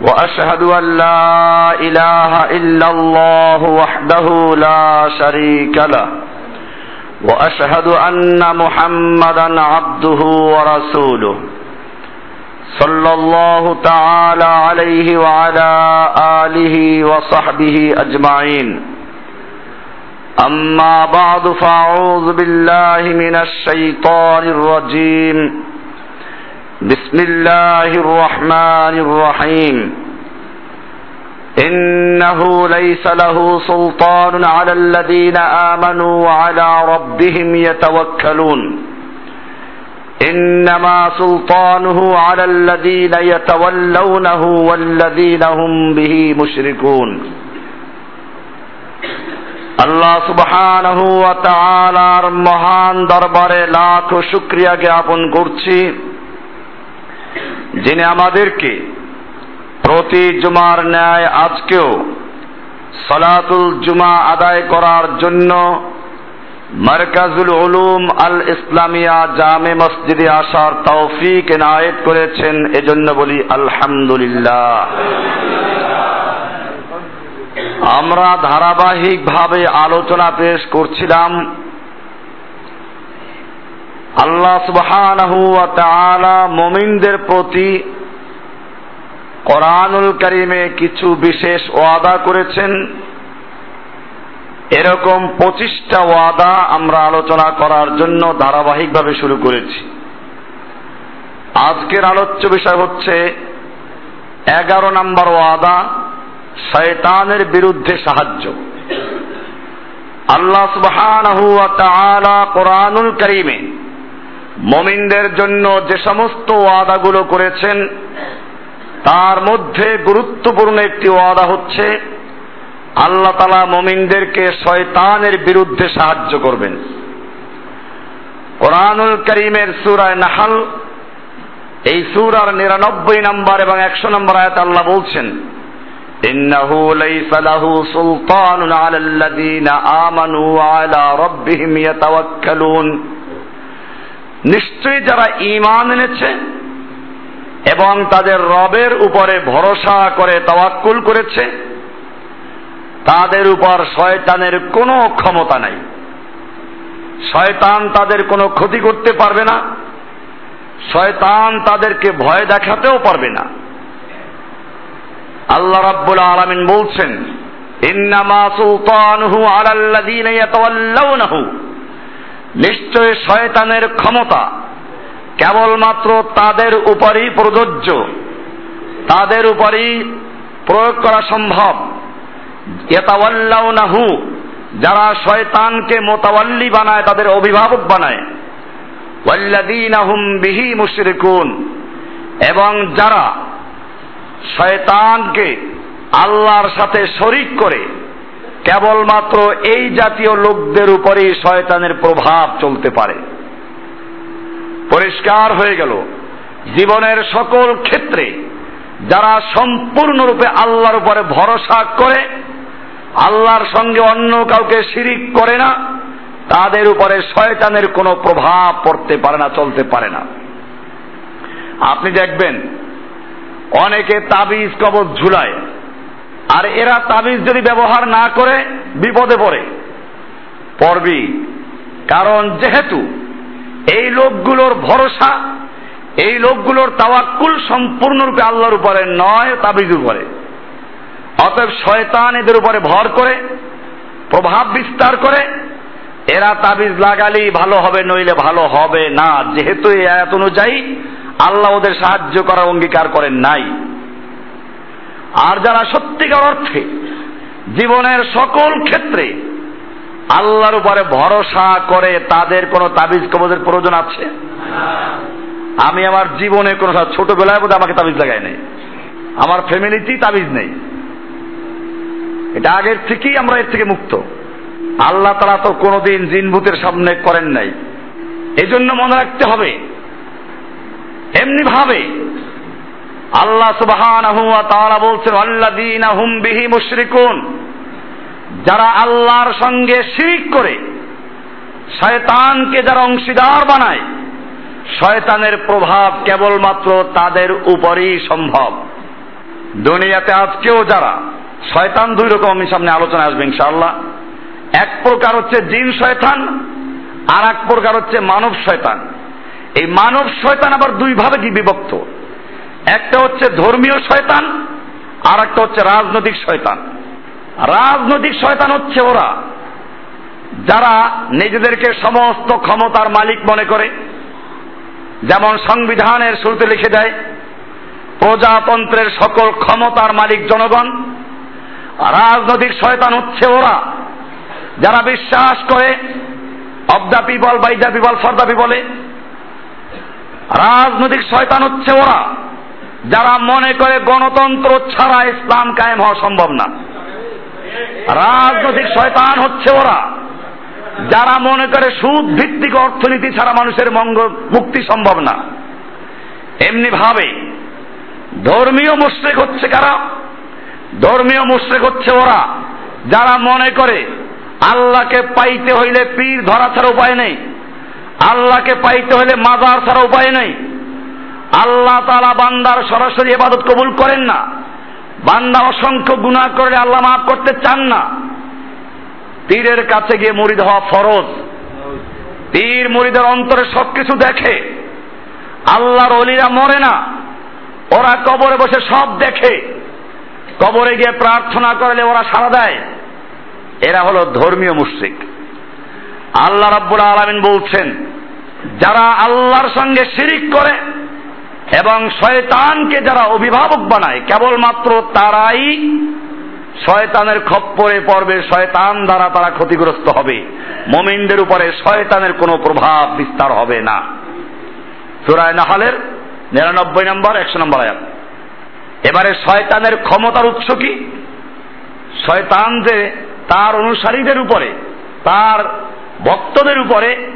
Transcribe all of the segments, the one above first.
وأشهد أن لا إله إلا الله وحده لا شريك له. وأشهد أن محمدا عبده ورسوله. صلى الله تعالى عليه وعلى آله وصحبه أجمعين. أما بعد فأعوذ بالله من الشيطان الرجيم. بسم الله الرحمن الرحيم انه ليس له سلطان على الذين امنوا وعلى ربهم يتوكلون انما سلطانه على الذين يتولونه والذين هم به مشركون আল্লাহ সুবহানাহু ওয়া তাআলার মহান দরবারে লাখ শুকরিয়া জ্ঞাপন করছি যিনি আমাদেরকে প্রতি জুমার ন্যায় আজকেও সলাতুল জুমা আদায় করার জন্য মার্কাজুল উলুম আল ইসলামিয়া জামে মসজিদে আসার তৌফিক এনায়েত করেছেন, এজন্য বলি আলহামদুলিল্লাহ। আমরা ধারাবাহিকভাবে আলোচনা পেশ করছিলাম আল্লাহ তাআলা মুমিনদের প্রতি কোরআনুল কারীমে কিছু বিশেষ ওয়াদা করেছেন। এরকম পঁচিশটা ওয়াদা আমরা আলোচনা করার জন্য ধারাবাহিকভাবে শুরু করেছি। আজকের আলোচ্য বিষয় হচ্ছে এগারো নম্বর ওয়াদা, শয়তানের বিরুদ্ধে সাহায্য। আল্লাহ সুবহানাহু ওয়া তাআলা কোরআনুল কারীমে মমিনদের জন্য যে সমস্ত ওয়াদাগুলো করেছেন, তার মধ্যে গুরুত্বপূর্ণ একটি ওয়াদা হচ্ছে, আল্লাহ তালা মমিনদেরকে শয়তানের বিরুদ্ধে সাহায্য করবেন। কোরআনুল করিমের সুরায় নাহাল, এই সুরার নিরানব্বই নম্বর এবং একশো নম্বর আয়াত আল্লাহ বলছেন, ইন্নাহু লাইসা লাহু সুলতানুন আলাল্লাযীনা আমানু আলা রাব্বিহিম ইয়াতাওয়াক্কালুন। নিশ্চয়ই যারা ইমান এনেছে এবং তাদের রবের উপরে ভরসা করে তাওয়াক্কুল করেছে, তাদের উপর শয়তানের কোনো ক্ষমতা নাই। শয়তান তাদের কোনো ক্ষতি করতে পারবে না, শয়তান তাদেরকে ভয় দেখাতেও পারবে না। আল্লাহ রাব্বুল আলামিন বলছেন, ইন্নামা সুলতানুহু আলাল্লাযীনা ইয়াতাওয়াল্লাউনাহু। নিশ্চয় শয়তানের ক্ষমতা কেবলমাত্র তাদের উপরই প্রযোজ্য। তাদের উপরই প্রয়োগ করা সম্ভব। নাহু যারা শয়তানকে মোতাওয়াল্লি বানায়, তাদের অভিভাবক বানায়। ওয়াল্লাযীনাহুম বিহি মুশরিকুন, এবং যারা শয়তানকে আল্লাহর সাথে শরিক করে কেবলমাত্র এই জাতীয় লোকদের উপরেই শয়তানের প্রভাব চলতে পারে। পরিষ্কার হয়ে গেল, জীবনের সকল ক্ষেত্রে যারা সম্পূর্ণরূপে আল্লাহর উপরে ভরসা করে, আল্লাহর সঙ্গে অন্য কাউকে শিরিক করে না, তাদের উপরে শয়তানের কোনো প্রভাব পড়তে পারে না, চলতে পারে না। আপনি দেখবেন, অনেকে তাবিজ কবজ ঝুলায়। আর এরা তাবিজ যদি ব্যবহার না করে, বিপদে পড়ে। পড়বি। কারণ যেহেতু এই লোকগুলোর ভরসা, এই লোকগুলোর তাওয়াক্কুল সম্পূর্ণরূপে আল্লাহর উপরে নয় তাবিজ উপরে। অতএব শয়তান এদের উপরে ভর করে, প্রভাব বিস্তার করে, এরা তাবিজ লাগালি ভালো হবে, নইলে ভালো হবে না। যেহেতু এই আয়াত অনুযায়ী আল্লাহ ওদের সাহায্য করার অঙ্গীকার করেন নাই। আর যারা সত্যিকার অর্থে জীবনের সকল ক্ষেত্রে আল্লাহর উপরে ভরসা করে তাদের কোনো তাবিজ কবজের প্রয়োজন আছে? আমি আমার জীবনে কোনো ছোটবেলায় বোধহয় আমাকে তাবিজ লাগাই নাই। আমার ফ্যামিলিতেই তাবিজ নেই। এটা আগের থেকেই আমরা এর থেকে মুক্ত। আল্লাহ তারা তো কোনোদিন জিন ভূতের সামনে করেন নাই। এজন্য মনে রাখতে হবে এমনি ভাবে আল্লাহ সুবহানাহু বলছেন, আল্লাযীনা বিহি মুশরিকুন। যারা আল্লাহর সঙ্গে শিরিক করে, শয়তানকে যারা অংশীদার বানায়, শয়তানের প্রভাব কেবলমাত্র তাদের উপরই সম্ভব। দুনিয়াতে আজকেও যারা শয়তান দুই রকম আমি সামনে আলোচনা আসবে ইনশাআল্লাহ। এক প্রকার হচ্ছে জিন শয়তান আর এক প্রকার হচ্ছে মানব শয়তান। এই মানব শয়তান আবার দুই ভাবে বিভক্ত। একটা হচ্ছে ধর্মীয় শয়তান আর একটা হচ্ছে রাজনৈতিক শয়তান। রাজনৈতিক শয়তান হচ্ছে ওরা, যারা নিজেদেরকে সমস্ত ক্ষমতার মালিক মনে করে। যেমন সংবিধানের শুরুতে লিখে দেয়, প্রজাতন্ত্রের সকল ক্ষমতার মালিক জনগণ। রাজনৈতিক শয়তান হচ্ছে ওরা, যারা বিশ্বাস করে of the people by the people for the পিপলে রাজনৈতিক শয়তান হচ্ছে ওরা। যারা মনে করে গণতন্ত্র ছাড়া ইসলাম কায়েম হওয়া সম্ভব না। রাজনৈতিক শয়তান হচ্ছে ওরা। যারা মনে করে সুদ ভিত্তিক অর্থনীতি ছাড়া মানুষের মঙ্গল মুক্তি সম্ভব না। এমনি ভাবে, ধর্মীয় মুশ্রেক হচ্ছে কারা? ধর্মীয় মুশ্রেক হচ্ছে ওরা। যারা মনে করে আল্লাহকে পাইতে হইলে পীর ধরা ছাড়া উপায় নেই, আল্লাহকে পাইতে হইলে মাজার ছাড়া উপায় নেই আল্লাহ তালা বান্দার সরাসরি এবাদত কবুল করেন না। বান্দা অসংখ্য গুণা করে আল্লাহ মাফ করতে চান না। পীরের কাছে গিয়ে মুড়িদ হওয়া ফরজ। পীর মুড়িদের অন্তরে সবকিছু দেখে। আল্লাহর অলিরা মরে না। ওরা কবরে বসে সব দেখে। কবরে গিয়ে প্রার্থনা করলে ওরা সাড়া দেয়। এরা হলো ধর্মীয় মুশ্রিক। আল্লাহ রাব্বুল আলামিন বলছেন, যারা আল্লাহর সঙ্গে শিরিক করে এবং শয়তানকে যারা অভিভাবক বানায়, কেবলমাত্র তারাই শয়তানের খপ্পরে পড়বে, শয়তান দ্বারা তারা ক্ষতিগ্রস্ত হবে। মমিনদের উপরে শয়তানের কোনো প্রভাব বিস্তার হবে না। সুরায় নাহালের নিরানব্বই নম্বর, একশো নম্বর আয়াত। এবারে শয়তানের ক্ষমতার উৎস কি? শয়তান যে তার অনুসারীদের উপরে, তার ভক্তদের উপরে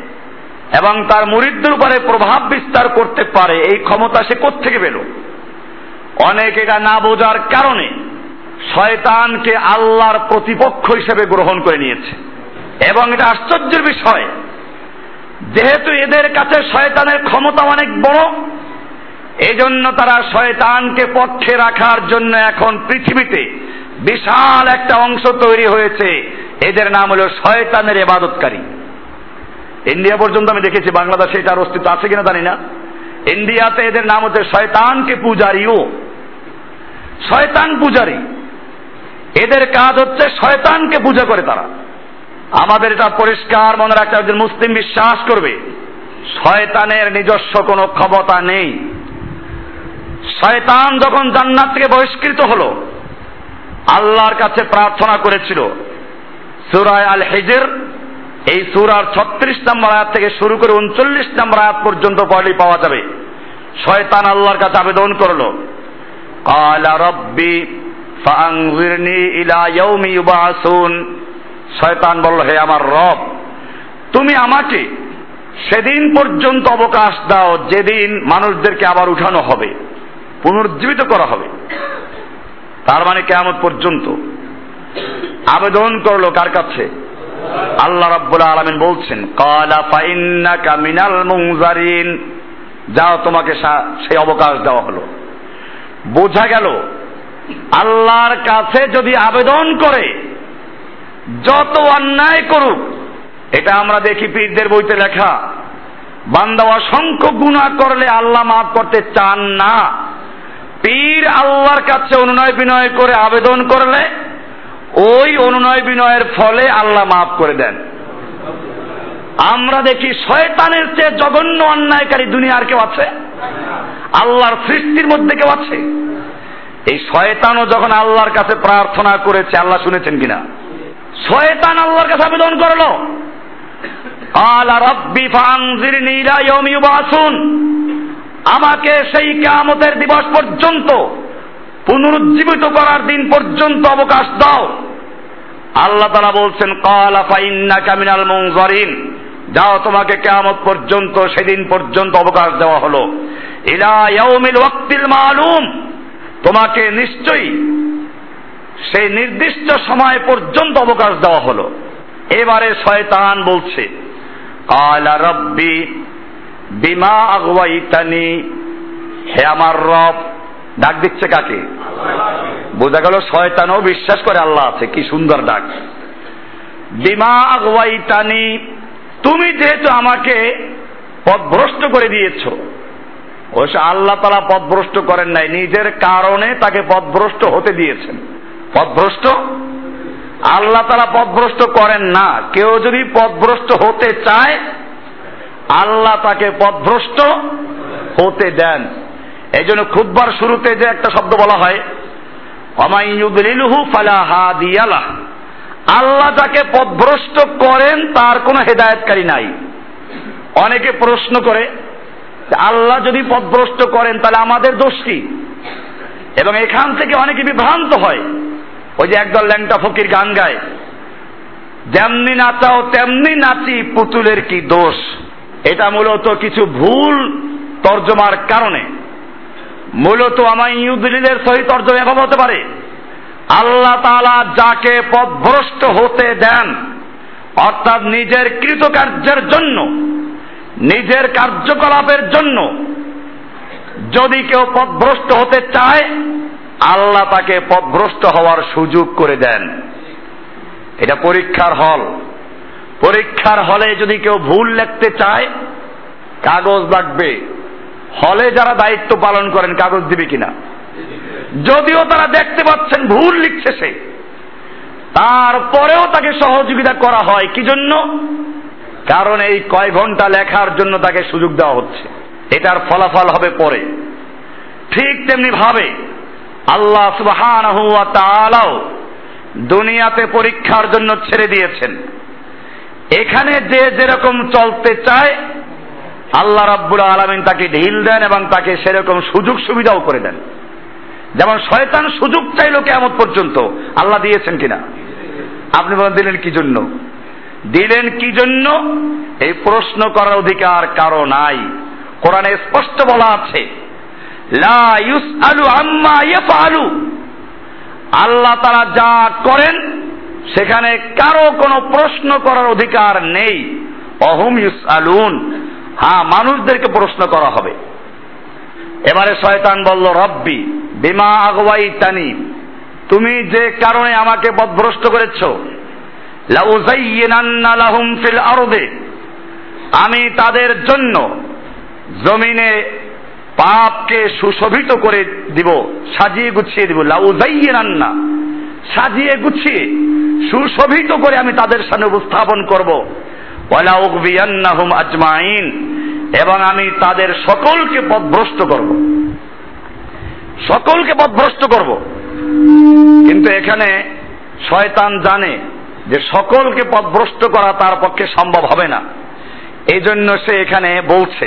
এবং তার মুরিদদের উপরে প্রভাব বিস্তার করতে পারে, এই ক্ষমতা সে কোত্থেকে পেল? অনেক এটা না বোঝার কারণে শয়তানকে আল্লাহর প্রতিপক্ষ হিসেবে গ্রহণ করে নিয়েছে। এবং এটা আশ্চর্যের বিষয়, যেহেতু এদের কাছে শয়তানের ক্ষমতা অনেক বড় এই জন্য তারা শয়তানকে পক্ষে রাখার জন্য এখন পৃথিবীতে বিশাল একটা অংশ তৈরি হয়েছে। এদের নাম হলো শয়তানের এবাদতকারী। ইন্ডিয়া পর্যন্ত আমি দেখেছি, বাংলাদেশে এটার অস্তিত্ব আছে কিনা জানি না। ইন্ডিয়াতে এদের নাম হচ্ছে শয়তানকে পূজারিও। শয়তান পূজারি। এদের কাজ হচ্ছে শয়তানকে পূজা করে তারা। আমাদের এটা পরিষ্কার মনে রাখতে একজন মুসলিম বিশ্বাস করবে, শয়তানের নিজস্ব কোনো ক্ষমতা নেই। শয়তান যখন জান্নাত থেকে বহিষ্কৃত হলো, আল্লাহর কাছে প্রার্থনা করেছিল সুরায় আল হেজের এই সুরার ছত্রিশ নম্বর আয়াত থেকে শুরু করে উনচল্লিশ নম্বর আয়াত পর্যন্ত পড়লেই পাওয়া যাবে। শয়তান আল্লাহর কাছে আবেদন করল। কালা রব্বি ফাংজিরনি ইলা ইয়াউমি ইউবাসুন। শয়তান বলল, হে আমার রব, তুমি আমাকে সেদিন পর্যন্ত অবকাশ দাও যেদিন মানুষদেরকে আবার উঠানো হবে, পুনর্জীবিত করা হবে। তার মানে কেমন পর্যন্ত আবেদন করল কার কাছে? আল্লাহ রাব্বুল আলামিন বলছেন, কালা ফাইন্নাকা মিনাল মুনজারিন। যাও তোমাকে সেই অবকাশ দেওয়া হলো। বোঝা গেল, আল্লাহর কাছে যদি আবেদন করে, যত অন্যায় করুক, এটা আমরা দেখি পীরদের বইতে লেখা, বান্দা অসংখ্য গুণা করলে আল্লাহ মাফ করতে চান না। পীর আল্লাহর কাছে অনুনয় বিনয় করে আবেদন করলে ওই অনুনয় বিনয়ের ফলে আল্লাহ মাফ করে দেন। আমরা দেখি শয়তানের চেয়ে জঘন্য অন্যায়কারী দুনিয়ার কেউ আছে? আল্লাহর সৃষ্টির মধ্যে কেউ আছে? এই শয়তানও যখন আল্লাহর কাছে প্রার্থনা করেছে, আল্লাহ শুনেছেন কিনা? শয়তান আল্লাহর কাছে আবেদন করল। আলা রব্বি ফাংজিরনি ইলা ইয়াউমি আমাকে সেই কিয়ামতের দিবস পর্যন্ত পুনরুজ্জীবিত করার দিন পর্যন্ত অবকাশ দাও। আল্লাহ তারা বলছেন, কালা ফাইন্না কামিনাল মুনজারিন। যাও, তোমাকে কেয়ামত পর্যন্ত, সেদিন পর্যন্ত অবকাশ দেওয়া হলো। ইলা ইয়াউমিল ওয়াক্তিল মালুম। তোমাকে নিশ্চয়ই সেই নির্দিষ্ট সময় পর্যন্ত অবকাশ দেওয়া হলো। এবারে শয়তান বলছে, কালা রব্বি বিমা আগওয়াইতানি। হে আমার রব ডাক দিচ্ছে কাকে? বোঝা গেল শয়তানও বিশ্বাস করে আল্লাহ আছে, কি সুন্দর ডাক। বিমা আগওয়াইতানি, তুমি যেহেতু আমাকে পথভ্রষ্ট করে দিয়েছ, অবশ্য আল্লাহ তালা পথভ্রষ্ট করেন নাই, নিজের কারণে তাকে পথভ্রষ্ট হতে দিয়েছেন। পথভ্রষ্ট? আল্লাহ তারা পথভ্রষ্ট করেন না। কেউ যদি পথভ্রষ্ট হতে চায়, আল্লাহ তাকে পথভ্রষ্ট হতে দেন। এই জন্য খুববার শুরুতে যে একটা শব্দ বলা হয় আল্লাহ যাকে পথভ্রষ্ট করেন, তার কোনো হেদায়তকারী নাই। অনেকে প্রশ্ন করে আল্লাহ যদি পথভ্রষ্ট করেন, তাহলে আমাদের দোষ কি? এবং এখান থেকে অনেকে বিভ্রান্ত হয়। ওই যে একদল ল্যাংটা ফকির গান গায়, যেমনি নাচাও, তেমনি নাচি, পুতুলের কি দোষ? এটা মূলত কিছু ভুল তর্জমার কারণে। মূলত আমার ইউদলিলের সহিত তর্জমা এভাবে হতে পারে। আল্লাহ তালা যাকে পথভ্রষ্ট হতে দেন, অর্থাৎ নিজের কৃতকার্যের জন্য, নিজের কার্যকলাপের জন্য, যদি কেউ পথভ্রষ্ট হতে চায়, আল্লাহ তাকে পথভ্রষ্ট হওয়ার সুযোগ করে দেন। এটা পরীক্ষার হল। পরীক্ষার হলে যদি কেউ ভুল লিখতে চায়, কাগজ লাগবে। হলে যারা দায়িত্ব পালন করেন, কাগজ দিবে কিনা? যদিও তারা দেখতে পাচ্ছেন ভুল লিখছে সে। তারপরেও তাকে সহযোগিতা করা হয়। কি জন্য? কারণ এই কয় ঘণ্টা লেখার জন্য তাকে সুযোগ দেওয়া হচ্ছে। এটার ফলাফল হবে পরে। ঠিক তেমনি ভাবে আল্লাহ তাআলাও দুনিয়াতে পরীক্ষার জন্য ছেড়ে দিয়েছেন। এখানে যে যেরকম চলতে চায় আল্লাহ রাব্বুল আলামিন তাকে ঢিল দেন এবং তাকে সেরকম সুযোগ সুবিধাও করে দেন। যেমন শয়তান সুযোগ চাইল কেমন পর্যন্ত, আল্লাহ দিয়েছেন কিনা? আপনি বলেন, দিলেন কি জন্য? দিলেন কি জন্য? এই প্রশ্ন করার অধিকার কারও নাই। কোরআনে স্পষ্ট বলা আছে, লা আম্মা আল্লাহ তারা যা করেন, সেখানে কারও কোনো প্রশ্ন করার অধিকার নেই। অহুম ইউসআলুন। হ্যাঁ মানুষদেরকে প্রশ্ন করা হবে। এবারে শয়তান বলল, রব্বি, বিমা আগওয়াই টানি তুমি যে কারণে আমাকে পথভ্রষ্ট করেছ ফিল আরদে, আমি তাদের জন্য জমিনে পাপকে সুশোভিত করে দিব, সাজিয়ে গুছিয়ে দিব, লাউজাইয়িনান্না, সাজিয়ে গুছিয়ে সুশোভিত করে আমি তাদের সামনে উপস্থাপন করব। আজমাইন, এবং আমি তাদের সকলকে পথভ্রষ্ট করব। সকলকে পথভ্রষ্ট করব। কিন্তু এখানে শয়তান জানে যে সকলকে পথভ্রষ্ট করা তার পক্ষে সম্ভব হবে না। এই জন্য সে এখানে বলছে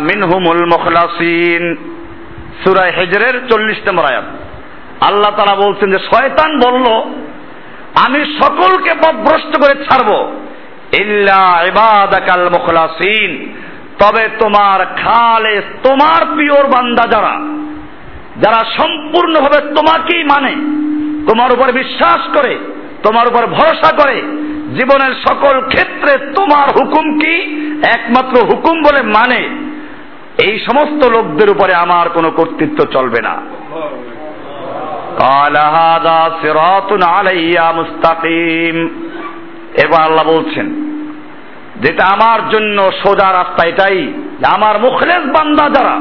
মিনহুমুল মুখলাসিন। সূরা হিজরের 40 নম্বর আয়াত। আল্লাহ তাআলা বলছেন যে, শয়তান বলল আমি সকলকে পথভ্রষ্ট করে ছাড়বো। ইল্লা ইবাদাকাল মুখলাসিন। তবে তোমার খালে তোমার প্রিয়র বান্দা যারা যারা সম্পূর্ণভাবে তোমাকেই মানে তোমার উপর বিশ্বাস করে, তোমার উপর ভরসা করে, জীবনের সকল ক্ষেত্রে তোমার হুকুম কি? একমাত্র হুকুম বলে মানে এই সমস্ত লোকদের উপরে আমার কোনো কর্তৃত্ব চলবে না। قال هذا صراط علي مستقيم এবার আল্লাহ বলছেন যেটা আমার জন্য সোজা রাস্তা এটাই আমার মুখলেস বান্দা যারা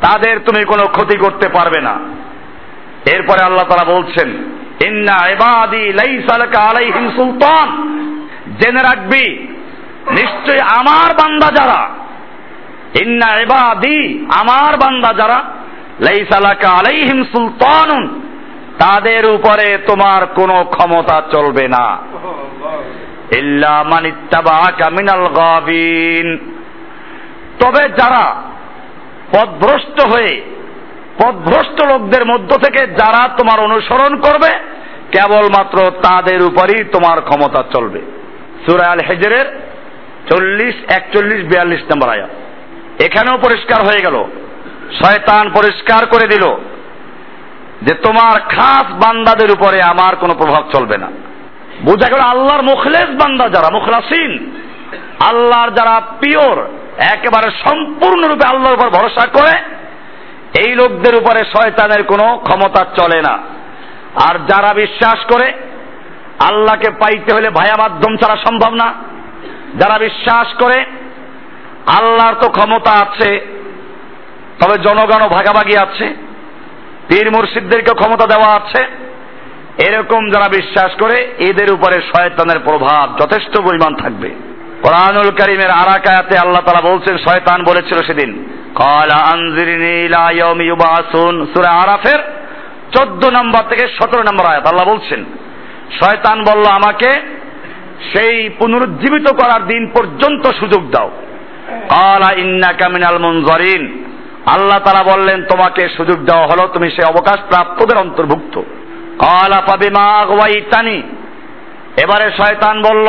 তাদের তুমি কোনো ক্ষতি করতে পারবে না এরপরে আল্লাহ তারা বলছেন ইন্না ইবাদি লাইসা লাকা আলাইহিম সুলতান জেনে রাখবি নিশ্চয় আমার বান্দা যারা ইন্না ইবাদি আমার বান্দা যারা লাইসা লাকা আলাইহিম সুলতানুন। তাদের উপরে তোমার কোনো ক্ষমতা চলবে না। ইল্লা মান মিনাল গাবিন। তবে যারা পদভ্রষ্ট হয়ে, পদভ্রষ্ট লোকদের মধ্য থেকে যারা তোমার অনুসরণ করবে, কেবলমাত্র তাদের উপরই তোমার ক্ষমতা চলবে। সুরা আল হেজরের চল্লিশ, একচল্লিশ, বিয়াল্লিশ নম্বর আয়াত। এখানেও পরিষ্কার হয়ে গেল। শয়তান পরিষ্কার করে দিল যে তোমার খাস বান্দাদের উপরে আমার কোনো প্রভাব চলবে না। বোঝা গেল আল্লাহর মুখলেস বান্দা যারা, মুখলাসিন, আল্লাহর যারা পিওর, একেবারে সম্পূর্ণরূপে আল্লাহর উপর ভরসা করে, এই লোকদের উপরে শয়তানের কোনো ক্ষমতা চলে না। আর যারা বিশ্বাস করে, আল্লাহকে পাইতে হলে ভায়া মাধ্যম ছাড়া সম্ভব না। যারা বিশ্বাস করে, আল্লাহর তো ক্ষমতা আছে তবে জনগণও ভাগাভাগি আছে। পীর মুর্শিদদেরকে ক্ষমতা দেওয়া আছে। এরকম যারা বিশ্বাস করে, এদের উপরে শয়তানের প্রভাব যথেষ্ট পরিমাণ থাকবে। কোরআনুল করিমের আরাকায়াতে আল্লাহ তালা বলছেন, শয়তান বলেছিল সেদিন, কলা আনজিরিনি ইউবাসুন। সূরা আরাফের 14 নম্বর থেকে 17 নম্বর আয়াত আল্লাহ বলছেন, শয়তান বলল আমাকে, সেই পুনরুজ্জীবিত করার দিন পর্যন্ত সুযোগ দাও। কালা ইন্নাকা মিনাল মুনজারিন। আল্লাহ তারা বললেন, তোমাকে সুযোগ দেওয়া হলো, তুমি সে অবকাশ প্রাপ্তদের অন্তর্ভুক্ত। কালা পাবে মা এবারে শয়তান বলল,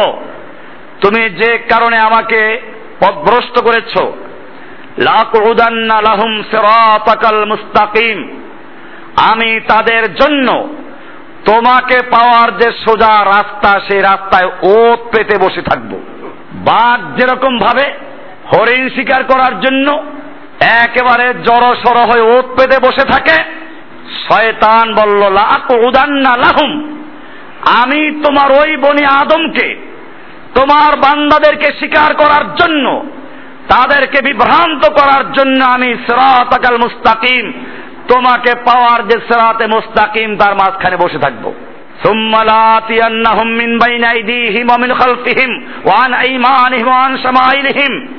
তুমি যে কারণে আমাকে পথভ্রষ্ট করেছ লাকুদান্না লাহুম সিরাতাকাল মুস্তাকিম। আমি তাদের জন্য তোমাকে পাওয়ার যে সোজা রাস্তা, সেই রাস্তায় ওত পেতে বসে থাকব। বাঘ যেরকম ভাবে হরিণ শিকার করার জন্য একেবারে জড়সড় হয়ে ওত পেতে বসে থাকে। শয়তান বলল লাক উদান্না লাহুম। আমি তোমার ওই বনি আদমকে, তোমার বান্দাদেরকে শিকার করার জন্য, তাদেরকে বিভ্রান্ত করার জন্য আমি সিরাতাকাল মুস্তাকিম, তোমাকে পাওয়ার যে সিরাতে মুস্তাকিম, তার মাঝখানে বসে থাকব। সুম্মা মিন বাইনা ওয়া মিন খালফিহিম ওয়া আন আইমানিহিম ওয়া আন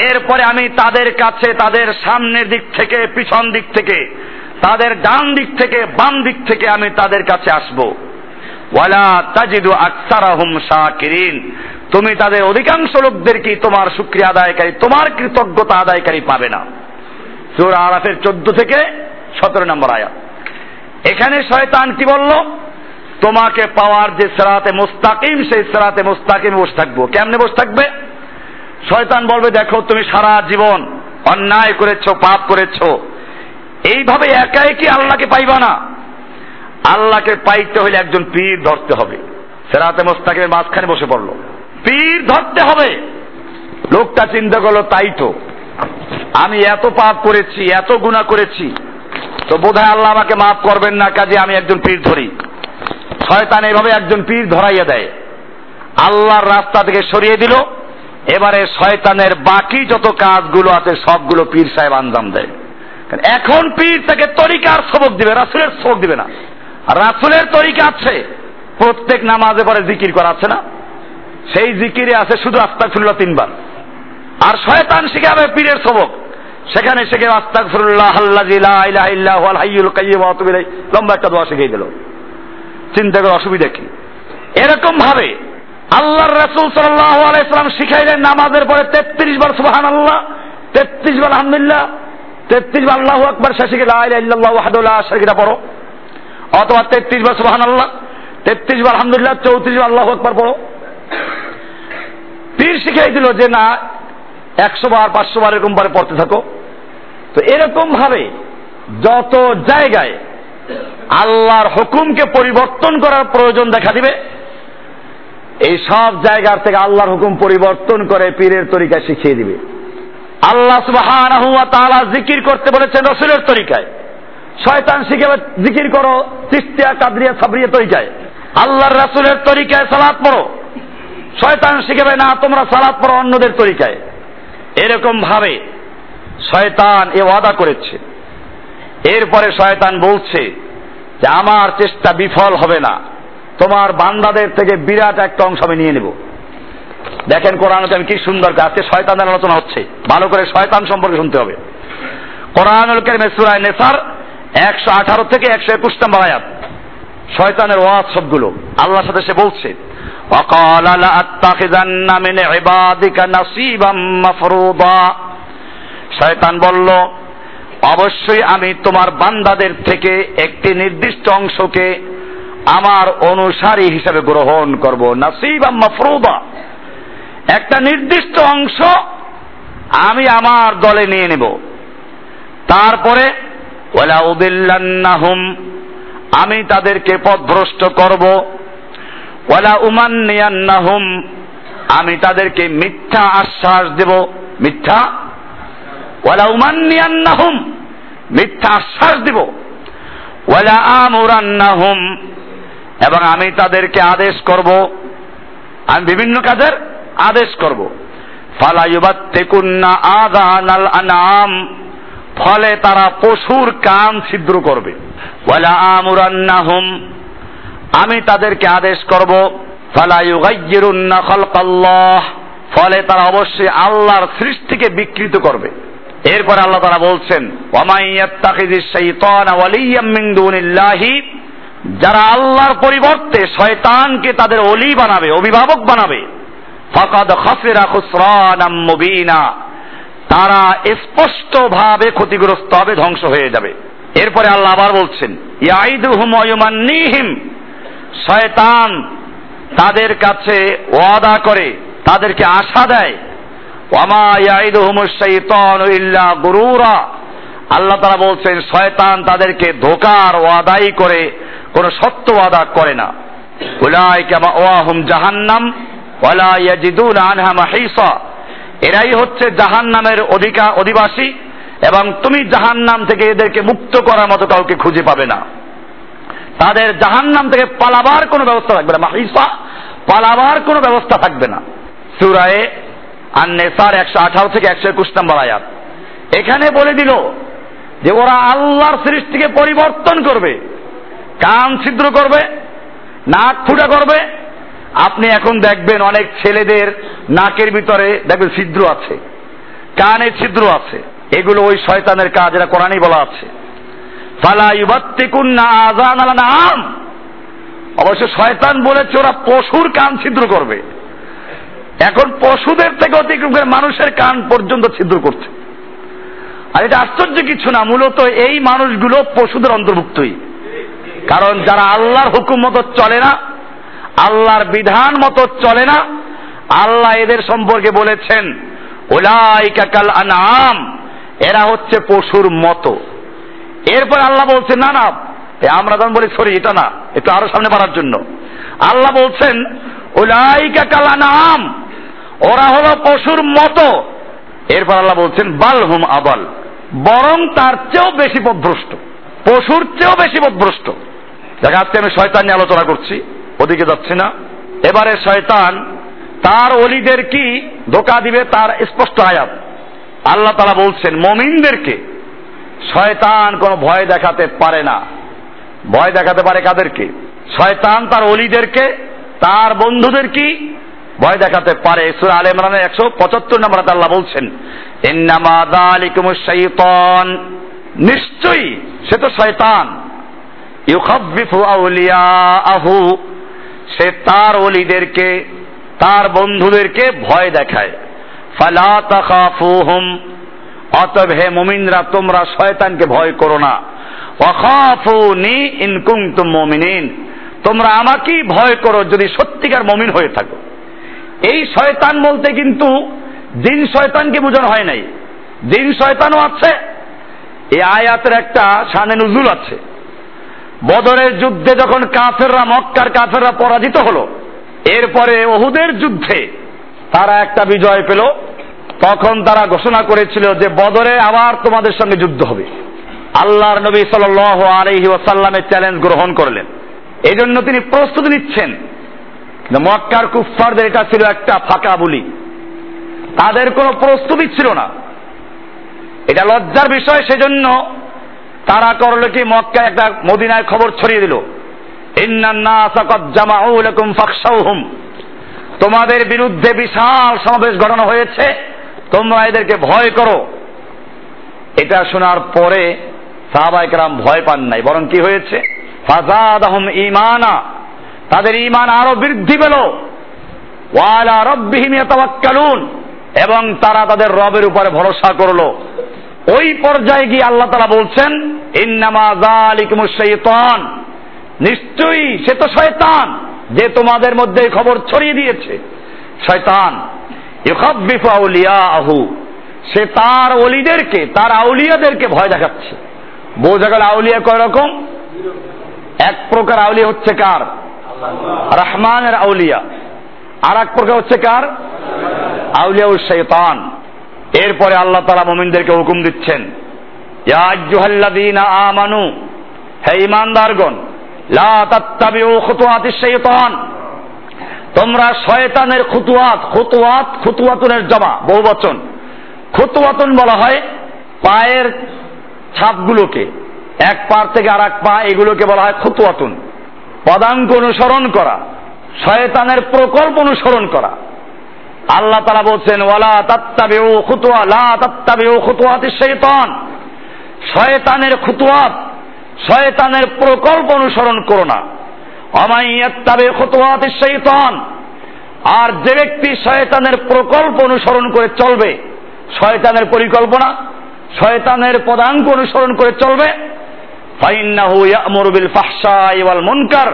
এরপরে আমি তাদের কাছে, তাদের সামনের দিক থেকে, পিছন দিক থেকে, তাদের ডান দিক থেকে, বাম দিক থেকে আমি তাদের কাছে আসব। ওয়ালা তাজিদু আকসারাহুম শাকিরিন। তুমি তাদের অধিকাংশ লোকদেরকে তোমার শুক্রিয়া আদায়কারী, তোমার কৃতজ্ঞতা আদায়কারী পাবে না? সূরা আরাফের 14 থেকে 17 নম্বর আয়াত। এখানে শয়তান কি বলল? তোমাকে পাওয়ার যে সেরাতে মুস্তাকিম, সেই সেরাতে মুস্তাকিম বসে থাকব। কেমনে বসে থাকবে? শয়তান বলবে, দেখো, তুমি সারা জীবন অন্যায় করেছ, পাপ করেছ। এইভাবে একাই কি আল্লাহকে পাইবা না? আল্লাহকে পাইতে হলে একজন পীর ধরতে হবে। সেরাতে মোস্তাকিমের মাঝখানে বসে পড়ল। পীর ধরতে হবে। লোকটা চিন্তা করল, তাই তো। আমি এত পাপ করেছি, এত গুণা করেছি। তো বোধহয় আল্লাহ আমাকে মাফ করবেন না, কাজে আমি একজন পীর ধরি। শয়তান এভাবে একজন পীর ধরাইয়া দেয়। আল্লাহর রাস্তা থেকে সরিয়ে দিল। এবারে শয়তানের বাকি যত কাজগুলো আছে, সবগুলো পীর সাহেব আঞ্জাম দেয়। এখন পীর তাকে তরিকার সবক দিবে, রাসুলের সবক দিবে না। রাসুলের তরিকা আছে, প্রত্যেক নামাজে পরে জিকির করা আছে না? সেই জিকিরে আছে শুধু আস্তাগফিরুল্লাহ তিনবার। আর শয়তান শিখাবে পীরের সবক। সেখানে শিখে আস্তাগফিরুল্লাহ আল্লাযী লা ইলাহা লম্বা একটা দোয়া শিখিয়ে দিল। চিন্তা করে, অসুবিধা কি? এরকম ভাবে আল্লাহর রাসূল সাল্লাল্লাহু আলাইহি সাল্লাম শিখাইলেন নামাজের পরে 33 বার সুবহানাল্লাহ 33 বার আলহামদুলিল্লাহ 33 বার আল্লাহু আকবার, শেষে ওয়াহদাহু লা শারীকা পড়ো। অথবা 33 বার সুবহানাল্লাহ 33 বার আলহামদুলিল্লাহ 34 বার আল্লাহু আকবার, পড়ো। পীর শিখাই দিল যে, না, একশো বার, পাঁচশো বার এরকম বারে পড়তে থাকো। তো এরকম ভাবে যত জায়গায় আল্লাহর হুকুমকে পরিবর্তন করার প্রয়োজন দেখা দিবে এই সব জায়গার থেকে আল্লাহর হুকুম পরিবর্তন করে পীরের তরিকা শিখিয়ে দিবে। আল্লাহ তাআলা জিকির করতে বলেছেন রসুলের তরিকায়। শয়তান শিখে জিকির করো, তিস্তিয়া, কাদরিয়া, সাবরিয়া তরিকায়। আল্লাহর রাসূলের তরিকায় সালাত পড়ো। শয়তান শিখেবে না, তোমরা সালাত পড়ো অন্যদের তরিকায়। এরকম ভাবে শয়তান এ ওয়াদা করেছে। এরপরে শয়তান বলছে যে, আমার চেষ্টা বিফল হবে না। তোমার বান্দাদের থেকে বিরাট একটা অংশ আমি নিয়ে নেব দেখেন কোরআন আমি কি সুন্দর আজকে শয়তানের আলোচনা হচ্ছে ভালো করে শয়তান সম্পর্কে শুনতে হবে কোরআনুল কারিমে সুরায় নেসার একশো আঠারো থেকে একশো একুশ নম্বর আয়াত শয়তানের ওয়াজ সবগুলো আল্লাহর সাথে সে বলছে وقال لأتخذن من عبادك نصيبا مفروضا শয়তান বলল অবশ্যই আমি তোমার বান্দাদের থেকে একটি নির্দিষ্ট অংশকে আমার অনুসারী হিসাবে গ্রহণ করব। নাসিব মাফরুদা। একটা নির্দিষ্ট অংশ আমি আমার দলে নিয়ে নেব। তারপরে ওলা উদিল্লান্নাহুম আমি তাদেরকে পথভ্রষ্ট করব। ওয়ালা উমান্নিয়ান্নাহুম আমি তাদেরকে মিথ্যা আশ্বাস দেব। মিথ্যা? ওয়ালা উমান্নিয়ান্নাহুম মিথ্যা আশ্বাস দেব। ওয়ালা আমুরান্নাহুম এবং আমি তাদেরকে আদেশ করব। আমি বিভিন্ন কাজের আদেশ করব। ফালা ইউবাত্তিকুন্না আযানাল আনআম। ফলে তারা পশুর কান ছিদ্র করবে। ওয়ালা আমুরান্নাহুম। আমি তাদেরকে আদেশ করব, ফালা ইউগাইয়িরুন্না খালকাল্লাহ। ফলে তারা অবশ্যই আল্লাহর সৃষ্টিকে বিকৃত করবে। এরপর আল্লাহ তারা বলছেন ওয়ামাইয়াত্তাখিযিশ শাইতানা ওয়ালিয়াম মিন দুনিল্লাহি যারা আল্লাহর পরিবর্তে শয়তানকে তাদের অলি বানাবে, অভিভাবক বানাবে, ফাকাদ খাসিরা খুসরানাম মুবিনা, তারা স্পষ্টভাবে ক্ষতিগ্রস্ত হবে, ধ্বংস হয়ে যাবে। এরপরে আল্লাহ আবার বলছেন ইয়াইদুহুম ওয়ায়ুমান্নিহিম শয়তান তাদের কাছে ওয়াদা করে, তাদেরকে আশা দেয়, ওয়ামা ইয়াইদুহুমুশ শাইতানু ইল্লা গুরুরা। আল্লাহ তারা বলছেন, শয়তান তাদেরকে ধোকার, ওয়াদাই করে কোনো সত্য ওয়াদা করে না। উলাইকা মাওয়াহুম জাহান্নাম, ওয়ালা ইয়াজিদুন আনহা মাহিসা। এরাই হচ্ছে জাহান্নামের অধিকা অধিবাসী এবং তুমি জাহান্নাম থেকে এদেরকে মুক্ত করার মতো কাউকে খুঁজে পাবে না। তাদের জাহান্নাম থেকে পালাবার কোনো ব্যবস্থা থাকবে না। মাহিসা পালাবার কোনো ব্যবস্থা থাকবে না। সুরায়ে আর নেসার একশো আঠারো থেকে একশো একুশ নম্বর আয়াত। এখানে বলে দিল যে ওরা আল্লাহর সৃষ্টিকে পরিবর্তন করবে। কান ছিদ্র করবে, নাক ফুটা করবে। আপনি এখন দেখবেন অনেক ছেলেদের নাকের ভিতরে দেখবেন ছিদ্র আছে, কানে ছিদ্র আছে। এগুলো ওই শয়তানের কাজ, এরা কোরআনই বলা আছে। আযান আলা নাম অবশ্য শয়তান বলেছে ওরা পশুর কান ছিদ্র করবে। এখন পশুদের থেকে অতিক্রম করে মানুষের কান পর্যন্ত ছিদ্র করছে। আর এটা আশ্চর্য কিছু না, মূলত এই মানুষগুলো পশুদের অন্তর্ভুক্তই। কারণ যারা আল্লাহর হুকুম মতো চলে না, আল্লাহর বিধান মতো চলে না, আল্লাহ এদের সম্পর্কে বলেছেন আনাম এরা হচ্ছে পশুর মতো। এরপর আল্লাহ বলছেন, না না আমরা তখন বলি, সরি, এটা না, একটু আরও সামনে বাড়ার জন্য। আল্লাহ বলছেন ওলাইকা কাল আনাম ওরা হলো পশুর মতো। এরপর আল্লাহ বলছেন বালহুম আবাল বরং তার চেয়েও বেশি পথভ্রষ্ট পশুর চেয়েও বেশি পথভ্রষ্ট দেখা আমি শয়তান নিয়ে আলোচনা করছি, ওদিকে যাচ্ছি না। এবারে শয়তান তার অলিদের কি ধোকা দিবে তার স্পষ্ট আয়াত। আল্লাহ তালা বলছেন, মমিনদেরকে শয়তান কোনো ভয় দেখাতে পারে না। ভয় দেখাতে পারে কাদেরকে? শয়তান তার অলিদেরকে, তার বন্ধুদের কি ভয় দেখাতে পারে? সুরা আল ইমরানের একশো পঁচাত্তর নম্বর আল্লাহ বলছেন নিশ্চয়ই সে তো শয়তান। ইউখাব্বিফু আউলিয়াহু সে তার ওলিদেরকে, তার বন্ধুদেরকে ভয় দেখায়। ফালা তাখাফুহুম। অতএব হে মুমিনরা, তোমরা শয়তানকে ভয় করো না। ওয়াখাফুনি ইন কুনতুম মুমিনিন। তোমরা আমাকেই ভয় করো যদি সত্যিকার মমিন হয়ে থাকো। এই শয়তান বলতে কিন্তু জিন শয়তানকে বোঝানো হয় নাই। জিন শয়তানও আছে। এই আয়াতের একটা সানে নুজুল আছে। বদরের যুদ্ধে যখন কাফেররা, মক্কার কাফেররা পরাজিত হলো, এরপরে ওহুদের যুদ্ধে তারা একটা বিজয় পেল। তখন তারা ঘোষণা করেছিল যে বদরে আবার তোমাদের সঙ্গে যুদ্ধ হবে। আল্লাহর নবী সাল আলহি ওসাল্লামের চ্যালেঞ্জ গ্রহণ করলেন। এই জন্য তিনি প্রস্তুতি নিচ্ছেন। মক্কার কুফফারদের এটা ছিল একটা ফাঁকা বুলি। তাদের কোনো প্রস্তুতি ছিল না। এটা লজ্জার বিষয়, সেজন্য তারা করল কি? মক্কায় একটা মদিনায় খবর ছড়িয়ে দিল। তোমাদের বিরুদ্ধে বিশাল সমাবেশ ঘটানো হয়েছে। তোমরা এদেরকে ভয় করো। এটা শোনার পরে সাহাবাইকরাম ভয় পান নাই। বরং কি হয়েছে? আহম ইমানা তাদের ইমান আরও বৃদ্ধি পেল। ওয়ালা রব্বিহিম এবং তারা তাদের রবের উপরে ভরসা করল। ওই পর্যায়ে গিয়ে আল্লাহ তালা বলছেন নিশ্চয়ই সে তো শয়তান, যে তোমাদের মধ্যে খবর ছড়িয়ে দিয়েছে। শয়তান আউলিয়াহু সে তার অলিদেরকে তার আউলিয়াদেরকে ভয় দেখাচ্ছে। বোঝা গেল আউলিয়া কয় রকম? এক প্রকার আউলিয়া হচ্ছে কার? রহমানের আউলিয়া। আর এক প্রকার হচ্ছে কার? আউলিয়া শৈতান এরপরে আল্লাহ তালা মোমিনদেরকে হুকুম দিচ্ছেন আমানু, হে শাইতান, তোমরা শয়তানের খুতুয়াত খুতুয়াত, খুতুয়াতুনের জমা বহু বচন খুতুয়াতুন বলা হয় পায়ের ছাপগুলোকে, এক পার থেকে আর এক পা এগুলোকে বলা হয় খুতুয়াতুন, পদাঙ্ক অনুসরণ করা, শয়তানের প্রকল্প অনুসরণ করা। আল্লাহ তারা বলছেন, ওয়ালা তাত্তাবিউ খুতুয়া লা তাত্তাবিউ খুতুয়াতি শয়তান শয়তানের খুতুয়াত শয়তানের প্রকল্প অনুসরণ করো না। অমাইয়াত্তাবে খুতুয়াতি শয়তান আর যে ব্যক্তি শয়তানের প্রকল্প অনুসরণ করে চলবে, শয়তানের পরিকল্পনা, শয়তানের পদাঙ্ক অনুসরণ করে চলবে, ফাইন্নাহু ইয়ামুরু বিল ফাহশাই ওয়াল মুনকার।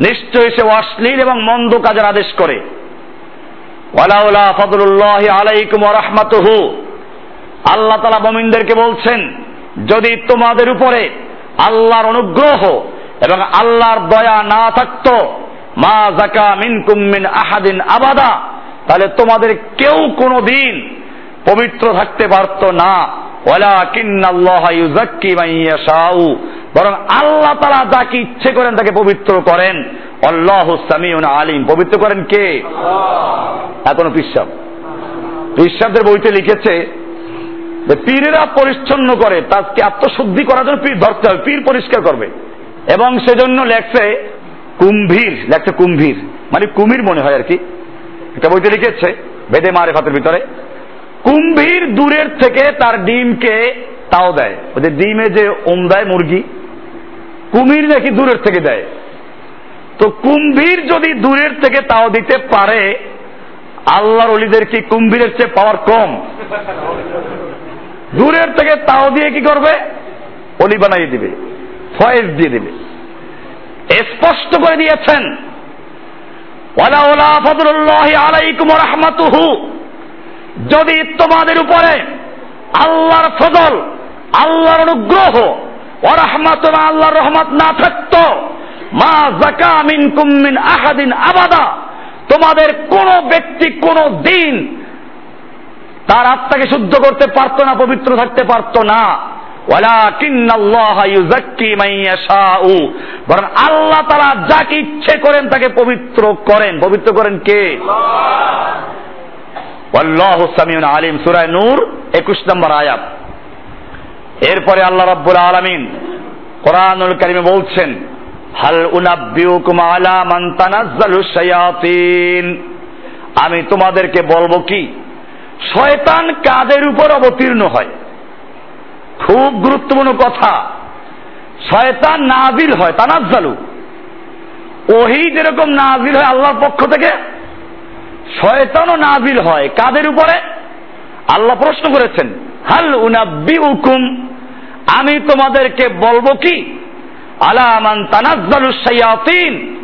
নিশ্চয়ই সে অশ্লীল এবং মন্দ কাজের আদেশ করে। ওয়ালাউলা ফদলুল্লাহি আলাইকুম রাহমাতুহু। আল্লাহ তাআলা মুমিনদেরকে বলছেন, যদি তোমাদের উপরে আল্লাহর অনুগ্রহ এবং আল্লাহর দয়া না থাকতো, মা জাকা মিন আহাদিন আবাদা, তাহলে তোমাদের কেউ কোনো দিন পবিত্র থাকতে পারত না। বরং আল্লাহ তারা যাকে ইচ্ছে করেন তাকে পবিত্র করেন। আল্লাহ সামিউন আলিম। পবিত্র করেন কে? এখনও পিসাব পিসাবদের বইতে লিখেছে যে পীরেরা পরিচ্ছন্ন করে তাকে আত্মশুদ্ধি করার জন্য পীর ধরতে হবে পীর পরিষ্কার করবে। এবং সেজন্য লেখছে কুম্ভীর লেখছে কুম্ভীর। মানে কুমির মনে হয় আর কি। এটা বইতে লিখেছে বেদে মারে ফাতের ভিতরে কুম্ভীর দূরের থেকে তার ডিমকে তাও দেয়। ওদের ডিমে যে ওম দেয় মুরগি কুমির নাকি দূরের থেকে দেয়? তো কুম্ভীর যদি দূরের থেকে তাও দিতে পারে, আল্লাহর অলিদের কি কুম্ভীরের চেয়ে পাওয়ার কম? দূরের থেকে তাও দিয়ে কি করবে? অলি বানাই দিবে, ফয়েজ দিয়ে দিবে। স্পষ্ট করে দিয়েছেন ওলা যদি তোমাদের উপরে আল্লাহর ফজল, আল্লাহর অনুগ্রহ আল্লাহর রহমত না থাকতো। মা জাকা মিন কুমিন আহাদিন আবাদা। তোমাদের কোন ব্যক্তি কোন দিন তার আত্মাকে শুদ্ধ করতে পারতো না পবিত্র থাকতে পারতো না। বরং আল্লাহ তারা যাকে ইচ্ছে করেন তাকে পবিত্র করেন। পবিত্র করেন কে? আল্লাহ। আলিম সুরায় নূর একুশ নম্বর আয়াত। এরপরে আল্লাহ রাব্বুল আলামিন কোরআনুল কারিমে বলছেন, হাল উনাব্বিউকুম আলা মান তানাজ্জালু শায়াতিন? আমি তোমাদেরকে বলব কি, শয়তান কাদের উপর অবতীর্ণ হয়। খুব গুরুত্বপূর্ণ কথা, শয়তান নাজিল হয়, তানাজ্জালু। ওহি যেরকম নাজিল হয় আল্লাহর পক্ষ থেকে, শয়তানও নাজিল হয় কাদের উপরে। আল্লাহ প্রশ্ন করেছেন হাল উনাব্বি উকুম আমি তোমাদেরকে বলব কি? আলামান তানাজ্জালু শায়াতিন,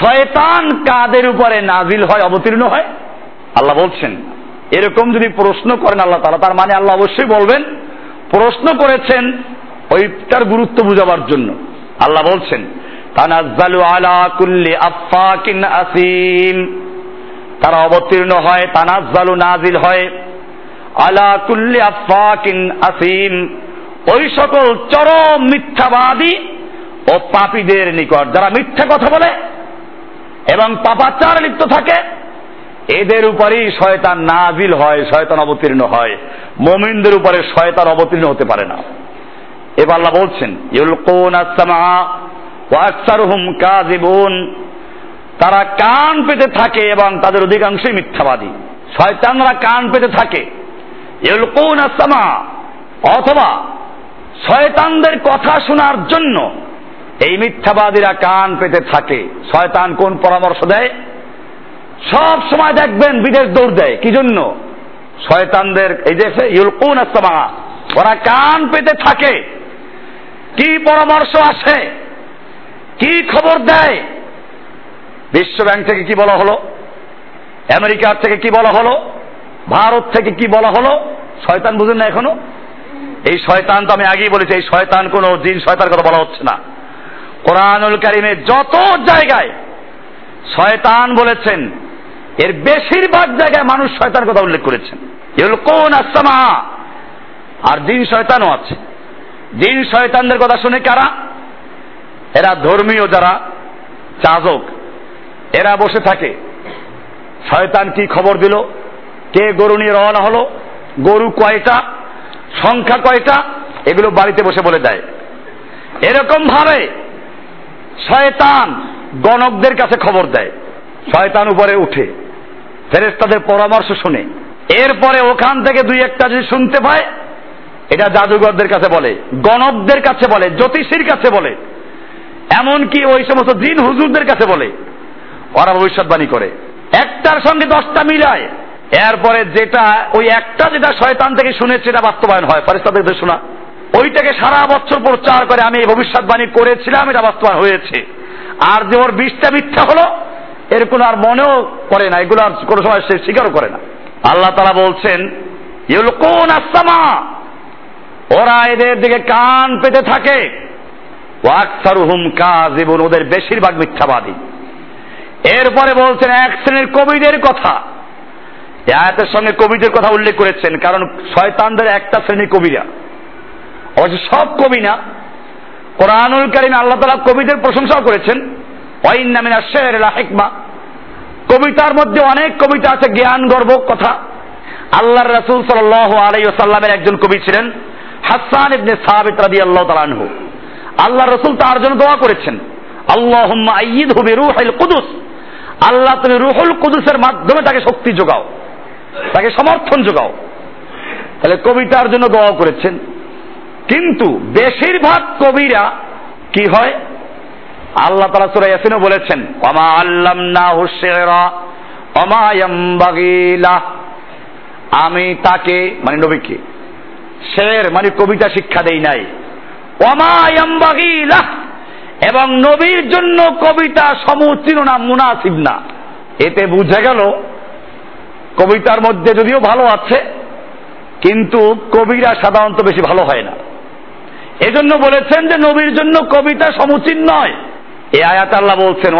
শয়তান কাদের উপরে নাজিল হয়, অবতীর্ণ হয়? আল্লাহ বলছেন, এরকম যদি প্রশ্ন করেন আল্লাহ তালা তার মানে আল্লাহ অবশ্যই বলবেন, প্রশ্ন করেছেন ওইটার গুরুত্ব বুঝাবার জন্য। আল্লাহ বলছেন, তানাজ্জালু আলা কুল্লি আফাকিন আসিম, তারা অবতীর্ণ হয়, তানাজ্জালু নাজিল হয় আলা কুল্লি আফাকিন আসিম। ওই সকল চরম মিথ্যাবাদী ও পাপীদের নিকট যারা মিথ্যা কথা বলে এবং পাপাচার লিপ্ত থাকে, এদের উপরেই শয়তান নাজিল হয়, শয়তান অবতীর্ণ হয়। মোমিনদের উপরে শয়তান অবতীর্ণ হতে পারে না। এবার আল্লাহ বলছেন, ইউলকুন আসসামা ওয়া আকসারুহুম কাযিবুন। তারা কান পেতে থাকে এবং তাদের অধিকাংশই মিথ্যাবাদী। শয়তানরা কান পেতে থাকে। আসসামা অথবা শয়তানদের কথা শোনার জন্য এই মিথ্যাবাদীরা কান পেতে থাকে। শয়তান কোন পরামর্শ দেয়? সব সময় দেখবেন বিদেশ দৌড় দেয়। কি জন্য? শয়তানদের এই যে ইউলকুন আসমা ওরা কান পেতে থাকে। কি পরামর্শ আসে? কি খবর দেয়? বিশ্ব ব্যাংক থেকে কি বলা হলো? আমেরিকার থেকে কি বলা হলো? ভারত থেকে কি বলা হলো? শয়তান বুঝেন না এখনও? এই শয়তান তো আমি আগেই বলেছি, এই শয়তান কোন জিন শয়তান কথা বলা হচ্ছে না। কোরআনুল কারিমে যত জায়গায় শয়তান বলেছেন, এর বেশিরভাগ জায়গায় মানুষ শয়তান কথা উল্লেখ করেছেন। কোন আসামা আর জিন শয়তানও আছে। জিন শয়তানদের কথা শুনে কারা? এরা ধর্মীয় যারা চাজক এরা বসে থাকে। শয়তান কি খবর দিল? কে গরু নিয়ে রওনা হলো? গরু কয়টা, সংখ্যা কয়টা, এগুলো বাড়িতে বসে বলে দেয়। এরকম ভাবে শয়তান গণকদের কাছে খবর দেয়। শয়তান উপরে উঠে ফেরেস্তাদের পরামর্শ শুনে। এরপরে ওখান থেকে দুই একটা যদি শুনতে পায়, এটা জাদুঘরদের কাছে বলে, গণকদের কাছে বলে, জ্যোতিষীর কাছে বলে, এমনকি ওই সমস্ত দিন হুজুরদের কাছে বলে, ওরা ভবিষ্যৎবাণী করে। একটার সঙ্গে দশটা মিলায়। এরপরে যেটা, ওই একটা যেটা শয়তান থেকে শুনেছে, এটা বাস্তবায়ন হয় ফারিস্তাদের শোনা ওইটাকে সারা বছর প্রচার করে, আমি এই ভবিষ্যৎবাণী করেছিলাম, এটা বাস্তবায়ন হয়েছে। আর যে ওর বিষটা মিথ্যা হলো, এর কোনো আর মনেও করে না, এগুলো আর কোনো সময় সে স্বীকারও করে না। আল্লাহ তারা বলছেন কোন আসামা ওরা এদের দিকে কান পেতে থাকে। ওয়াকসারুহুম কাজ এবং ওদের বেশিরভাগ মিথ্যাবাদী। এরপরে বলছেন, এক শ্রেণির কবিদের কথা। আয়াতের সঙ্গে কবিদের কথা উল্লেখ করেছেন, কারণ শয়তানদের একটা শ্রেণি কবিরা। অবশ্য সব কবি না কোরআনুল কারিমে আল্লাহ তালা কবিদের প্রশংসাও করেছেন। ওয়াইন্নামিনা শের হেকমা। কবিতার মধ্যে অনেক কবিতা আছে জ্ঞান গর্ব কথা। আল্লাহর রাসূল সাল্লাল্লাহু আলাইহি ওয়াসাল্লামের একজন কবি ছিলেন, হাসান ইবনে সাবিত রাদিয়াল্লাহু তাআলা আনহু। আল্লাহ রসুল তার জন্য দোয়া করেছেন, আল্লাহুম্মা আইয়িদহু বিরূহিল কুদুস। আল্লাহ, তুমি রুহুল কুদুসের মাধ্যমে তাকে শক্তি যোগাও। তাকে সমর্থন যোগাও। তাহলে কবিতার জন্য দোয়া করেছেন। কিন্তু বেশিরভাগ কবিরা কি হয়? আল্লাহ তালা সুরা ইয়াসিনও বলেছেন অমা আল্লাম না অমায়াম্বাগিলা আমি তাকে মানে নবীকে, শের মানে কবিতা শিক্ষা দেই নাই। অমায়াম্বাগিলা এবং নবীর জন্য কবিতা সমুচীন না মুনাসিব না। এতে বুঝা গেল কবিতার মধ্যে যদিও ভালো আছে, কিন্তু কবিরা সাধারণত বেশি ভালো হয় না। এজন্য বলেছেন যে নবীর জন্য কবিতা সমুচীন নয়। এ আয়াত আল্লাহ বলছেন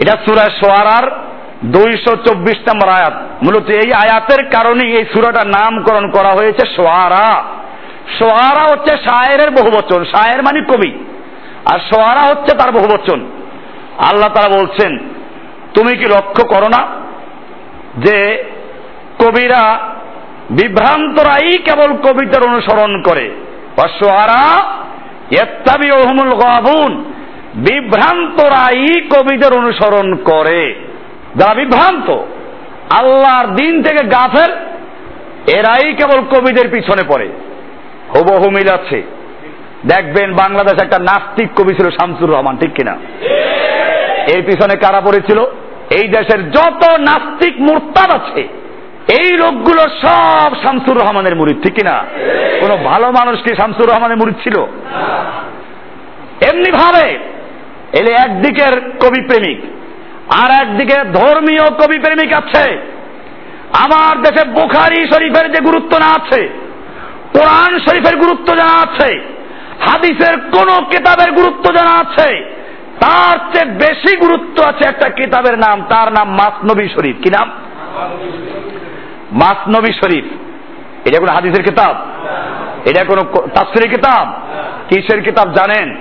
এটা সূরা সোয়ারার দুইশো চব্বিশ নম্বর আয়াত। মূলত এই আয়াতের কারণে এই সূরাটার নামকরণ করা হয়েছে সোয়ারা। সোয়ারা হচ্ছে শায়ের বহুবচন শায়ের মানে কবি। আর সোয়ারা হচ্ছে তার বহুবচন আল্লাহ তারা বলছেন তুমি কি লক্ষ্য করো না যে কবিরা বিভ্রান্তরাই কেবল কবিতার অনুসরণ করে? বিভ্রান্তরাই কবিদের অনুসরণ করে। যারা বিভ্রান্ত, আল্লাহর দিন থেকে গাফের এরাই কেবল কবিদের পিছনে পড়ে। হুবহু মিল আছে। দেখবেন বাংলাদেশ একটা নাস্তিক কবি ছিল শামসুর রহমান, ঠিক কিনা? এর পিছনে কারা পড়েছিল? এই দেশের যত নাস্তিক মুরতাদ আছে, এই লোকগুলো সব শামসুর রহমানের মুরিদ, ঠিক কিনা? কোন ভালো মানুষ কি শামসুর রহমানের মুরিদ ছিল? এমনি ভাবে এলে একদিকের কবি প্রেমিক, আর একদিকে ধর্মীয় কবি প্রেমিক আছে। আমার দেশে বুখারি শরীফের যে গুরুত্ব না আছে, কোরআন শরীফের গুরুত্ব জানা আছে, হাদিসের কোন কেতাবের গুরুত্ব জানা আছে তার চেয়ে বেশি গুরুত্ব আছে একটা কিতাবের নাম, তার নাম মাসনবী শরীফ। কি নাম? মাসনবী শরীফ। এটা কোন হাদিসের কিতাব? এটা কোন তাফসিরের কিতাব? কিসের কিতাব জানেন?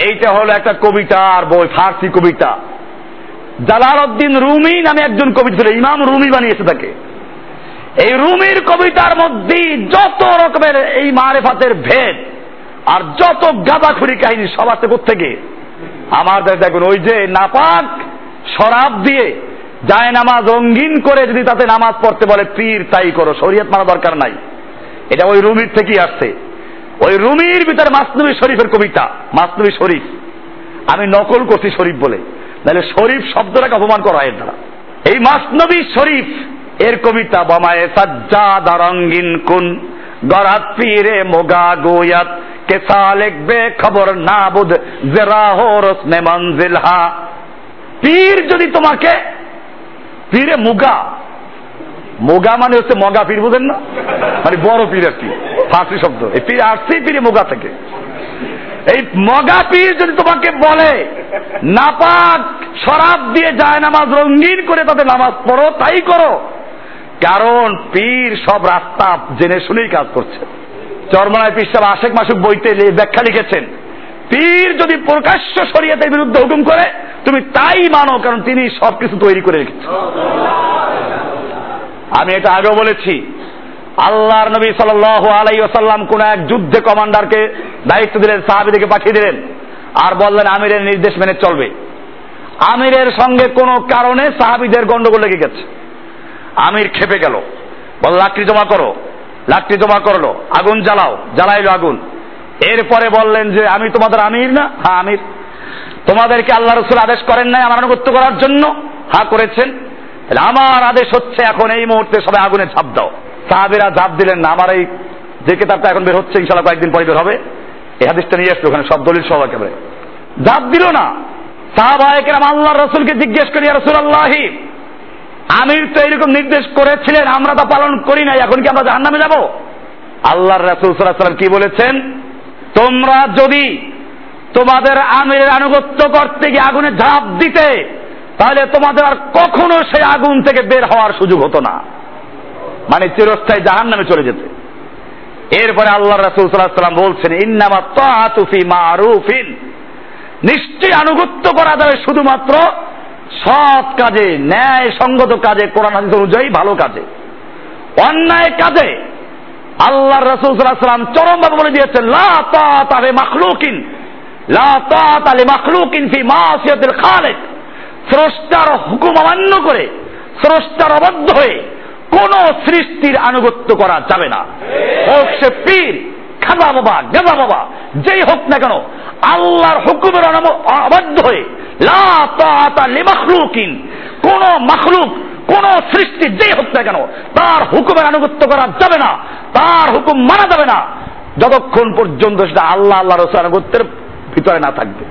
এইটা হলো একটা কবিতা আর বই, ফার্সি কবিতা। জালালউদ্দিন রুমি নামে একজন কবি ছিল, ইমাম রুমি বানিয়েছে তাকে। এই রুমির কবিতার মধ্যে যত রকমের এই মারেফাতের ভেদ আর যত গাঁদাখুরি কাহিনী সব আছে থেকে আমাদের দেখুন, ওই যে নাপাক শরাব দিয়ে যায় নামাজ রঙ্গিন করে যদি তাতে নামাজ পড়তে বলে, পীর তাই করো, শরীয়ত মানা দরকার নাই। এটা ওই রুমির থেকেই আসছে। ওই রুমির ভিতরে মাসনবী শরীফের কবিতা, মাসনবী শরীফ। আমি নকল করছি শরীফ বলে। তাহলে শরীফ শব্দটাকে অপমান করা হয় দ্বারা। এই মাসনবী শরীফ, এর কবিতা, বমায়ে সাজ্জাদা রঙ্গিন কুন, গরাত পীরে মোগা গোয়াত কেসা লিখবে খবর না বুধ জেরা হো রসনে মঞ্জিল হা। পীর যদি তোমাকে, পীরে মুগা। মোগা মানে হচ্ছে মগা পীর, বুঝেন না? মানে বড় পীর আর কি, ফার্সি শব্দ। এই পীর আসছেই পীরে মোগা থেকে। এই মগা পীর যদি তোমাকে বলে, নাপাক শরাব দিয়ে যায় নামাজ রঙিন করে তাদের নামাজ পড়ো, তাই করো। কারণ পীর সব রাস্তা জেনে শুনেই কাজ করছে। চরমনায় পীর সাহেব আশেক মাসুক বইতে ব্যাখ্যা লিখেছেন, পীর যদি প্রকাশ্য শরীয়তের বিরুদ্ধে হুকুম করে, তুমি তাই মানো, কারণ তিনি সবকিছু তৈরি করে রেখেছেন। আমি এটা আগেও বলেছি, আল্লাহর নবী সাল আলাই ওসাল্লাম কোন এক যুদ্ধে কমান্ডারকে দায়িত্ব দিলেন সাহাবিদিকে পাঠিয়ে দিলেন, আর বললেন, আমিরের নির্দেশ মেনে চলবে। আমিরের সঙ্গে কোনো কারণে সাহাবিদের গন্ডগোল লেগে গেছে। আমির খেপে গেল বল লাকড়ি জমা করো। লাকড়ি জমা করল, আগুন জ্বালাও, জ্বালাইলো আগুন। এরপরে বললেন যে, আমি তোমাদের আমির না? হ্যাঁ আমির। তোমাদেরকে আল্লাহ রসুল আদেশ করেন নাই আমার আনুগত্য করার জন্য? হা করেছেন। তাহলে আমার আদেশ হচ্ছে এখন এই মুহূর্তে সবাই আগুনে ঝাঁপ দাও। সাহাবিরা ঝাঁপ দিলেন না। আমার এই যে কেতাবটা এখন বের হচ্ছে ইনশাল্লাহ কয়েকদিন পরে বের হবে। এই হাদিসটা নিয়ে আসলো ওখানে, সব দলিল সব একেবারে। ঝাঁপ দিল না। সাহাবাহিকেরাম আল্লাহ রসুলকে জিজ্ঞেস করি রসুল আল্লাহি আমির তো এরকম নির্দেশ করেছিলেন, আমরা তা পালন করি নাই, এখন কি আমরা জাহান নামে যাব? আল্লাহর রাসুল সাল্লাম কি বলেছেন? তোমরা যদি তোমাদের আমিরের আনুগত্য করতে গিয়ে আগুনে ঝাঁপ দিতে, তাহলে তোমাদের আর কখনো সেই আগুন থেকে বের হওয়ার সুযোগ হতো না। মানে চিরস্থায়ী জাহান নামে চলে যেতে। এরপরে আল্লাহ রাসুল সাল্লাম বলছেন, ইন্নামা তাতুফি মারুফিন। নিশ্চয়ই আনুগত্য করা যাবে শুধুমাত্র সৎ কাজে ন্যায় সঙ্গত কাজে, কোরআন হাদিস অনুযায়ী ভালো কাজে। অন্যায় কাজে আল্লাহ রসুল সাল্লাম চরম ভাবে বলে দিয়েছেন, লা তালে মাখলুকিন, লা তালে মাখলুকিন ফি মাসিয়াতিল খালিক। স্রষ্টার হুকুম অমান্য করে, স্রষ্টার অবদ্ধ হয়ে কোন সৃষ্টির আনুগত্য করা যাবে না। হোক সে পীর খাজা বাবা গাজা বাবা, যেই হোক না কেন, আল্লাহর হুকুমের অবাধ্য হয়ে লিমাখলুকিন, কোন মাখলুক, কোন সৃষ্টি যেই হোক না কেন, তার হুকুমের আনুগত্য করা যাবে না, তার হুকুম মানা যাবে না, যতক্ষণ পর্যন্ত সেটা আল্লাহ আল্লাহ রসুল আনুগত্যের ভিতরে না থাকবে।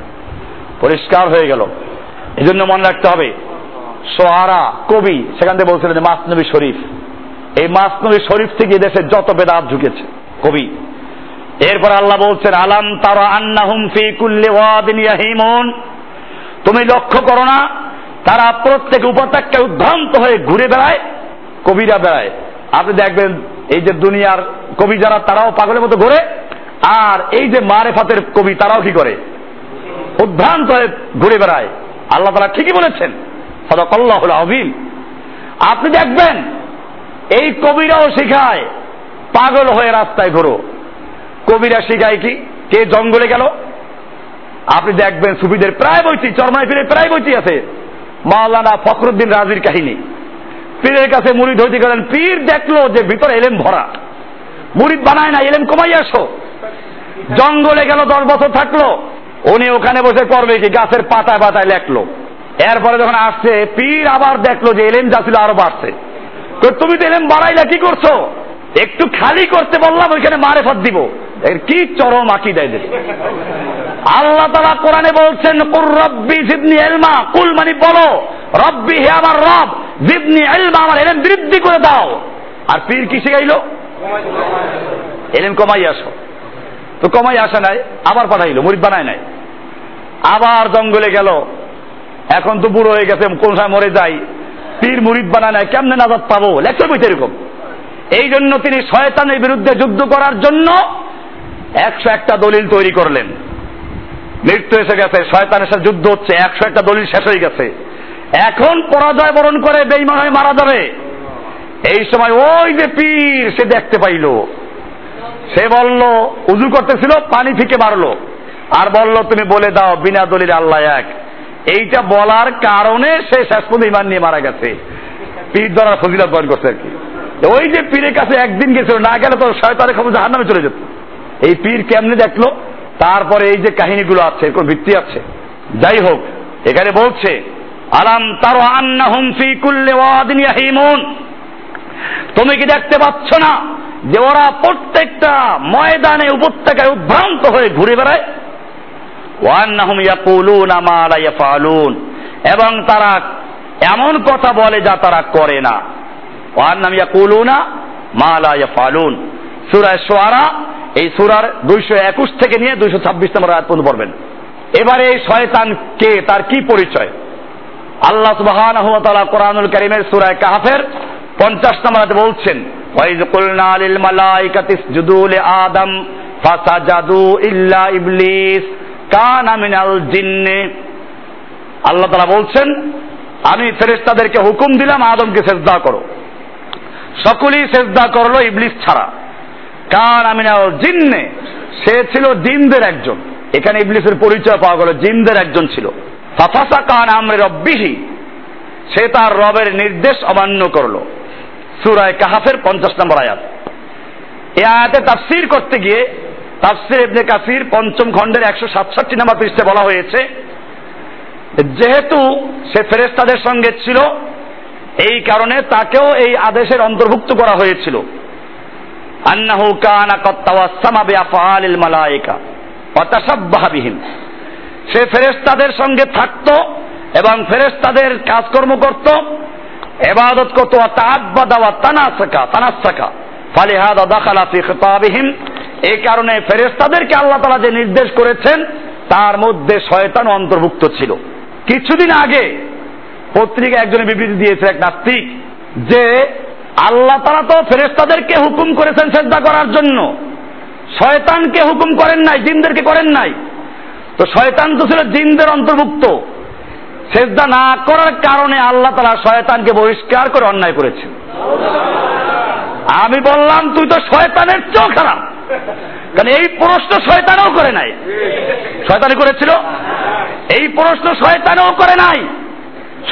পরিষ্কার হয়ে গেল। এই জন্য মনে রাখতে হবে সোহারা কবি, সেখান থেকে বলছিলেন মাসনবী শরীফ। এই মাসনবী শরীফ থেকে দেশে যত বেদাত ঢুকেছে, কবি। এরপর আল্লাহ বলছেন, আলাম তারা আন্নাহুম ফি কুল্লি ওয়াদিন ইয়াহিমুন? তুমি লক্ষ্য করো না, তারা প্রত্যেক উপত্যকায় উদ্ভ্রান্ত হয়ে ঘুরে বেড়ায়, কবিরা বেড়ায়। আপনি দেখবেন, এই যে দুনিয়ার কবি যারা তারাও পাগলের মতো ঘুরে, আর এই যে মারেফাতের কবি, তারাও কি করে? উদ্ভ্রান্ত হয়ে ঘুরে বেড়ায়। আল্লাহ তারা ঠিকই বলেছেন সদাকল্লাহ অভিম আপনি দেখবেন, এই কবিরাও শিখায়, পাগল হয়ে রাস্তায় ঘোরো। কবিরা শিখায় কি? কে জঙ্গলে গেল? আপনি দেখবেন সুফিদের প্রায় বইটি চরমায় ফিরে প্রায় বইটি আছে। মাওলানা ফখরুদ্দিন রাজির কাহিনী। পীরের কাছে মুরিদ হইতে গেলেন। পীর দেখল যে ভিতরে এলেম ভরা। মুরিদ বানায় না, এলেম কমাই আসো। জঙ্গলে গেল, দশ বছর থাকল। উনি ওখানে বসে করবে কি? গাছের পাতায় পাতায় লেখলো। এরপরে যখন আসছে, পীর আবার দেখল যে এলেম যা ছিল আরও বাড়ছে। তুমি তো এলেম বাড়াইলা, কি করছ? একটু খালি করতে বললাম, ওইখানে মারে ফাত দিব। এর কি চরম আকি দেয় আল্লাহ তালা কোরআনে বলছেন কুর রব্বি জিবনি এলমা কুল মানে বলো, রব্বি হে আমার রব জিবনি এলমা আমার এলেম বৃদ্ধি করে দাও। আর পীর কি শিখাইলো এলেম কমাই আসো। তো কমাই আসে নাই, আবার পাঠাইলো মুরিদ বানায় নাই। আবার জঙ্গলে গেল। এখন তো বুড়ো হয়ে গেছে, কোন সময় মরে যাই পীর মুরিদ বানায় নাই, কেমনে নাজাদ পাবো? লেকচার বইতে এরকম। এই জন্য তিনি শয়তানের বিরুদ্ধে যুদ্ধ করার জন্য একশো একটা দলিল তৈরি করলেন। মৃত্যু এসে গেছে শয়তানের সাথে যুদ্ধ হচ্ছে, একশো একটা দলিল শেষ হয়ে গেছে। এখন পরাজয় বরণ করে বেইমান হয়ে মারা যাবে। এই সময় ওই যে পীর, সে দেখতে পাইল। সে বলল, উজু করতেছিল, পানি থেকে মারলো। আর বলল, তুমি বলে দাও, বিনা দলিল আল্লাহ এক। এইটা বলার কারণে সে শেষ পর্যন্ত ইমান নিয়ে মারা গেছে। পীর দ্বারা ফজিলত বয়ন করছে আর কি। ওই যে পীরের কাছে একদিন গেছিল, না গেলে তো শয়তানের খবর জাহান নামে চলে যেত। এই পীর কেমনে দেখল? তারপরে এই যে কাহিনীগুলো আছে কোন ভিত্তি আছে। যাই হোক, এখানে বলছে, আলাম তারো আন্নাহুম ফি কুল্লি ওয়াদিন তুমি কি দেখতে পাচ্ছ না যে ওরা প্রত্যেকটা ময়দানে উপত্যকায় উদ্ভ্রান্ত হয়ে ঘুরে বেড়ায়? এবং তারা এমন কথা বলে যা তারা করে না। ওয়ান্নাম ইয়াকুলুনা মা লা ইয়াফালুন। সূরা শুআরা এই সুরার দুইশো একুশ থেকে নিয়ে 226 নম্বর আয়াত পর্যন্ত পড়বেন। এবারে এই শয়তান কে, তার কি পরিচয়? আল্লাহ তাআলা কোরআনুল কারীমের সুরায় কাহাফের 50 নম্বর বলছেন ওয়াইজ কুলনা লিল মালাইকাতি ইসজুদু লি আদম, ফাসাজাদু ইল্লা ইবলিস, কানা মিনাল জিন্নে। আল্লাহ তাআলা বলছেন, আমি ফেরেশতাদেরকে হুকুম দিলাম আদমকে সেজদা করো। সকলেই সেজদা করল ইবলিস ছাড়া। কান আমিনাল জিন্নে? সে ছিল জিনদের একজন। এখানে ইবলিসের পরিচয় পাওয়া গেল, জিনদের একজন ছিল। ফাফাসা কান আমরে রব্বিহি। সে তার রবের নির্দেশ অমান্য করল। সুরায় কাহাফের পঞ্চাশ নম্বর আয়াত। এ আয়াতে তাফসির করতে গিয়ে তাফসির ইবনে কাসির পঞ্চম খণ্ডের একশো সাতষট্টি নম্বর পৃষ্ঠে বলা হয়েছে, যেহেতু সে ফেরেস্তাদের সঙ্গে ছিল, এই কারণে তাকেও এই আদেশের অন্তর্ভুক্ত করা হয়েছিল। আন্নাহু কানা বিহিম। সে ফেরেশতাদের সঙ্গে থাকতো এবং ফেরেশতাদের কাজকর্ম করত এবাদত করত, ওয়া তাআব্বাদা ওয়া তানাসাকা তানাসাকা। দাখালা ফি খিতাবিহিম। এই কারণে ফেরেশতাদেরকে আল্লাহ তাআলা যে নির্দেশ করেছেন, তার মধ্যে শয়তান অন্তর্ভুক্ত ছিল। কিছুদিন আগে পত্রিকা একজনে বিবৃতি দিয়েছে এক নাস্তিক যে আল্লাহ তারা তো ফেরেস্তাদেরকে হুকুম করেছেন শ্রদ্ধা করার জন্য। শয়তানকে হুকুম করেন নাই, জিনদেরকে করেন নাই। তো শয়তান তো ছিল জিনদের অন্তর্ভুক্ত। সেজদা না করার কারণে আল্লাহ তারা শয়তানকে বহিষ্কার করে অন্যায় করেছেন। আমি বললাম, তুই তো শয়তানের চোখ খারাপ কারণ এই প্রশ্ন শয়তানও করে নাই। শয়তানি করেছিল? এই প্রশ্ন শয়তানও করে নাই।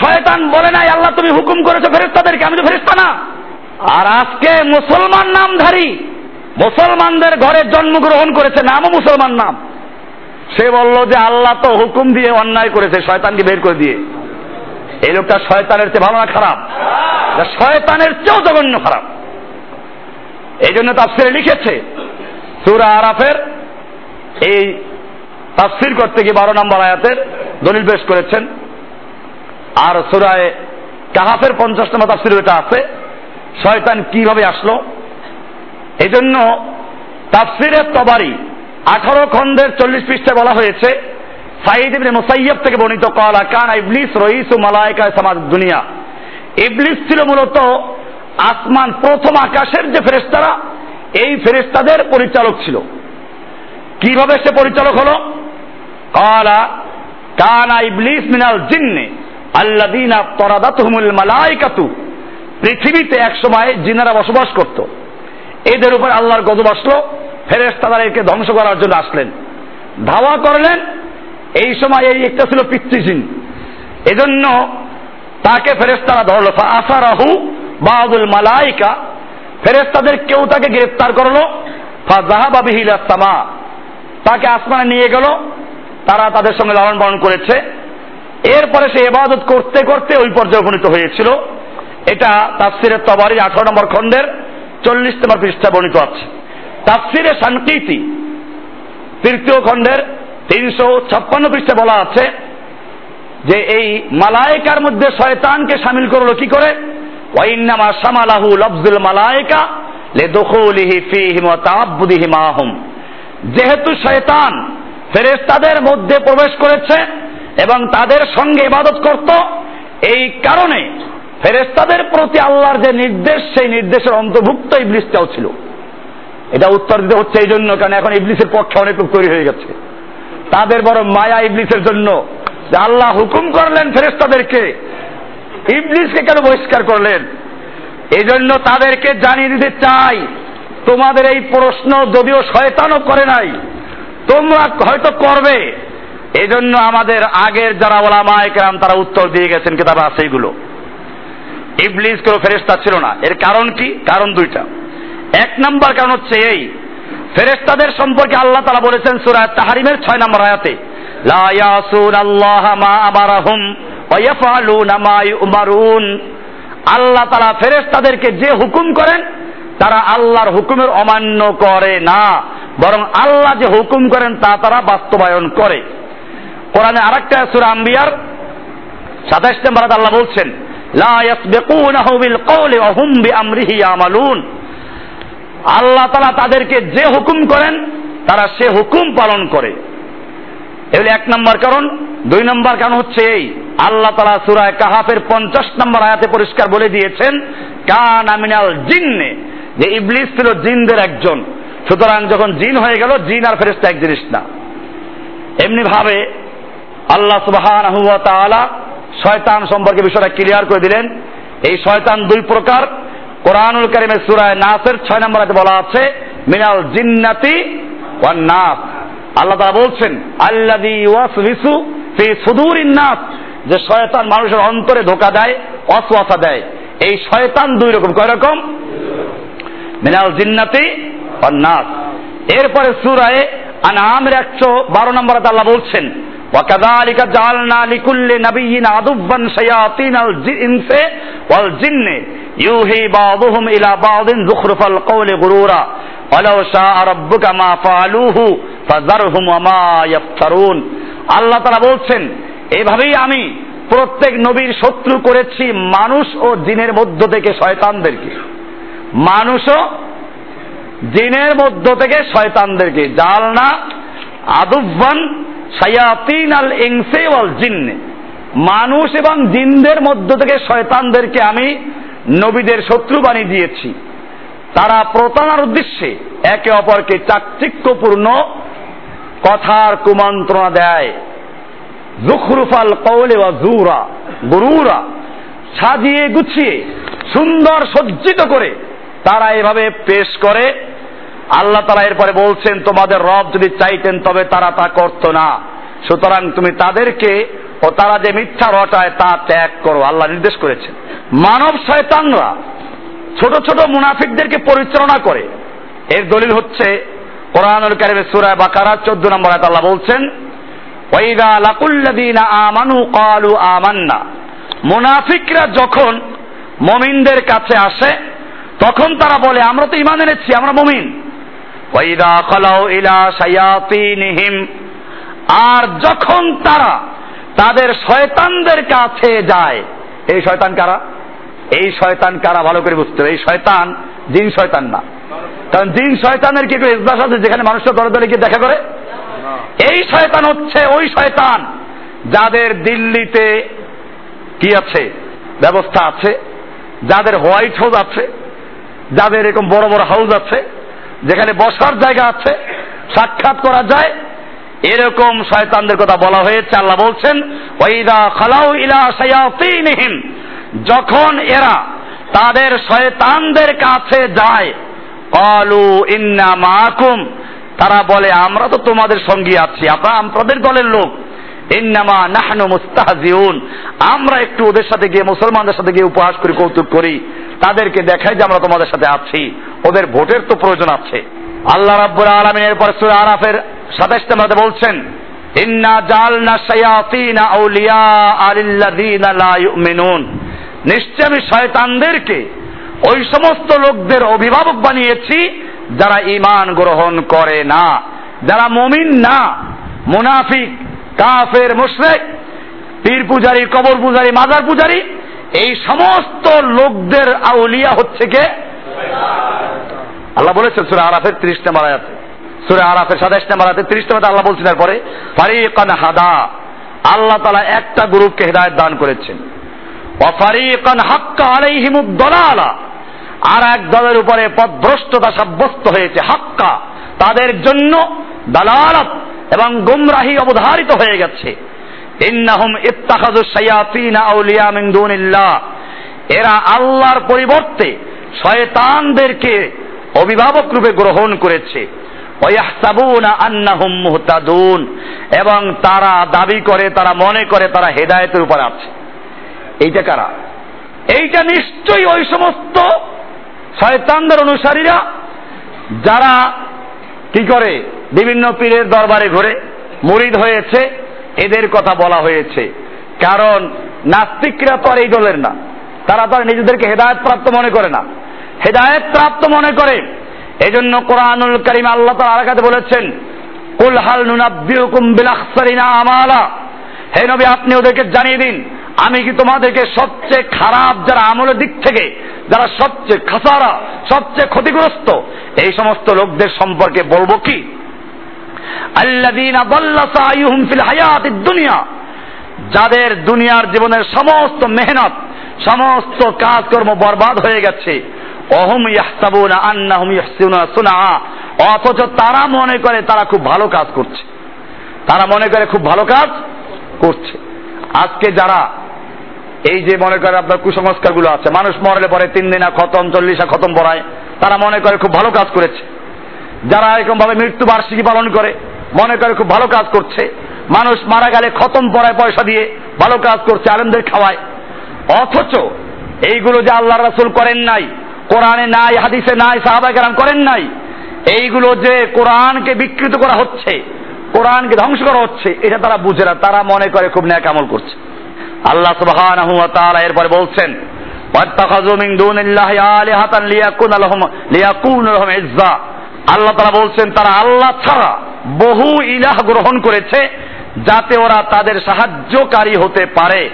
শয়তান বলে নাই, আল্লাহ তুমি হুকুম করেছ ফেরেস্তাদেরকে আমি তো ফেরেস্তা না। আর আজকে মুসলমান নামধারী মুসলমানদের ঘরে জন্মগ্রহণ করেছে, নামও মুসলমান নাম। সে বলল যে আল্লাহ তো হুকুম দিয়ে অন্যায় করেছে, শয়তানকে বের করে দিয়ে। এই লোকটা শয়তানের চেয়ে ভালো না খারাপ? শয়তানের চেয়েও জঘন্য খারাপ। এই জন্য তাফসিরে লিখেছে, সুরা আরাফের এই তাফসির করতে গিয়ে বারো নম্বর আয়াতের দলিল পেশ করেছেন। আর সুরায় কাহাফের পঞ্চাশ নম্বর তাফসির এটা আছে। শয়তান কীভাবে আসলো? এই জন্য তাফসিরের তবারি আঠারো খন্ডের চল্লিশ পৃষ্ঠায় বলা হয়েছে সাইদ ইবনে মুসাইয়্যব থেকে বর্ণিত, কলা কান ইবলিস রইস ও মালায়কা সমাজ দুনিয়া। ইবলিস ছিল মূলত আসমান প্রথম আকাশের যে ফেরেস্তারা এই ফেরেস্তাদের পরিচালক ছিল। কীভাবে সে পরিচালক হলো? কলা কানা ইবলিস মিনাল জিন্নে আল্লাদিনা তরাদাতহুমুল মালাইকাতু। পৃথিবীতে এক সময় জিনারা বসবাস করত। এদের উপর আল্লাহর গজব আসলো ফেরেস তাদেরকে ধ্বংস করার জন্য আসলেন। ধাওয়া করলেন, এই সময় এই একটা ছিল পিতৃজিন। এজন্য তাকে ফেরেস্তারা ধরলো। আসারাহু বাহাদুল মালাইকা ফেরেস্তাদের কেউ তাকে গ্রেফতার করল। তাকে আসমানে নিয়ে গেল। তারা তাদের সঙ্গে লালন পালন করেছে। এরপরে সে এবাদত করতে করতে ওই পর্যায়ে উপনীত হয়েছিল। এটা তাফসিরের তবারি আঠারো নম্বর খণ্ডের চল্লিশ নম্বর পৃষ্ঠা বর্ণিত আছে। তাফসিরে সানকিতি, তৃতীয় খণ্ডের তিনশো ছাপ্পান্ন পৃষ্ঠা বলা আছে যে এই মালায়কার মধ্যে শয়তানকে সামিল করল কি করে? ওয়াইন্নামা সামালাহু লফজুল মালায়কা লেদখুলিহি ফীহিম ওয়া তাআব্বুদিহি মাহুম। যেহেতু শয়তান ফেরেশতাদের মধ্যে প্রবেশ করেছে এবং তাদের সঙ্গে ইবাদত করত, এই কারণে ফেরেস্তাদের প্রতি আল্লাহর যে নির্দেশ, সেই নির্দেশের অন্তর্ভুক্ত ইবলিসটাও ছিল। এটা উত্তর দিতে হচ্ছে এই জন্য, কারণ এখন ইবলিসের পক্ষে অনেক লোক তৈরি হয়ে গেছে। তাদের বড় মায়া ইবলিসের জন্য যে আল্লাহ হুকুম করলেন ফেরেস্তাদেরকে ইবলিসকে কেন বহিষ্কার করলেন? এই জন্য তাদেরকে জানিয়ে দিতে চাই, তোমাদের এই প্রশ্ন যদিও শয়তানও করে নাই, তোমরা হয়তো করবে। এই জন্য আমাদের আগের যারা ওলামা একরাম তারা উত্তর দিয়ে গেছেন কিতাবে আছে এগুলো ইবলিস কেউ ফেরেস্তা ছিল না। এর কারণ কি? কারণ দুইটা। এক নাম্বার কারণ হচ্ছে এই ফেরেস্তাদের সম্পর্কে আল্লাহ তালা বলেছেন সুরায় তাহারিমের ছয় নম্বর আয়াতে আল্লাহ মা আমারাহুম ওয়া ইয়াফআলুনা মা ইউমারুন। আল্লাহ তারা যে হুকুম করেন, তারা আল্লাহর হুকুমের অমান্য করে না। বরং আল্লাহ যে হুকুম করেন, তা তারা বাস্তবায়ন করে। কোরআনে আরেকটা সুরা আম্বিয়ার সাতাইশ নম্বর আল্লাহ বলছেন আল্লাহ তাআলা তাদেরকে যে হুকুম করেন, তারা সে হুকুম পালন করে। এগুলি এক নম্বর কারণ। দুই নম্বর কারণ হচ্ছে এই, আল্লাহ তালা সুরায় কাহাফের পঞ্চাশ নম্বর আয়াতে পরিষ্কার বলে দিয়েছেন, কান আমিনাল জিন্নে, যে ইবলিস ছিল জিনদের একজন। সুতরাং যখন জিন হয়ে গেল, জিন আর ফেরেস্তা এক জিনিস না। এমনি ভাবে আল্লাহ সুবাহান শয়তান সম্পর্কে বিষয়টা ক্লিয়ার করে দিলেন। এই শয়তান দুই প্রকার। কোরআনুল কারিমের সুরায় নাসের ছয় নম্বর বলা আছে, মিনাল জিন্নাতি ওয়ান নাস। আল্লাহ তারা বলছেন আল্লাদি ওয়াসবিসু ফি সুদুরিন নাস। যে শয়তান মানুষের অন্তরে ধোকা দেয় অসওয়াসা দেয়। এই শয়তান দুই রকম। কয় রকম? মিনাল জিন্নাতি ওয়ান নাস। এরপরে সূরায়ে আনআমের 112 নম্বরে আল্লাহ বলছেন وكذلك جعلنا لكل نبي عدوا شياطين الانس والجن يوحي بعضهم الى بعض زخرف القول غرورا ولو شاء ربك ما فعلوه فذرهم وما يفترون আল্লাহ তারা বলছেন এভাবেই আমি প্রত্যেক নবীর শত্রু করেছি মানুষ ও জিনের মধ্য থেকে শয়তানদেরকে মানুষও জিনের মধ্য থেকে শয়তানদেরকে জালনা আদুবান সায়াতিন আল ইংসে জিন্নে মানুষ এবং জিনদের মধ্য থেকে শয়তানদেরকে আমি নবীদের শত্রু বানিয়ে দিয়েছি। তারা প্রতারণার উদ্দেশ্যে একে অপরকে চাকচিক্যপূর্ণ কথার কুমন্ত্রণা দেয়। জুখরুফাল কৌলে বা জুরা, গুরুরা, সাজিয়ে গুছিয়ে, সুন্দর সজ্জিত করে তারা এভাবে পেশ করে। আল্লাহ তারা এরপরে বলছেন, তোমাদের রব যদি চাইতেন, তবে তারা তা করত না। সুতরাং তুমি তাদেরকে ও তারা যে মিথ্যা রটায়, তা ত্যাগ করো। আল্লাহ নির্দেশ করেছেন। মানব শয়তানরা ছোট ছোট মুনাফিকদেরকে পরিচালনা করে। এর দলিল হচ্ছে, কোরআনুল কারিমের সূরা বাকারা 14 নম্বর আল্লাহ বলছেন, ওয়াইদা লাকুল্লাযীনা আমানু ক্বালু আমান্না। মুনাফিকরা যখন মমিনদের কাছে আসে, তখন তারা বলে, আমরা তো ঈমান এনেছি, আমরা মুমিন। ওয়াইদা খালাউ ইলা শায়াতিনহিম, আর যখন তারা তাদের শয়তানদের কাছে যায়, এই শয়তান কারা? এই শয়তান কারা? ভালো করে বুঝতে এই শয়তান জিন শয়তান না। কারণ জিন শয়তানের কি ইসবাস আছে? যেখানে মানুষটা দলে দলে গিয়ে দেখা করে? এই শয়তান হচ্ছে ওই শয়তান যাদের দিল্লিতে কি আছে? ব্যবস্থা আছে, যাদের হোয়াইট হাউস আছে, যাদের এরকম বড় বড় হাউস আছে যেখানে বসার জায়গা আছে, সাক্ষাৎ করা যায়। এরকম শয়তানদের কথা বলা হয়েছে, আল্লাহ বলছেন, ওয়াইদা খালাউ ইলা শায়াতিনহিম। যখন এরা তাদের শয়তানদের কাছে যায়, কলু ইন্না মাকুম। তারা বলে, আমরা তো তোমাদের সঙ্গী আছি, আমরা আমাদের দলের লোক। ইন্নামা নাহনু মুস্তাহজিউন। আমরা একটু ওদের সাথে গিয়ে, মুসলমানদের সাথে গিয়ে উপহাস করি, কৌতুক করি। তাদেরকে দেখাই যে আমরা তোমাদের সাথে আছি। ওদের ভোটের তো প্রয়োজন আছে। আল্লাহ রাব্বুল আলামিনের পর সূরা আরাফের 27 নম্বরে বলছেন, ইন্না জালনা শায়াতিনা আউলিয়া আলিল্লাযিনা লা ইউমিনুন। নিশ্চয় আমি শয়তানদেরকে ওই সমস্ত লোকদের অভিভাবক বানিয়েছি যারা ঈমান গ্রহণ করে না, যারা মুমিন না, মুনাফিক। কাফের, মুশরিক, পীর পূজারি, কবর পূজারি, মাজার পূজারি, এই সমস্ত লোকদের আউলিয়া হচ্ছে কে? আল্লাহ বলেছেন সুরে আরাফের ত্রিশ নম্বর আয়াতে। সুরে আরাফের সাতাইশ নম্বর আয়াতে, ত্রিশ নম্বর আল্লাহ বলছেন এরপরে ফারিকান হাদা, আল্লাহ তালা একটা গ্রুপকে হেদায়ত দান করেছেন। অফারিকান হাক্কা আলাইহিমুদ দলালা, আর এক দলের উপরে পদভ্রষ্টতা সাব্যস্ত হয়েছে হাক্কা। তাদের জন্য দালালত এবং গুমরাহি অবধারিত হয়ে গেছে। ইন্নাহুম আউলিয়া এরা আল্লাহর পরিবর্তে শয়তানদেরকে অভিভাবক রূপে গ্রহণ করেছে। এবং তারা দাবি করে, তারা মনে করে, তারা হেদায়েতের উপর আছে। এইটা কারা? এইটা নিশ্চয়ই ওই সমস্ত শয়তানদের অনুসারীরা, যারা কি করে? বিভিন্ন পীরের দরবারে ঘুরে মুরিদ হয়েছে, এদের কথা বলা হয়েছে। কারণ নাস্তিকরা তো আর এই দলের না। তারা তারা নিজেদেরকে হেদায়ত প্রাপ্ত মনে করে না। হেদায়ত প্রাপ্ত মনে করে। এজন্য কোরআনুল করিম আল্লাহ তাআলা আরাকাতে বলেছেন, কুল হাল নুনাব্বিউকুম বিল আখসারিনা আমালা। হে নবী, আপনি ওদেরকে জানিয়ে দিন, আমি কি তোমাদেরকে সবচেয়ে খারাপ যারা আমলের দিক থেকে, যারা সবচেয়ে খাসারা, সবচেয়ে ক্ষতিগ্রস্ত, এই সমস্ত লোকদের সম্পর্কে বলব কি? দুনিয়া। যাদের দুনিয়ার জীবনের সমস্ত মেহনত, সমস্ত কাজকর্ম বরবাদ হয়ে গেছে। অহম অথচ তারা মনে করে তারা খুব ভালো কাজ করছে। তারা মনে করে খুব ভালো কাজ করছে। আজকে যারা এই যে মনে করে আপনার কুসংস্কারগুলো আছে, মানুষ মরলে পরে তিন দিনা খতম, চল্লিশা খতম পড়ায়, তারা মনে করে খুব ভালো কাজ করেছে। যারা এরকম ভাবে মৃত্যু বার্ষিকী পালন করে, মনে করে খুব ভালো কাজ করছে, মানুষ মারা গেলে খতম পড়ায় পয়সা দিয়ে ভালো কাজ করছে আলেমদের খাওয়ায়। অথচ এইগুলো যে আল্লাহ রাসুল করেন নাই, কোরআনে নাই, হাদিসে নাই সাহাবাহাম করেন নাই, এইগুলো যে কোরআনকে বিকৃত করা হচ্ছে, কোরআনকে ধ্বংস করা হচ্ছে, এটা তারা বুঝে না, তারা মনে করে খুব ন্যাক আমল করছে। আল্লাহ তাআলা এরপরে বলছেন, ওয়াত্তাখাযু মিন দুনিল্লাহি আলিহাতান লিয়াকুনা লাহুম লিয়াকুনা লাহুম ইজ্জা। আল্লাহ তারা বলছেন, তারা আল্লাহ ছাড়া বহু ইলাহ গ্রহণ করেছে যাতে ওরা তাদের সাহায্যকারী হতে পারে।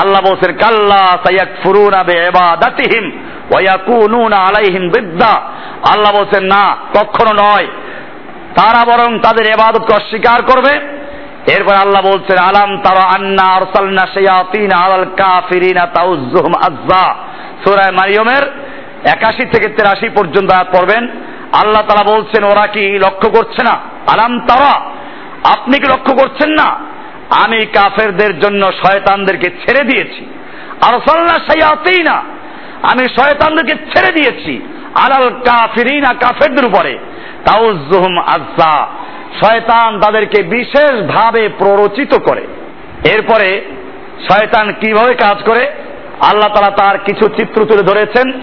আল্লাহ বলছেন, কাল্লা সায়াকফুরুনা বিইবাদাতিহিম ওয়া ইয়াকুনুনা আলাইহিম বিদ্দা। আল্লাহ বলছেন, না, কখনো নয়। তারা বরং তাদের এবাদতকে অস্বীকার করবে। এরপর আল্লাহ বলছেন, আলাম তারা আন্না আরসালনা শায়াতিন আলাল কাফিরিনা তাউজ্জুহুম আজ্জা। সূরা মারিয়মের 81 থেকে 83 পর্যন্ত আয়াত পড়বেন। আল্লাহ তাআলা বলছেন, ওরা কি লক্ষ্য করছে না? আলাম তারা, আপনি কি লক্ষ্য করছেন না? আমি কাফেরদের জন্য শয়তানদেরকে ছেড়ে দিয়েছি। আরসালনা না আমি শয়তানদেরকে ছেড়ে দিয়েছি। আলাল কাফিরিনা, কাফেরদের উপরে। তাউজ্জুহুম আজ্জা, শয়তান তাদেরকে বিশেষভাবে প্ররোচিত করে। এরপরে শয়তান কীভাবে কাজ করে? আল্লাহ তারা তার কিছু চিত্র তুলে ধরেছেন।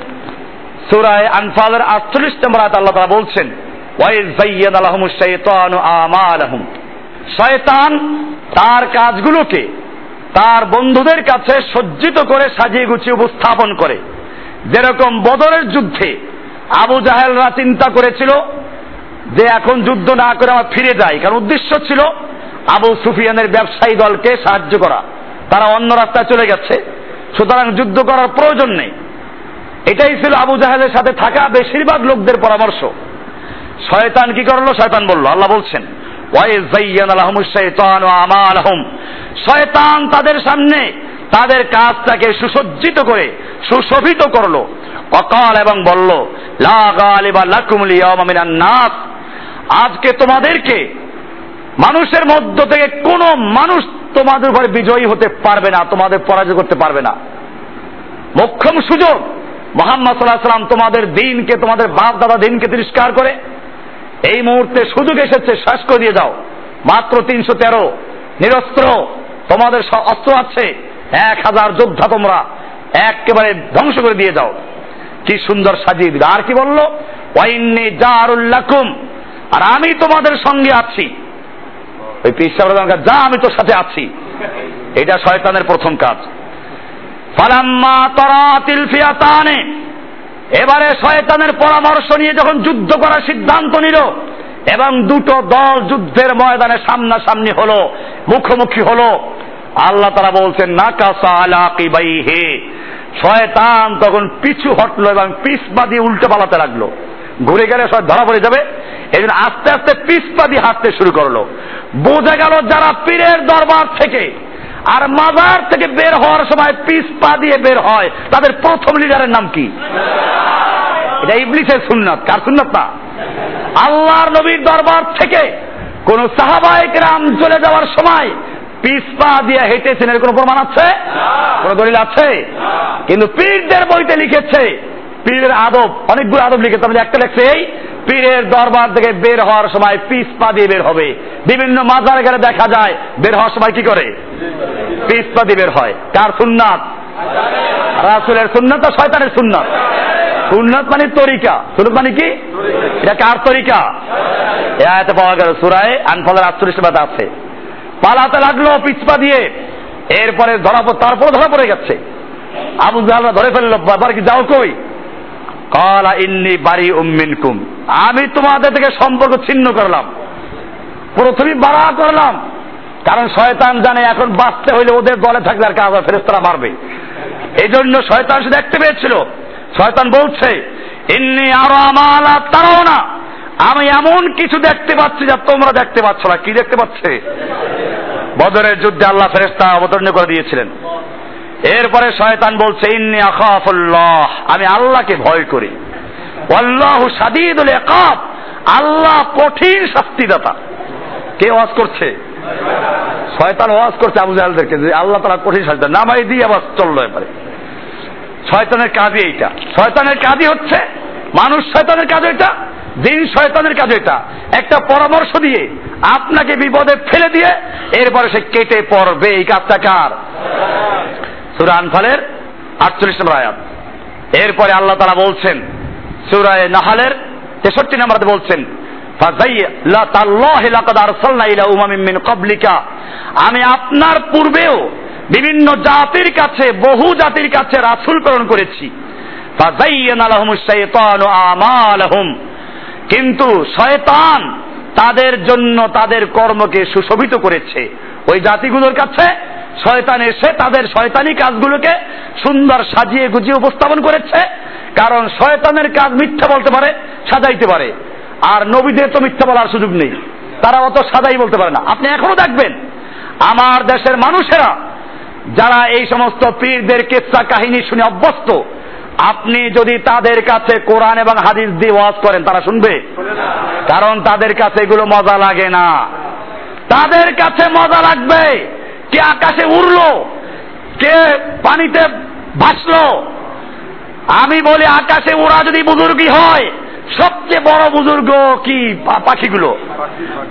সুরায় আনফালের আটচল্লিশ নম্বর আয়াত আল্লাহ তারা বলছেন শয়তান তার কাজগুলোকে তার বন্ধুদের কাছে সজ্জিত করে সাজিয়ে গুছিয়ে উপস্থাপন করে। যেরকম বদরের যুদ্ধে আবু জাহেলরা চিন্তা করেছিল যে এখন যুদ্ধ না করে আমার ফিরে যাই, কারণ উদ্দেশ্য ছিল আবু সুফিয়ানের ব্যবসায়ী দলকে সাহায্য করা। তারা অন্য রাস্তায় চলে গেছে। সুতরাং যুদ্ধ করার প্রয়োজন নেই। এটাই ছিল আবু জাহেলের সাথে থাকা বেশিরভাগ লোকদের পরামর্শ। শয়তান কি করল? শয়তান বলল, আল্লাহ বলছেন শয়তান তাদের সামনে তাদের কাজটাকে সুসজ্জিত করে, সুশোভিত করল। অকাল এবং বলল নাস। আজকে তোমাদেরকে মানুষের মধ্য থেকে কোন মানুষ তোমাদের উপরে বিজয়ী হতে পারবে না, তোমাদের পরাজয় করতে পারবে না। মোক্ষম সুযোগ। মোহাম্মদ সাল্লাহ সাল্লাম তোমাদের দিনকে, তোমাদের বাপ দাদা দিনকে তিরস্কার করে, এই মুহূর্তে সুযোগ এসেছে, শেষ করে দিয়ে যাও। মাত্র তিনশো তেরো, নিরস্ত্র, তোমাদের অস্ত্র আছে, এক হাজার যোদ্ধা তোমরা একেবারে ধ্বংস করে দিয়ে যাও। কি সুন্দর সাজিয়ে দিল আর কি বলল? ওয়াইন্নি জারুল্লাকুম আর আমি তোমাদের সঙ্গে আছি। ওই পিসাব যা আমি তোর সাথে আছি। এটা শয়তানের প্রথম কাজ। ফালাম্মা তরাতিল ফিয়াতানে। এবারে শয়তানের পরামর্শ নিয়ে যখন যুদ্ধ করার সিদ্ধান্ত নিল, এবং দুটো দল যুদ্ধের ময়দানে সামনাসামনি হলো, মুখোমুখি হলো, আল্লাহ তারা বলছেন, নাকাসা আলা কিবাইহে। শয়তান তখন পিছু হটলো এবং পিস বাদিয়ে উল্টে পালাতে লাগল। ঘুরে গেলে সব ধরা পড়ে যাবে। এই আস্তে আস্তে পিস দিয়ে হাঁটতে শুরু করল। বোঝা গেল যারা পীরের দরবার থেকে আর মাজার থেকে বের হওয়ার সময় পিস পা দিয়ে বের হয়। তাদের প্রথম লিডারের নাম কি? এটা ইবলিসের সুন্নাত। কার সুন্নাত না আল্লাহর নবীর দরবার থেকে কোন সাহাবায়ক রাম চলে যাওয়ার সময় পিসপা দিয়ে হেঁটেছেন। এর কোন প্রমাণ আছে? কোন দলিল আছে? কিন্তু পীরদের বইতে লিখেছে, পীরের আদব, অনেকগুলো আদব লিখেছে। আমি একটা লেখছে এই পীরের দরবার থেকে বের হওয়ার সময় পিস পা দিয়ে বের হবে। বিভিন্ন মাজার গেলে দেখা যায়, বের হওয়ার সময় কি করে? পিস পা দিয়ে বের হয়। কার সুন্নাত? রাসুলের সুন্নাত আর শয়তানের সুন্নাত? সুন্নাত মানে তরিকা। সুন্নাত মানে কি? এটা কার তরিকা? এতে পাওয়া গেল সুরায় আনফলের আটচল্লিশ বাদ আছে। পালাতে লাগল পিছপা দিয়ে। এরপরে ধরা তারপরে ধরা পড়ে গেছে। আবু জাহালরা ধরে ফেলল, বাবার কি যাও কই? কলা ইন্নি বাড়ি উম্মিনকুম আমি তোমাদের থেকে সম্পর্ক ছিন্ন করলাম। প্রথমেই বাড়া করলাম। কারণ শয়তান জানে এখন বাঁচতে হইলে ওদের দলে থাকলে আর কাজ ফেরেস্তারা মারবে। এই জন্য শয়তান শুধু দেখতে পেয়েছিল শয়তান বলছে, ইন্নি আরও আমালা তারাও না। আমি এমন কিছু দেখতে পাচ্ছি যা তোমরা দেখতে পাচ্ছ না। কি দেখতে পাচ্ছে? বদরের যুদ্ধে আল্লাহ ফেরেস্তা অবতরণ করে দিয়েছিলেন। এরপরে শয়তান বলছে, ইন্নি আখাফুল্লাহ আমি আল্লাহকে ভয় করি। আল্লাহ সাদিদুল একাব আল্লাহ কঠিন শাস্তিদাতা। কে ওয়াজ করছে? শয়তান ওয়াজ করছে আবু জাহালদেরকে, যে আল্লাহ তারা কঠিন শাস্তি নামাই দিয়ে আবার চলল এবারে। শয়তানের কাজই এইটা। শয়তানের কাজই হচ্ছে, মানুষ শয়তানের কাজ এটা দিন শয়তানের কাজ এটা। একটা পরামর্শ দিয়ে আপনাকে বিপদে ফেলে দিয়ে, এরপরে সে কেটে পড়বে। এই কাজটা কার? সুরা আনফালের আটচল্লিশ নম্বর আয়াত। এরপরে আল্লাহ তারা বলছেন, সুরায় নাহালের তেষট্টি নম্বর বলছেন আমি আপনার পূর্বেও বিভিন্ন জাতির কাছে, বহু জাতির কাছে রাসুল প্রেরণ করেছি। কিন্তু শয়তান তাদের জন্য তাদের কর্মকে সুশোভিত করেছে। ওই জাতিগুলোর কাছে শয়তান এসে তাদের শয়তানি কাজগুলোকে সুন্দর সাজিয়ে গুজিয়ে উপস্থাপন করেছে। কারণ শয়তানের কাজ মিথ্যা বলতে পারে, সাজাইতে পারে। আর নবীদের তো মিথ্যা বলার সুযোগ নেই। তারা অত সাদাই বলতে পারে না। আপনি এখনও দেখবেন, আমার দেশের মানুষেরা, যারা এই সমস্ত পীরদের কেচ্ছা কাহিনী শুনে অভ্যস্ত, আপনি যদি তাদের কাছে কোরআন এবং হাদিস দিয়ে ওয়াজ করেন, তারা শুনবে। কারণ তাদের কাছে এগুলো মজা লাগে না। তাদের কাছে মজা লাগবে। কে আকাশে উড়লো? কে পানিতে ভাসলো? আমি বলি, আকাশে ওরা যদি বুজুর্গি হয়, সবচেয়ে বড় বুজুর্গ কি পাখিগুলো?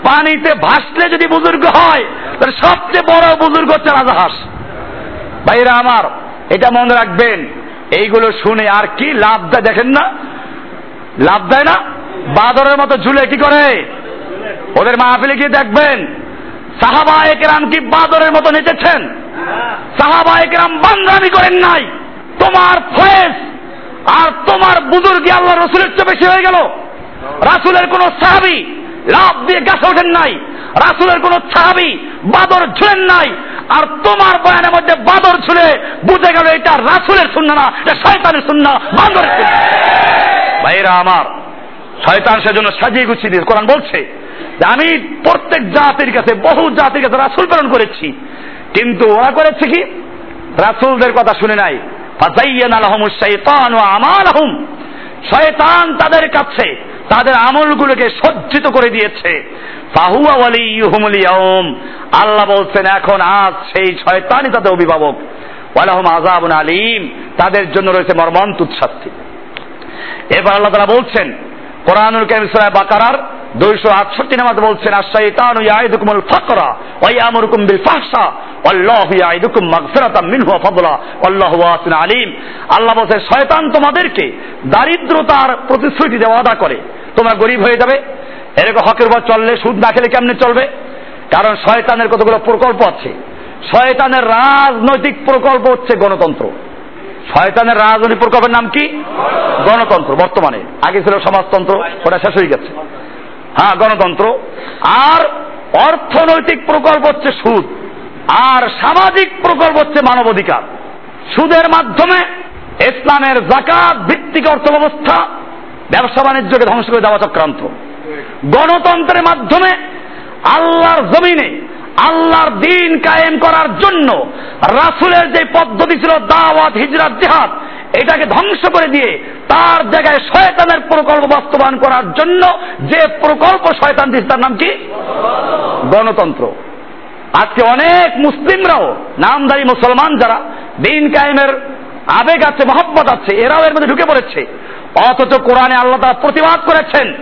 পানিতে ভাসলে যদি বুজুর্গ হয়, তাহলে সবচেয়ে বড় বুজুর্গ হচ্ছে রাজাহাঁস। ভাইরা আমার, এটা মনে রাখবেন, এইগুলো শুনে আর কি লাভ দেয় দেখেন না? লাভ দেয় না? বাদরের মতো ঝুলে কি করে? ওদের মাহফিলে গিয়ে দেখবেন সাহাবা একরাম কি বাদরের মতো নেচেছেন? সাহাবা একরাম বান্দামি করেন নাই। তোমার ফয়েজ আর তোমার বুজুর্গি আল্লাহ রসুলের চেয়ে বেশি হয়ে গেল। রাসুলের কোন সাহাবি লাভ দিয়ে গাছে ওঠেন নাই। রাসুলের কোন সাহাবি বাদর ঝুলেন নাই। আর তোমার বয়ানের মধ্যে বাদর ঝুলে বুঝে গেল এটা রাসুলের শূন্য না, এটা শয়তানের শূন্য বাদরের ভাইরা আমার, শয়তান সেজন্য সাজিয়ে গুছিয়ে দিয়ে কোরআন বলছে আমি প্রত্যেক জাতির কাছে, বহু জাতির কাছে রাসুল প্রেরণ করেছি। কিন্তু ওরা করেছে কি? রাসুলদের কথা শুনে নাই। শয়তান তাদের কাছে, তাদের আমলগুলোকে সজ্জিত করে দিয়েছে। আল্লাহ বলছেন, এখন আজ সেই শয়তানই তাদের অভিভাবক। ওয়ালাহুম আজাবুন আলিম। তাদের জন্য রয়েছে মর্মন্তুৎ শাস্তি। এবার আল্লাহ তারা বলছেন, কোরআনুল কারিম সূরা বাকারার দুইশো আটষট্টি নামাজ বলছেন আশাইতানু ইয়াইদুকুমুল ফাকরা ওয়া ইয়ামুরুকুম বিল ফাহশা আল্লাহু ইয়াইদুকুম মাগফিরাতাম মিনহু ওয়া ফাদলা আল্লাহু ওয়াসিন আলিম। আল্লাহ শয়তান তোমাদেরকে দারিদ্রতার প্রতিশ্রুতি দেওয়া আদা করে। তোমরা গরিব হয়ে যাবে, এরকম হকের উপর চললে সুদ না খেলে কেমনে চলবে? কারণ শয়তানের কতগুলো প্রকল্প আছে। শয়তানের রাজনৈতিক প্রকল্প হচ্ছে গণতন্ত্র। শয়তানের রাজনৈতিক প্রকল্পের নাম কি? গণতন্ত্র, বর্তমানে। আগে ছিল সমাজতন্ত্র, ওটা শেষ হয়ে গেছে। হ্যাঁ গণতন্ত্র। আর অর্থনৈতিক প্রকল্প হচ্ছে সুদ। আর সামাজিক প্রকল্প হচ্ছে মানবাধিকার। সুদের মাধ্যমে ইসলামের জাকাত ভিত্তিক অর্থ ব্যবস্থা ব্যবসা বাণিজ্যকে ধ্বংস করে দেওয়া চক্রান্ত। গণতন্ত্রের মাধ্যমে আল্লাহর জমিনে, আল্লাহর দিন কায়েম করার জন্য রাসুলের যে পদ্ধতি ছিল দাওয়াত, হিজরাত, জেহাদ এটাকে ধ্বংস করে দিয়ে তার জায়গায় শয়তানের প্রকল্প বাস্তবায়ন করার জন্য যে প্রকল্প শয়তান দিচ্ছে তার নাম কি? গণতন্ত্র। আজকে অনেক মুসলিমরাও, নামদারি মুসলমান যারা, দিন কায়েমের আবেগ আছে, মহব্বত আছে, এরাও এর মধ্যে ঢুকে পড়েছে। অথচ কোরআনে আল্লাহ তারা প্রতিবাদ করেছেন।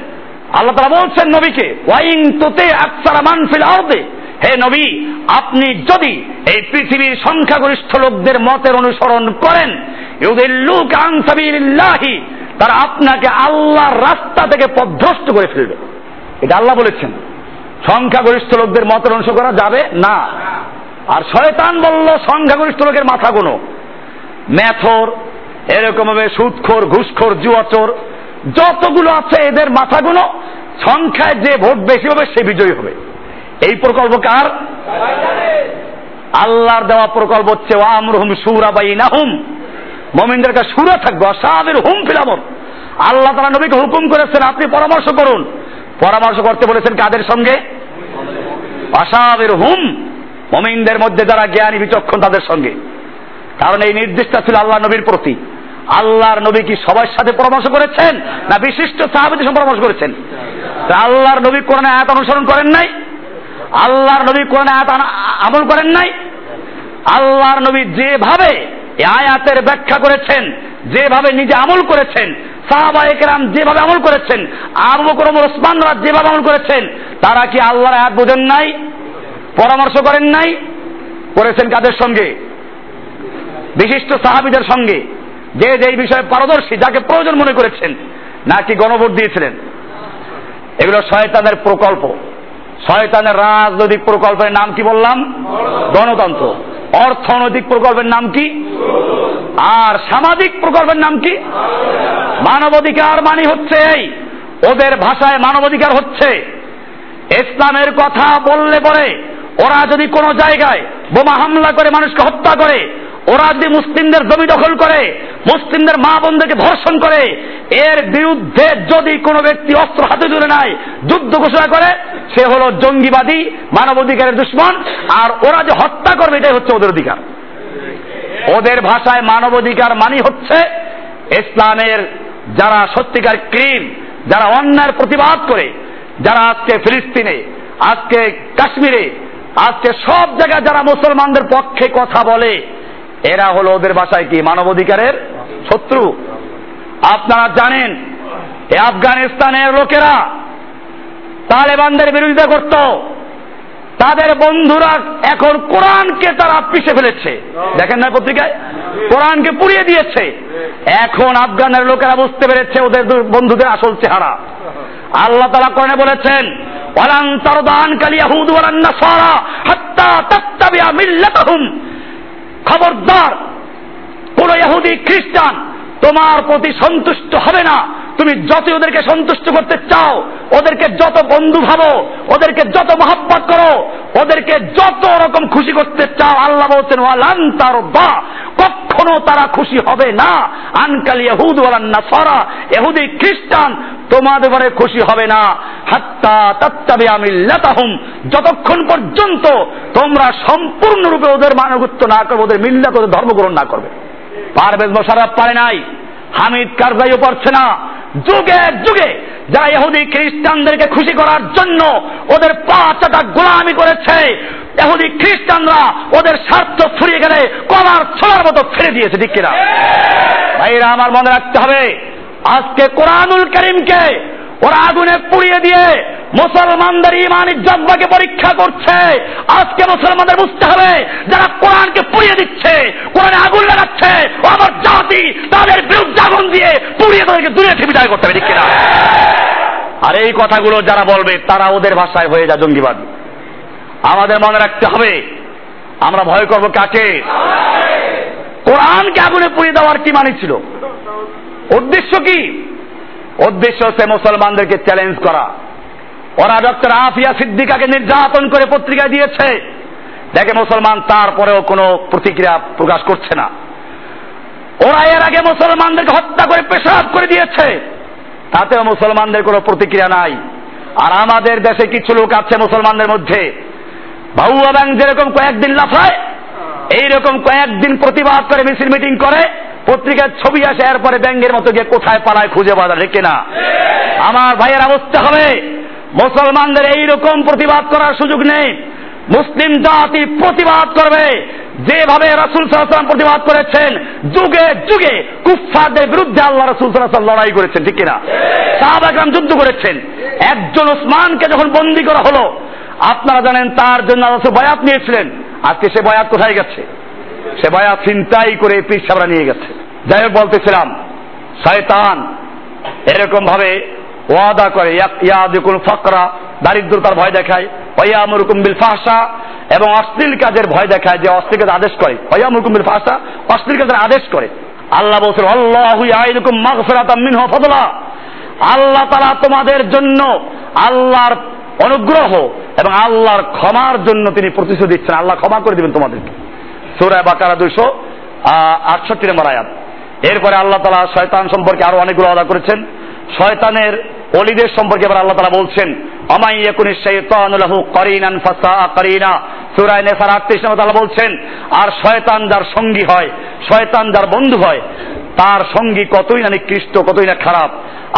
আল্লাহ তারা বলছেন নবীকে ওয়াইং তোতে আকসারা মানফিল আরদে। হে নবী, আপনি যদি এই পৃথিবীর সংখ্যাগরিষ্ঠ লোকদের মতের অনুসরণ করেন, ইউদিল্লুক আন সাবিলিল্লাহি, তারা আপনাকে আল্লাহর রাস্তা থেকে পথভ্রষ্ট করে ফেলবে। এটা আল্লাহ বলেছেন। সংখ্যাগরিষ্ঠ লোকদের মতের অনুসরণ করা যাবে? না। আর শয়তান বলল, সংখ্যাগরিষ্ঠ লোকের মাথা কোনো ম্যাথর, এরকম ভাবে সুদখোর ঘুষখোর, জুয়াচোর, যতগুলো আছে এদের মাথাগুলো সংখ্যায় যে ভোট বেশি হবে, সে বিজয়ী হবে। এই প্রকল্প কার? আল্লাহর দেওয়া প্রকল্প হচ্ছে আমরহুম সুরা বাইনাহুম। মমিনদের কাছে সুরা থাকবে অসাবের হুম ফিলামত আল্লাহ তারা নবীকে হুকুম করেছেন, আপনি পরামর্শ করুন। পরামর্শ করতে বলেছেন কাদের সঙ্গে? অসাবের হুম। মমিনদের মধ্যে যারা জ্ঞানী বিচক্ষণ, তাদের সঙ্গে। কারণ এই নির্দেশটা ছিল আল্লাহ নবীর প্রতি। আল্লাহর নবী কি সবার সাথে পরামর্শ করেছেন, না বিশিষ্ট সাহাবিদের সঙ্গে পরামর্শ করেছেন? আল্লাহর নবী কোরআনে আয়াত অনুসরণ করেন নাই? আল্লাহর নবী কোরআনে আয়াত আমল করেন নাই। আল্লাহর নবী যেভাবে আয়াতের ব্যাখ্যা করেছেন, যেভাবে নিজে আমল করেছেন সাহাবা একরাম যেভাবে আমল করেছেন, আবু বকর ওসমানরা যেভাবে আমল করেছেন, তারা কি আল্লাহর আয়াত বোঝেন নাই, পরামর্শ করেন নাই? করেছেন কাদের সঙ্গে? বিশিষ্ট সাহাবিদের সঙ্গে। যে যেই বিষয়ে পারদর্শী, যাকে প্রয়োজন মনে করেছেন, নাকি গণভোট দিয়েছিলেন। এগুলো শয়তানের প্রকল্প। শয়তানের রাজনৈতিক প্রকল্পের নাম কি বললাম? গণতন্ত্র। অর্থনৈতিক প্রকল্পের নাম কি? আর সামাজিক প্রকল্পের নাম কি? মানবাধিকার মানে হচ্ছে এই, ওদের ভাষায় মানবাধিকার হচ্ছে। ইসলামের কথা বললে পরে ওরা যদি কোনো জায়গায় বোমা হামলা করে, মানুষকে হত্যা করে, ওরা যদি মুসলিমদের জমি দখল করে, মুসলিমদের মা বোনদেরকে ধর্ষণ করে, এর বিরুদ্ধে যদি কোনো ব্যক্তি অস্ত্র হাতে তুলে নেয়, যুদ্ধ ঘোষণা করে সে হলো জঙ্গিবাদী, মানবাধিকারের দুশ্মন, আর ওরা যে হত্যা করবে এটাই হচ্ছে ওদের অধিকার। ওদের ভাষায় মানবাধিকার মানি হচ্ছে ইসলামের যারা সত্যিকার ক্রিম, যারা অন্যায়ের প্রতিবাদ করে, যারা আজকে ফিলিস্তিনে, আজকে কাশ্মীরে, আজকে সব জায়গায় যারা মুসলমানদের পক্ষে কথা বলে, এরা হলো ওদের ভাষায় কি? মানবাধিকারের শত্রু। আপনারা জানেন আফগানিস্তানের লোকেরা তালেবানদের বিরোধিতা করত। তাদের বন্ধুরা এখন কোরআনকে তারা পিষে ফেলেছে। দেখেন না পত্রিকায়? কোরআনকে পুড়িয়ে দিয়েছে। এখন আফগানের লোকেরা বুঝতে পেরেছে ওদের বন্ধুদের আসল চেহারা। আল্লাহ তালা কোরআনে বলেছেন, ওয়ালান তারদান কাল ইয়াহুদ ওয়ালান নাসারা হাত্তা তাত্তাবিয়া মিল্লাতাহুম। খবরদার, কোন ইহুদি, খ্রিস্টান, তোমার প্রতি সন্তুষ্ট হবে না। তুমি যত ওদেরকে সন্তুষ্ট করতে চাও, ওদেরকে যত বন্ধু ভাবো, ওদেরকে যত মহাব্বত করো, ওদেরকে যত রকম খুশি করতে চাও, আল্লাহ বলছেন, ওয়ালান তার বা কখনো তারা খুশি হবে না। আনকাল ইহুদ ওয়ালান নাসারা ইহুদি খ্রিস্টান, তোমাদের উপরে খুশি হবে না। হাত্তা তাত্তাবি আমিল্লাতাহুম যতক্ষণ পর্যন্ত তোমরা সম্পূর্ণরূপে ওদের মানবত্ব না করবে, ওদের মিল্লাত, ওদের ধর্মগ্রহণ না করবে। পারভেজ মোশারফ পারে নাই। হামিদ কারজাইও পারছে না। যুগে যুগে যারা ইহুদি খ্রিস্টানদেরকে খুশি করার জন্য ওদের পা চাটা গোলামি করেছে এহুদি খ্রিস্টানরা ওদের স্বার্থ ফুরিয়ে গেলে কলার ছোলার মতো ফেলে দিয়েছে, ঠিক ভাইরা, আমার মনে রাখতে হবে, আজকে কোরআনুল করিমকে ওরা আগুনে পুড়িয়ে দিয়ে মুসলমানদের ইমান ইজ্জতবাকে পরীক্ষা করছে। আজকে মুসলমানদের বুঝতে হবে, যারা কোরআনকে পুড়িয়ে দিচ্ছে, কোরআনে আগুন লাগাচ্ছে আমার জাতি তাদের বিরুদ্ধে আগুন দিয়ে পুড়িয়ে তাদেরকে দূরে থেকে বিদায় করতে হবে, ঠিক কিনা? আর এই কথাগুলো যারা বলবে, তারা ওদের ভাষায় হয়ে যায় জঙ্গিবাদ। আমাদের মনে রাখতে হবে, আমরা ভয় করব কাকে? কোরআনকে আগুনে পুড়িয়ে দেওয়ার কি মানে ছিল? উদ্দেশ্য কি? উদ্দেশ্য হচ্ছে মুসলমানদেরকে চ্যালেঞ্জ করা। ওরা ডক্টর আফিয়া সিদ্দিকাকে নির্যাতন করে পত্রিকা দিয়েছে। দেখে মুসলমান তারপরেও কোনো প্রতিক্রিয়া প্রকাশ করছে না। ওরা এর আগে মুসলমানদেরকে হত্যা করে পেশাব করে দিয়েছে। তাতেও মুসলমানদের কোনো প্রতিক্রিয়া নাই। আর আমাদের দেশে কিছু লোক আছে মুসলমানদের মধ্যে। বাহুয়া ব্যাংক যেরকম কয়েকদিন লাফায় এইরকম কয়েকদিন প্রতিবাদ করে মিছিল মিটিং করে পত্রিকার ছবি আসে এরপরে ব্যাংকের মতো গিয়ে কোথায় পালায় খুঁজে বাজার রেখে না আমার ভাইয়েরা অবস্থা হবে মুসলমানদের এইরকম প্রতিবাদ করার সুযোগ নেই। মুসলিম জাতি প্রতিবাদ করবে। যেভাবে রাসুল সাল্লাম প্রতিবাদ করেছেন, যুগে যুগে কুফফারদের বিরুদ্ধে আল্লাহ রাসুল সাল্লাম লড়াই করেছেন, ঠিক কিনা? সাহাবাগ্রাম যুদ্ধ করেছেন। একজন ওসমানকে যখন বন্দি করা হলো, আপনারা জানেন তার জন্য রাসুল বয়াত নিয়েছিলেন। আজকে সে বয়াত কোথায় গেছে? সে বয়াত চিন্তাই করে পীর সাবরা নিয়ে গেছে। যাই হোক বলতেছিলাম, শয়তান এরকম ভাবে ওয়াদা করে ইয়া দেখুন ফকরা দারিদ্রতার ভয় দেখায়। ওয়ামুরকুম বিল ফাহশা এবং অশ্লীল কাজের ভয় দেখায় যে অশ্লীল কাজ আদেশ করে। ওয়ামুরকুম বিল ফাহশা অশ্লীল কাজের আদেশ করে। আল্লাহ বলছেন, আল্লাহু ইয়াইদুকুম মাগফিরাতাম মিনহু ফাদলা আল্লাহ তাআলা তোমাদের জন্য আল্লাহর অনুগ্রহ এবং আল্লাহর ক্ষমার জন্য তিনি প্রতিশ্রুতি দিচ্ছেন। আল্লাহ ক্ষমা করে দিবেন তোমাদেরকে। সূরা বাকারা দুইশো আটষট্টি নম্বর আয়াত। এরপরে আল্লাহ তালা শয়তান সম্পর্কে আরও অনেকগুলো আদা করেছেন। শয়তানের অলিদের সম্পর্কে এবার আল্লাহ তালা বলছেন অমাই একুনি শাইতানুলাহু করিনান ফাসা করিনা। সূরা নেসার 38 নম্বর তাআলা বলছেন, আর শয়তান যার সঙ্গী হয়, শয়তান যার বন্ধু হয়, তার সঙ্গী কতই না নিকৃষ্ট, কতই না খারাপ।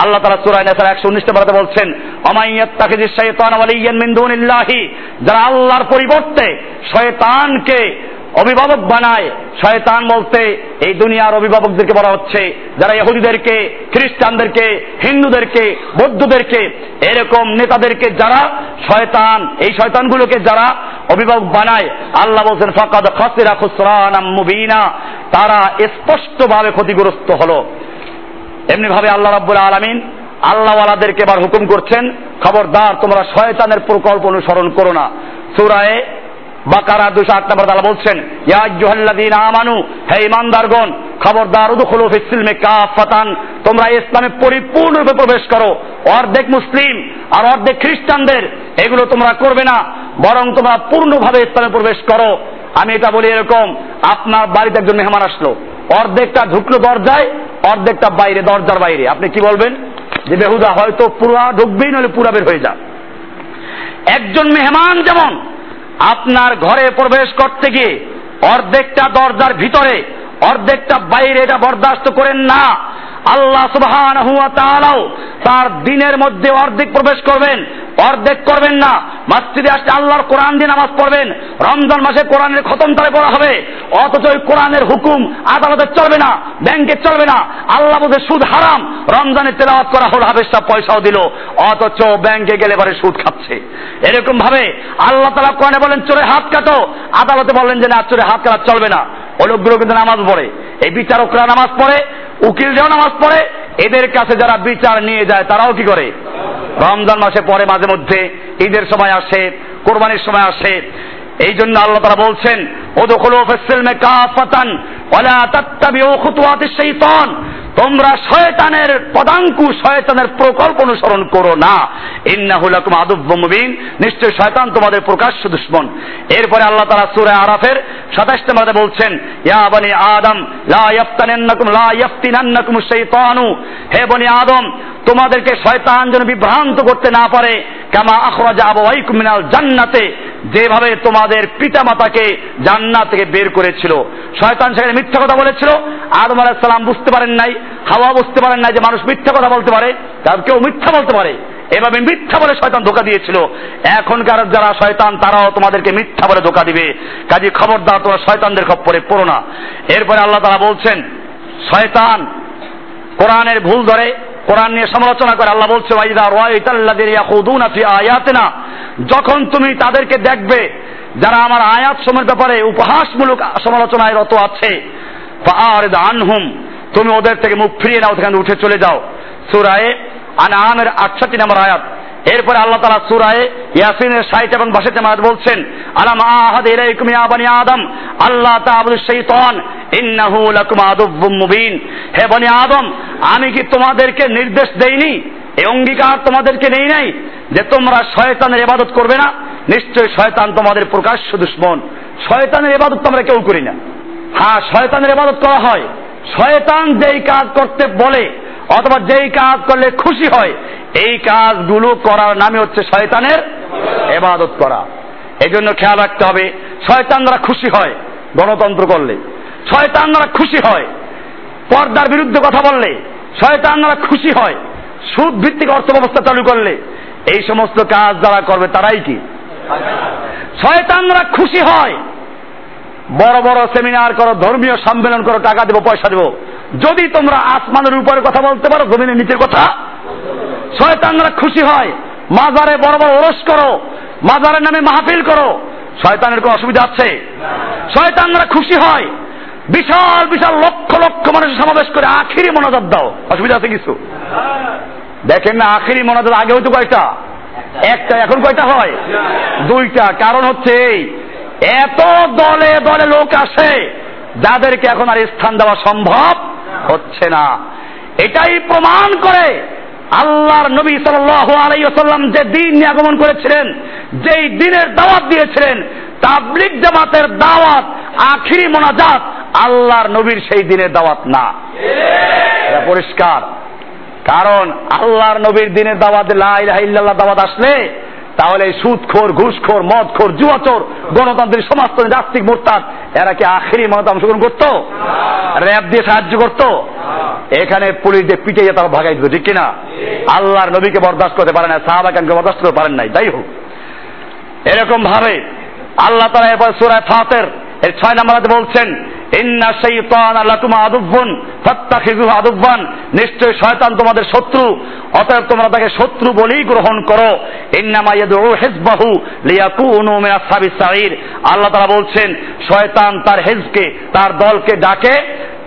আল্লাহ তালা সুরাই নেসার একশো উনিশ নম্বর বলছেন অমাইয়াত তাকে যে শয়তান ওয়ালিয়ান মিন দুনিল্লাহি। যারা আল্লাহর পরিবর্তে শয়তানকে অভিভাবক বানায়, শয়তান বলতে এই দুনিয়ার অভিভাবকদেরকে বলা হচ্ছে, যারা ইহুদিদেরকে, খ্রিস্টানদেরকে, হিন্দুদেরকে, বৌদ্ধদেরকে, এরকম নেতাদেরকে যারা শয়তান, এই শয়তানগুলোকে যারা অভিভাবক বানায়, আল্লাহ বলছেন, ফাকাদ খাসিরা খুসরানাম মুবিনা তারা স্পষ্টভাবে ক্ষতিগ্রস্ত হলো। এমনি ভাবে আল্লাহ রাব্বুল আলামিন আল্লাহওয়ালাদেরকে এবার হুকুম করছেন, খবরদার, তোমরা শয়তানের প্রকল্প অনুসরণ করো না। সূরায়ে বাকারা দুশো আট নম্বর তালা বলছেন ইয়াজুহাল্লাদিন আমানু, হে ইমানদারগণ, খবরদার উদুখুলু ফিসিলমে কাফাতান তোমরা ইসলামে পরিপূর্ণরূপে প্রবেশ করো। অর্ধেক মুসলিম আর অর্ধেক খ্রিস্টানদের, এগুলো তোমরা করবে না, বরং তোমরা পূর্ণভাবে ইসলামে প্রবেশ করো। আমি এটা বলি এরকম, আপনার বাড়িতে একজন মেহমান আসলো। অর্ধেকটা ঢুকলো দরজায়, অর্ধেকটা বাইরে, দরজার বাইরে। আপনি কি বলবেন? যে বেহুদা হয়তো পুরা ঢুকবেই নাহলে পুরা বের হয়ে যা একজন মেহমান যেমন আপনার ঘরে প্রবেশ করতে গিয়ে অর্ধেকটা দরজার ভিতরে, অর্ধেকটা বাইরে এটা বরদাস্ত করেন না। আল্লাহ সুবহান তার দিনের মধ্যে অর্ধেক প্রবেশ করবেন অর্ধেক করবেন না। মাসজিদে আসলে আল্লাহর কোরআন দিয়ে নামাজ পড়বেন। রমজান মাসে কোরআনের খতম তারে পড়া হবে। অথচ ওই কোরআনের হুকুম আদালতে চলবে না, ব্যাংকে চলবে না। আল্লাহ বলতে সুদ হারাম। রমজানে তেলাওয়াত করা হলো হাবেশটা পয়সাও দিল। অথচ ব্যাংকে গেলে পরে সুদ খাচ্ছে। এরকম ভাবে আল্লাহ তালা কোরআনে বলেন, চোরে হাত কাটো। আদালতে বলেন যে, না, চোরে হাত কাটা চলবে না। লোকগুলো কিন্তু নামাজ পড়ে। এই বিচারকরা নামাজ পড়ে, উকিলরাও নামাজ পড়ে। এদের কাছে যারা বিচার নিয়ে যায়, তারাও কি করে? রমজান মাসে পরে মাঝে মধ্যে ঈদের সময় আসে, কোরবানির সময় আসে। এই জন্য আল্লাহ তারা বলছেন ওদখুলু ফিসসিলমে কাফাতান ওয়ালা তাত্তাবিউ খুতুওয়াতিশ শাইতান। তোমরা শয়তানের পদাঙ্কু শয়তানের প্রকল্প অনুসরণ করো না। ইন্নাহু লাকুম আদুব্বুম মুবিন। নিশ্চয় শয়তান তোমাদের প্রকাশ্য দুশ্মন। এরপরে আল্লাহ তাআলা সূরা আরাফের 27 নম্বরে বলছেন, ইয়া বনি আদম, লা ইয়াফতানান্নাকুম, লা ইয়াফতিনান্নাকুম শাইতানু। হে বনি আদম, তোমাদেরকে শয়তান যেন বিভ্রান্ত করতে না পারে। কামা আখরাজা আবাইকুম মিনাল জান্নাতে। যেভাবে তোমাদের পিতামাতাকে জান্নাত থেকে বের করেছিল। শয়তান সেখানে মিথ্যা কথা বলেছিল। আদম আলাইহিস সালাম বুঝতে পারেন নাই। হাওয়া বুঝতে পারেন না যে মানুষ মিথ্যা কথা বলতে পারে তার কেউ মিথ্যা বলতে পারে। এভাবে মিথ্যা বলে শয়তান ধোকা দিয়েছিল। এখনকার যারা শয়তান, তারাও তোমাদেরকে মিথ্যা বলে ধোকা দিবে। কাজে খবরদার তোমরা শয়তানদের খপ্পরে পড়ো না। এরপরে আল্লাহ তারা বলছেন, শয়তান কোরআনের ভুল ধরে, কোরআন নিয়ে সমালোচনা করে। আল্লাহ বলছে আয়াতিনা। যখন তুমি তাদেরকে দেখবে, যারা আমার আয়াত সময়ের ব্যাপারে উপহাসমূলক সমালোচনায় রত আছে আনহুম। তুমি ওদের থেকে মুখ ফিরিয়ে নাও, সেখানে উঠে চলে যাও। সূরায়ে আনআমের 68 নম্বর আয়াত। এরপরে আল্লাহ তালা সুরায় ইয়াসিনের ষাট এবং বাষট্টি আয়াত বলছেন, আলাম আহাদ ইলাইকুম ইয়া বানি আদম? আল্লাহ তাআবুদু শাইতান, ইন্নাহু লাকুম আদুব্বুম মুবিন। হে বনি আদম, আমি কি তোমাদেরকে নির্দেশ দেইনি? এই অঙ্গীকার তোমাদেরকে নেই নাই? যে তোমরা শয়তানের ইবাদত করবে না? নিশ্চয় শয়তান তোমাদের প্রকাশ্য দুশ্মন। শয়তানের ইবাদত তোমরা কেউ করি না। হ্যাঁ শয়তানের ইবাদত করা হয়। শয়তান যেই কাজ করতে বলে, অথবা যেই কাজ করলে খুশি হয়, এই কাজগুলো করার নামে হচ্ছে শয়তানের এবাদত করা। এই জন্য খেয়াল রাখতে হবে, শয়তানরা খুশি হয় গণতন্ত্র করলে। শয়তানরা খুশি হয় পর্দার বিরুদ্ধে কথা বললে, শয়তানরা খুশি হয় সুদ ভিত্তিক অর্থ ব্যবস্থা চালু করলে। এই সমস্ত কাজ যারা করবে তারাই কি? শয়তানরা খুশি হয় বড় বড় সেমিনার করো, ধর্মীয় সম্মেলন করো, টাকা দেবো, পয়সা দেবো। যদি তোমরা আসমানের উপরে কথা বলতে পারো, জমিনের নিচের কথা। শয়তানরা খুশি হয়। মাজারে বড় বড় ওরস করো। মাজারের নামে মাহফিল করো। শয়তানের কোনো অসুবিধা আছে? শয়তানরা খুশি হয়। বিশাল বিশাল লক্ষ লক্ষ মানুষের সমাবেশ করে আখিরি মনোজাত দাও। অসুবিধা আছে কিছু? দেখেন না, আখিরি মনোজাত আগে হয়তো কয়টা? একটা, এখন কয়টা হয়? দুইটা। কারণ হচ্ছে এই এত দলে দলে লোক আসে, যাদেরকে এখন আর স্থান দেওয়া সম্ভব হচ্ছে না। এটাই প্রমাণ করে আল্লাহর নবী সাল্লাল্লাহু আলাইহি ওয়াসাল্লাম যে দিন নিয়ে আগমন করেছিলেন, যেই দিনের দাওয়াত দিয়েছিলেন, তাবলিগ জামাতের দাওয়াত, আখিরি মোনাজাত, আল্লাহর নবীর সেই দিনের দাওয়াত না। এটা পরিষ্কার। কারণ আল্লাহর নবীর দিনের দাওয়াত লা ইলাহা ইল্লাল্লাহ দাওয়াত আসলে তাহলে সুদখোর, ঘুষখোর, মদখোর, জুয়াচোর, গণতান্ত্রিক সমাজতন্ত্র নাস্তিক মোরতাদ, এরা কি আখেরি মত অংশগ্রহণ করতো? র্যাব দিয়ে সাহায্য করতো? এখানে পুলিশ দিয়ে পিটে তারা ভাগাই দিত, ঠিক কিনা? আল্লাহর নবীকে বরদাস্ত করতে পারে না, সাহাবাকানকে বরদাস্ত করতে পারেন নাই, যাই হোক। এরকম ভাবে আল্লাহ তারা এবার সুরায় ফাতের, এর ছয় নম্বরাতে বলছেন ইন্না শাইতান লাকুম আদুব্বুন ফাত্তাখিযুহু আদুব্বান নিশ্চয় শয়তান তোমাদের শত্রু, অতএব তোমরা তাকে শত্রু বলেই গ্রহণ করো। ইন্নামা ইয়াদউ হিজবাহু লিয়াকুনু মিন আসহাবিস সাঈর আল্লাহ তাআলা বলছেন, শয়তান তার হেজকে, তার দলকে ডাকে,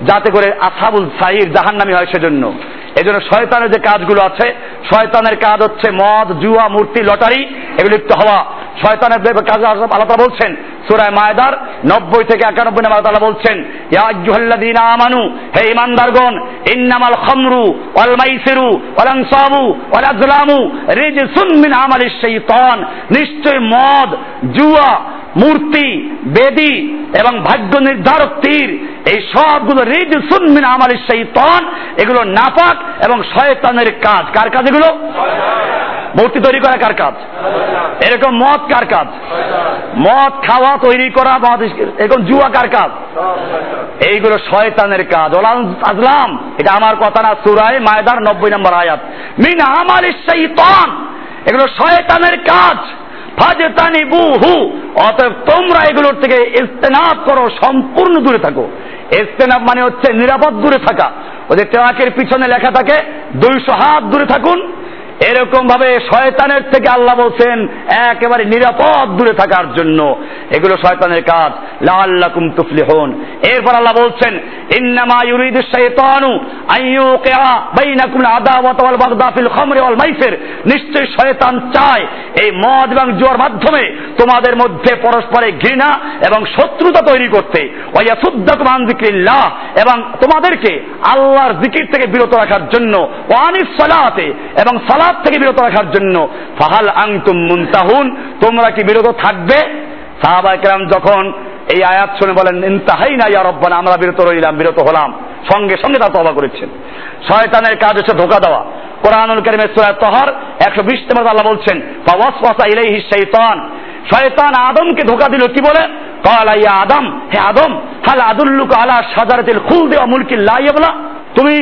যাতে করে আসহাবুল সাহির জাহান্নামী হয় সেজন্য। এজন্য শয়তানের যে কাজগুলো আছে, শয়তানের কাজ হচ্ছে মদ, জুয়া, মূর্তি, লটারি, এগুলো লিপ্ত হওয়া। শয়তানের কাজ তাআলা বলছেন সুরায় মায়দার নব্বই থেকে একানব্বই নম্বর তাআলা বলছেন আমানু, হে ঈমানদারগণ, ইন্নামাল খামরু ওয়াল মাইসিরু ওয়াল আনসাবু ওয়াল আজলামু রিজসুন মিন আমালিশ শাইতান নিশ্চয় মদ, জুয়া, মূর্তি, বেদি এবং ভাগ্য নির্ধারক তীর, এই সবগুলো রিজ সুনমিন আমাল শৈতান, এগুলো নাপাক এবং শয়তানের কাজ। কার কাজ এগুলো? মূর্তি তৈরি করা কার কাজ? এরকম মদ কার কাজ? মদ খাওয়া তৈরি করা মদ এরকম জুয়া কার কাজ? এইগুলো শয়তানের কাজ। আজলাম এটা আমার কথা না সুরায় মায়দার নব্বই নম্বর আয়াত। মিন আমাল শৈতান এগুলো শয়তানের কাজ। ফাজতানি বুহু অতএব তোমরা এগুলোর থেকে ইস্তেনাব করো সম্পূর্ণ দূরে থাকো। ইস্তেনাব মানে হচ্ছে নিরাপদ দূরে থাকা। ওদের ট্রাকের পিছনে লেখা থাকে দুইশো হাত দূরে থাকুন এরকম ভাবে শয়তানের থেকে আল্লাহ বলছেন, একেবারে নিরাপদ দূরে থাকার জন্য। এগুলো শয়তানের কাজ। লাআল্লাকুম তুফলিহুন। এরপর আল্লাহ বলছেন, ইন্নামা ওয়াল নিশ্চয় শয়তান চায় এই মদ এবং জুয়ার মাধ্যমে তোমাদের মধ্যে পরস্পরে ঘৃণা এবং শত্রুতা তৈরি করতে। এবং তোমাদেরকে আল্লাহর জিকির থেকে বিরত রাখার জন্য। ওয়ানিস সালাতে। এবং সালাত সালাদ থেকে বিরত রাখার জন্য। ফাহাল আংতুম মুনতাহুন, তোমরা কি বিরত থাকবে? সাহাবা একরাম যখন এই আয়াত শুনে বলেন ইন্তাহাই না ইয়া রব্বানা আমরা বিরত রইলাম, বিরত হলাম। সঙ্গে সঙ্গে তা তবা করেছেন। শয়তানের কাজ হচ্ছে ধোকা দেওয়া। কোরআনুল কারিমের সূরা তহর 120 নম্বর আল্লাহ বলছেন, ফাওয়াসওয়াসা ইলাইহি শাইতান শয়তান আদমকে ধোকা দিল কি বলে? ক্বালা ইয়া আদম হে আদম, হাল আদুল্লুকা আলা শাজারাতিল খুলদি ওয়া মুলকিল লা ইয়াবলা তুমি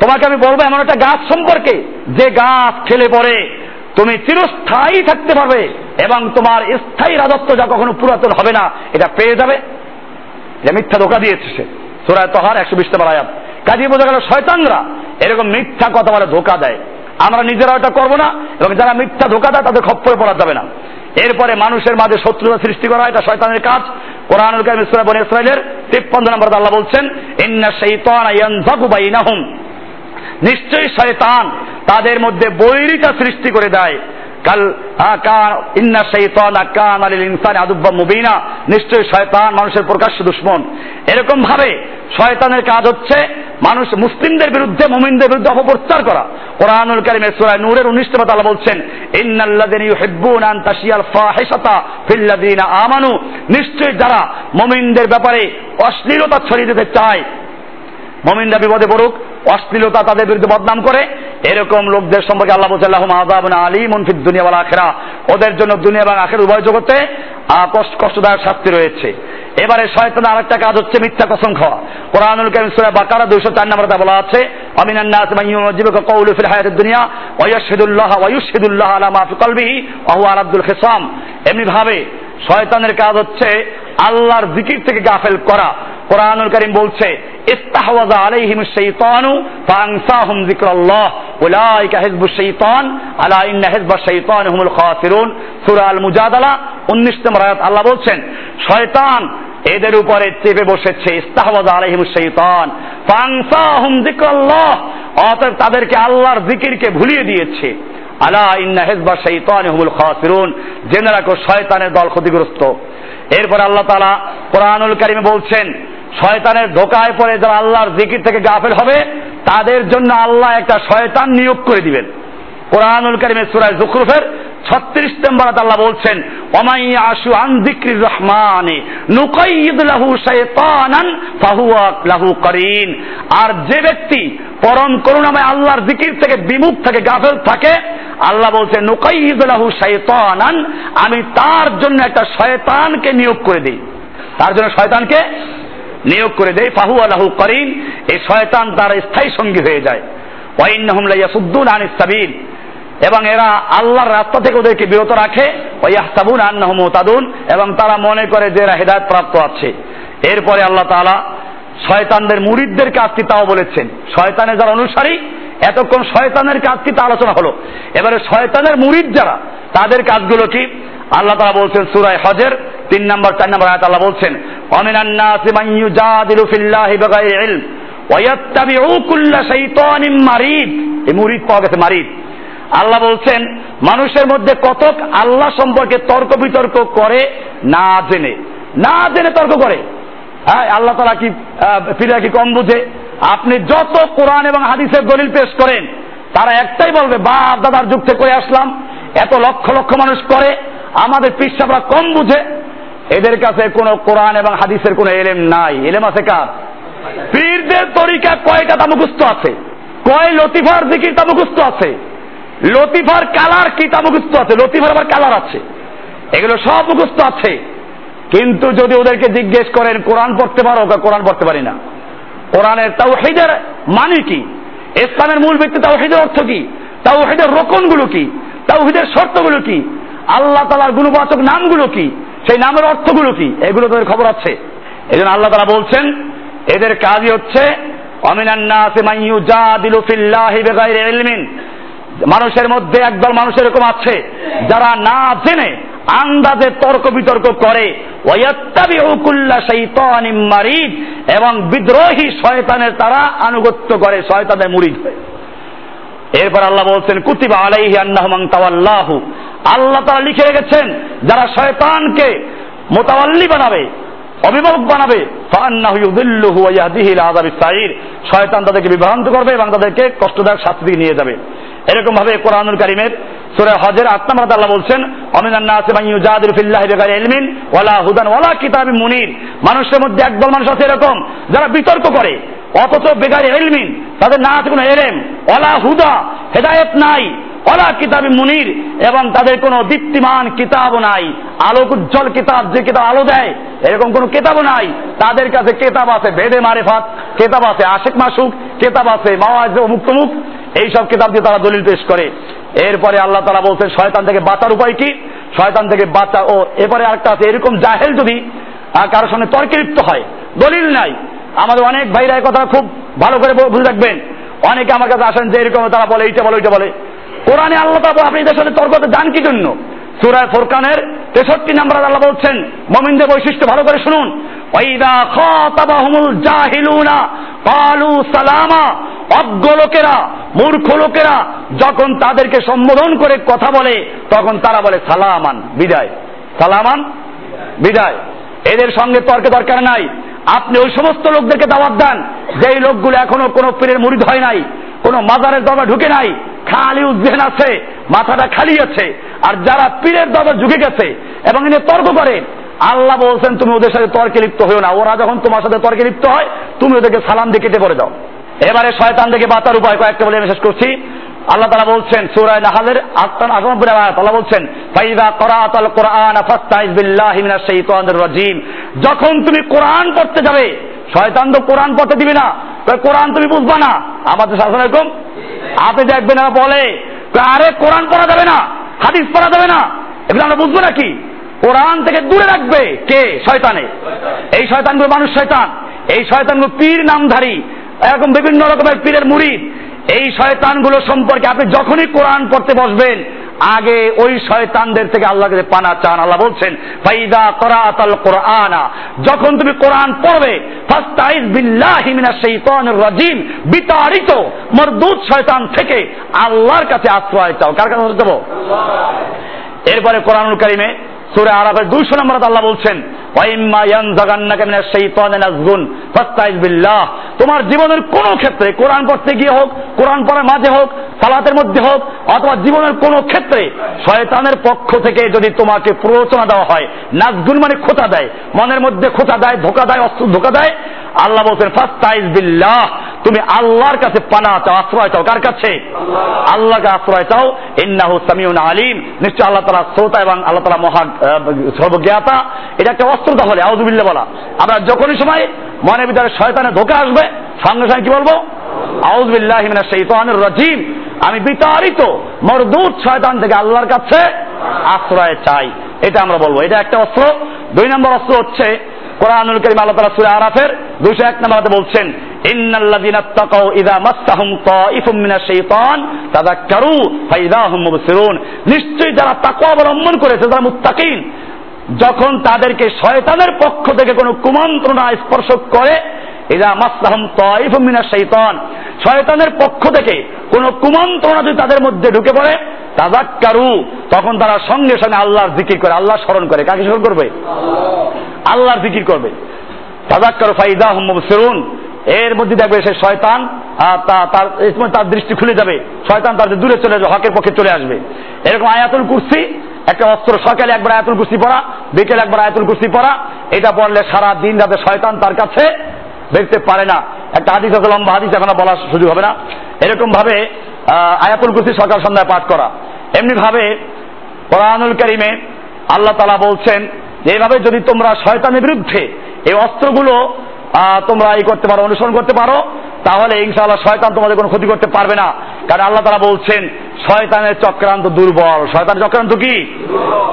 তোমাকে আমি বলব এমন একটা গাছ সম্পর্কে, যে গাছ খেলে পরে তুমি চিরস্থায়ী থাকতে পারবে এবং তোমার স্থায়ী রাজত্ব যা কখনো পুরাতন হবে না, এটা পেয়ে যাবে। যে মিথ্যা ধোকা দিয়েছে সে। সুরায় তহার একশো বিশ নম্বর আয়াত। কাজী বোঝা গেল শয়তানরা এরকম মিথ্যা কথা বলে ধোকা দেয়। আমরা নিজেরা এটা করব না, এবং যারা মিথ্যা ধোকা দেয় তাদের খপ্পরে পড়া যাবে না। এরপরে মানুষের মাঝে শত্রুতা সৃষ্টি করা এটা শয়তানের কাজ। কোরআনুল কারিম বনি ইসরাইলের 53 নম্বর আল্লাহ বলছেন, ইন্না শাইতানা ইয়ানজাগু বাইনাহুম। নিশ্চয়ই শয়তান তাদের মধ্যে বৈরিতা সৃষ্টি করে দেয়। কাল ইন্না শৈতান কান আলিল ইনসান আদুব্বা মুবিনা। নিশ্চয়ই শয়তান মানুষের প্রকাশ্য দুশ্মন। এরকম ভাবে শয়তানের কাজ হচ্ছে মানুষ মুসলিমদের বিরুদ্ধে, মুমিনদের বিরুদ্ধে অপপ্রচার করা। কোরআনুল কারিমের সূরা নূরের 19 নম্বর আল্লাহ বলছেন, ইন্নাল্লাযিনা ইউহিব্বুনা আন তাশিয়াল ফাহিশাতা ফিল্লাযিনা আমানু। নিশ্চয়ই যারা মুমিনদের ব্যাপারে অশ্লীলতা ছড়িয়ে দিতে চায় মমিনরা বিপদে পড়ুক, অশ্লীলতা তাদের বিরুদ্ধে বদনাম করে, এরকম লোকদের সম্পর্কে আল্লাহ বলছে আল্লাহ আযাবুন আলীমুন ফিদ দুনিয়া ওয়াল আখিরা। ওদের জন্য দুনিয়া এবং আখির উভয় জগতে কষ্ট, কষ্টদায়ক শাস্তি রয়েছে। এবারে শয়তানের আরেকটা কাজ হচ্ছে মিথ্যা কসম খাওয়া। কোরআনুল কারীম সূরা বাকারা 204 নম্বরে বলা আছে আমিনান নাস মান কাউলু ফিল হায়াতিদ দুনিয়া ওয়া ইয়াশহাদুল্লাহ ওয়া ইউশহিদুল্লাহ আলা মা ফি কলবিহি ওয়া হুয়া আলাদুল খিসাম। এমনি ভাবে শয়তানের কাজ হচ্ছে আল্লাহর জিকির থেকে গাফেল করা। কোরআনুল করিম বলছে, ইস্তাহওয়াজা আলাইহিম শাইতানু ফাআনসাহুম যিকরাল্লাহ। উলাইকা হিজবুশ শাইতান আলা ইন্না হিজবাশ শাইতান হুমুল খাসিরুন। সূরা আল মুজাদালা 19 নম্বর আয়াত আল্লাহ বলছেন, শয়তান এদের উপরে চেপে বসেছে, ইস্তাহওয়াজা আলাইহিম শাইতান ফাআনসাহুম যিকরাল্লাহ। অতএব তাদেরকে আল্লাহর জিকিরকে ভুলিয়ে দিয়েছে। আলা ইন্না হেজবা শৈতান হুমুল খাসিরুন। জেনে রাখো, শয়তানের দল ক্ষতিগ্রস্ত। এরপর আল্লাহ তালা কোরআনুল কারিমে বলছেন, শয়তানের ধোকায় পড়ে যারা আল্লাহর জিকির থেকে গাফেল হবে, তাদের জন্য আল্লাহ একটা শয়তান নিয়োগ করে দিবেন। কোরআনুল কারিমের সুরায় জুখরুফের ছত্রিশ নম্বর আল্লাহ বলছেন অমাইয়া আশু আন রহমানে, নুকাইয়িদ লাহু শাইতানান ফাহুয়া লাহু করিন। আর যে ব্যক্তি পরম করুণাময় আল্লাহর জিকির থেকে বিমুখ থেকে, গাফেল থাকে, আল্লাহ বলছে নুকাইয়িদ লাহু শাইতানান, আমি তার জন্য একটা শয়তানকে নিয়োগ করে দিই। তার জন্য শয়তানকে নিয়োগ করে দেয় ফাহু আলাহু করিন। এই শয়তান তার স্থায়ী সঙ্গী হয়ে যায়। ওয়াইন্নাহুম লা ইয়াসুদ্দুন আনিস সাবিল। এবং এরা আল্লাহর রাস্তা থেকে ওদেরকে বিরত রাখে। ওয়াহসাবুন আন্নাহুম মুতাদুন এবং তারা মনে করে যে এরা হেদায়েত প্রাপ্ত আছে। এরপরে আল্লাহ তাআলা শয়তানদের মুরিদদের কাজ কি তাও বলেছেন। শয়তানের যারা অনুসারী, এতক্ষণ শয়তানের কাজ কি তা আলোচনা হলো। এবারে শয়তানের মুরিদ যারা, তাদের কাজগুলো কি? আল্লাহ তাআলা বলছেন সূরায় হজের, তিন নম্বর, চার নম্বর আয়াত আল্লাহ বলছেন অমিনান নাসি কুল্লা মারিদ। মুরিদ পাওয়া গেছে মারিদ। আল্লাহ বলছেন, মানুষের মধ্যে কতক আল্লাহ সম্পর্কে তর্ক বিতর্ক করে, না জেনে। না জেনে তর্ক করে। হ্যাঁ আল্লাহ তালা কি ফিরা কি কম বুঝে? আপনি যত কোরআন এবং হাদিসের দলিল পেশ করেন, তারা একটাই বলবে বা দাদার যুগ থেকে করে আসলাম, এত লক্ষ লক্ষ মানুষ করে, আমাদের পিসাবরা কম বুঝে। এদের কাছে কোনো কোরআন এবং হাদিসের কোনো এলেম নাই। এলেম আছে কার? পীরদের তরিকা কয়টা তা মুখস্থ আছে? কয় লতিফার দিকির তা মুখস্থ আছে? লতিফার কালার কি তা মুখস্থ আছে? লতিফার আবার কালার আছে। এগুলো সব মুখস্থ আছে। কিন্তু যদি ওদেরকে জিজ্ঞেস করেন, কোরআন পড়তে পারো? কোরআন পড়তে পারি না। কোরআনের তাওহিদের মানে কি? ইসলামের মূল ব্যক্তি তাওহিদের অর্থ কি? তাওহিদের রকনগুলো কি? তাওহিদের শর্তগুলো কি? আল্লাহ তালার গুণবাচক নামগুলো কি? সেই নামের অর্থগুলো কি? এগুলো তাদের খবর আছে। এই জন্য আল্লাহ তালা বলছেন, এদের কাজই হচ্ছে মানুষের মধ্যে একদল মানুষ এরকম আছে, যারা না জেনে আন্দাজে তর্ক বিতর্ক করে। এবং বিদ্রোহী শয়তানের তারা আনুগত্য করে, শয়তানের মুরিদ এরপর আল্লাহ বলছেন, কুতিবা আলাইহি আন্নাহুমান তাওয়াল্লাহু। আল্লাহ তারা লিখে রেখেছেন, যারা শয়তানকে মোতাওয়াল্লি বানাবে অভিভাবক বানাবে শয়তান তাদেরকে বিভ্রান্ত করবে এবং তাদেরকে কষ্টদায়ক শাস্তি দিয়ে নিয়ে যাবে। এরকম ভাবে কোরআনুল কারিমের সুরে হজের নম্বর আল্লাহ বলছেন অমিনান্না আছে ইউজাদির ফিল্লাহি ইলমিন ওয়ালা হুদান ওয়ালা কিতাবি মুনির। মানুষের মধ্যে একদল মানুষ আছে এরকম, যারা বিতর্ক করে, অথচ বেগারি এলমিন তাদের না আছে কোনো এলেম, ওয়ালা হুদা, হেদায়েত নাই ওলা কিতাবি মুনির, এবং তাদের কোনো দীপ্তিমান কিতাবও নাই, আলোক উজ্জ্বল কিতাব যে কিতাব আলো দেয়, এরকম কোনো কিতাবও নাই। তাদের কাছে কেতাব আছে বেদে মারেফাত, কেতাব আছে আশেক মাসুক, কেতাব আছে মাওয়াজ মুখ তমুক এইসব কিতাব দিয়ে তারা দলিল পেশ করে। এরপরে আল্লাহ তারা বলছেন, শয়তান থেকে বাঁচার উপায় কি? শয়তান থেকে বাঁচা ও এরপরে আরেকটা আছে, এরকম জাহেল যদি কারোর সঙ্গে তর্কে লিপ্ত হয়, দলিল নাই। আমাদের অনেক ভাইরা কথা খুব ভালো করে বুঝে রাখবেন। অনেকে আমার কাছে আসেন যে এরকম তারা বলে, এইটা বলে, ওইটা বলে। কোরআনে আল্লাহ তাবো আপনি এদের সাথে তর্কতে যান কি জন্য? সুরায় ফোরকানের তেষট্টি নাম্বার আল্লাহ বলছেন, মমিনদের বৈশিষ্ট্য ভালো করে শুনুন। ওয়াইদা খাতাবাহুমুল জাহিলুনা ক্বালু সালামা অজ্ঞ লোকেরা, মূর্খ লোকেরা যখন তাদেরকে সম্বোধন করে কথা বলে, তখন তারা বলে, সালামান, বিদায়। সালামান, বিদায়। এদের সঙ্গে তর্কে দরকার নাই। আপনি ওই সমস্ত লোকদেরকে দাওয়াত দেন, যেই লোকগুলো এখনও কোনো পীরের মুরিদ হয় নাই, কোনো মাজারের দরবার ঢুকে নাই, খালি উদ্বেন আছে, মাথাটা খালি আছে, আর যারা পীরের দরবার ঢুকে গেছে এবং এনে তর্ক করে, আল্লাহ বলছেন, তুমি ওদের সাথে তর্কে লিপ্ত হয়েও না। ওরা যখন তোমার সাথে তর্কে লিপ্ত হয়, তুমি ওদেরকে সালাম দিয়ে কেটে পড়ে দাও। এবারে শয়তান থেকে বাঁচার উপায় কয়েকটা বলে আমি শেষ করছি। আল্লাহ তালা বলছেন, সুরায় নাহালের আত্মান আসামপুর আল্লাহ বলছেন ফাইদা করাতাল কোরআন ফাস্তাইজ বিল্লাহি মিনাশ শাইতানির রাজিম। যখন তুমি কোরআন পড়তে যাবে, শয়তান তো কোরআন পড়তে দিবে না। কোরআন তুমি বুঝবা না? আমাদের শাসন এরকম। আপনি দেখবেন না বলে আরে কোরআন পড়া যাবে না, হাদিস পড়া যাবে না। এগুলো আমরা বুঝব নাকি? কোরআন থেকে দূরে রাখবে কে? শয়তানে। এই শয়তানগুলো মানুষ শয়তান। এই শয়তানগুলো পীর নামধারী। এরকম বিভিন্ন রকমের পীরের মুড়ি এই শয়তানগুলো সম্পর্কে আপনি যখনই কোরআন পড়তে বসবেন, আগে ওই শয়তানদের থেকে আল্লাহকে পানা চান। আল্লাহ বলছেন, ফাইদা করাতাল কোরআনা। যখন তুমি কোরআন পড়বে ফাস্তাইজ বিল্লাহি মিনাশ শাইতানির রাজিম, বিতাড়িত, মরদুদ শয়তান থেকে আল্লাহর কাছে আশ্রয় চাও। কার কাছে দেবো এরপরে কোরআনুল কারিমে সূরা আরাফের 200 নম্বরে আল্লাহ বলছেন তোমার জীবনের কোন ক্ষেত্রে, কোরআন পড়তে গিয়ে হোক, কোরআন পড়ার মাঝে হোক, সালাতের মধ্যে হোক, অথবা জীবনের কোন ক্ষেত্রে, শয়তানের পক্ষ থেকে যদি তোমাকে প্ররোচনা দেওয়া হয় নাজগুন মানে খোঁচা দেয়, মনের মধ্যে খোঁচা দেয়, ধোকা দেয় অস্ত্র ধোকা দেয়, আল্লাহ বলছেন ফাস্তাইজ বিল্লাহ তুমি আল্লাহর কাছে পানা চাও, আশ্রয় চাও। কার কাছে? আল্লাহকে আশ্রয় চাও। ইন্নাহু সামিউন আলিম। নিশ্চয় আল্লাহ তাআলা শ্রোতা এবং আল্লাহ তাআলা মহা সর্বজ্ঞাতা। এটা একটা অস্ত্র তাহলে আউযুবিল্লাহ বলা। আমরা যখনই সময় মনে ভিতরে শয়তানের ধোকা আসবে, সঙ্গে সঙ্গে কি বলব? আউযুবিল্লাহি মিনাশ শাইতানির রাজিম। আমি বিতাড়িত মরদুদ শয়তান থেকে আল্লাহর কাছে আশ্রয় চাই। এটা আমরা বলব। এটা একটা অস্ত্র। দুই নম্বর অস্ত্র হচ্ছে কোরআনুল করিম আল্লাহ তাআলা সূরা আরাফের 201 নম্বরে বলছেন, ইন্নাল্লাযীনা তাকাউ ইযা মাসসাহুম তাইফুম মিনাশ শাইতান তাযাক্কারু ফাইযা হুম মুবসিরুন। নিশ্চয়ই যারা তাকওয়া অবলম্বন করেছে, যারা মুত্তাকিন, যখন তাদেরকে শয়তানের পক্ষ থেকে কোনো কুমন্ত্রণা স্পর্শ করে এরা মাসলাহম তাইফুম মিনাশ শাইতান, শয়তানের পক্ষ থেকে কোনো কুমন্ত্রণা যদি তাদের মধ্যে ঢুকে পড়ে তাজাক্কারু, তখন তারা সঙ্গে সঙ্গে আল্লাহর জিকির করে, আল্লাহ স্মরণ করে। কাকে স্মরণ করবে? আল্লাহর জিকির করবে। তাজাক্কারু ফাইদা হুম মুবসিরুন, এর মধ্যে দেখবে সে শয়তান তার তার দৃষ্টি খুলে যাবে। শয়তান তার দূরে চলে যাবে, হকের পক্ষে চলে আসবে। এরকম আয়াতুল কুরসি, একটা অস্ত্র, সকালে একবার আয়াতুল কুরসি পড়া, বিকেলে একবার আয়াতুল কুরসি পড়া, এটা পড়লে সারা দিন রাতে শয়তান তার কাছে দেখতে পারে না। একটা হাদিস আছে, লম্বা হাদিস, এখন বলার সুযোগ হবে না। এরকম ভাবে আয়াতুল কুসি সকাল সন্ধ্যায় পাঠ করা। এমনি ভাবে কোরআনুল করিমে আল্লাহ তালা বলছেন এইভাবে যদি তোমরা শয়তানের বিরুদ্ধে এই অস্ত্রগুলো তোমরা এই করতে পারো, অনুসরণ করতে পারো, তাহলে ইনশাআল্লাহ শয়তান তোমাদের কোনো ক্ষতি করতে পারবে না। কারণ আল্লাহ তারা বলছেন শয়তানের চক্রান্ত দুর্বল। শয়তানের চক্রান্ত কি?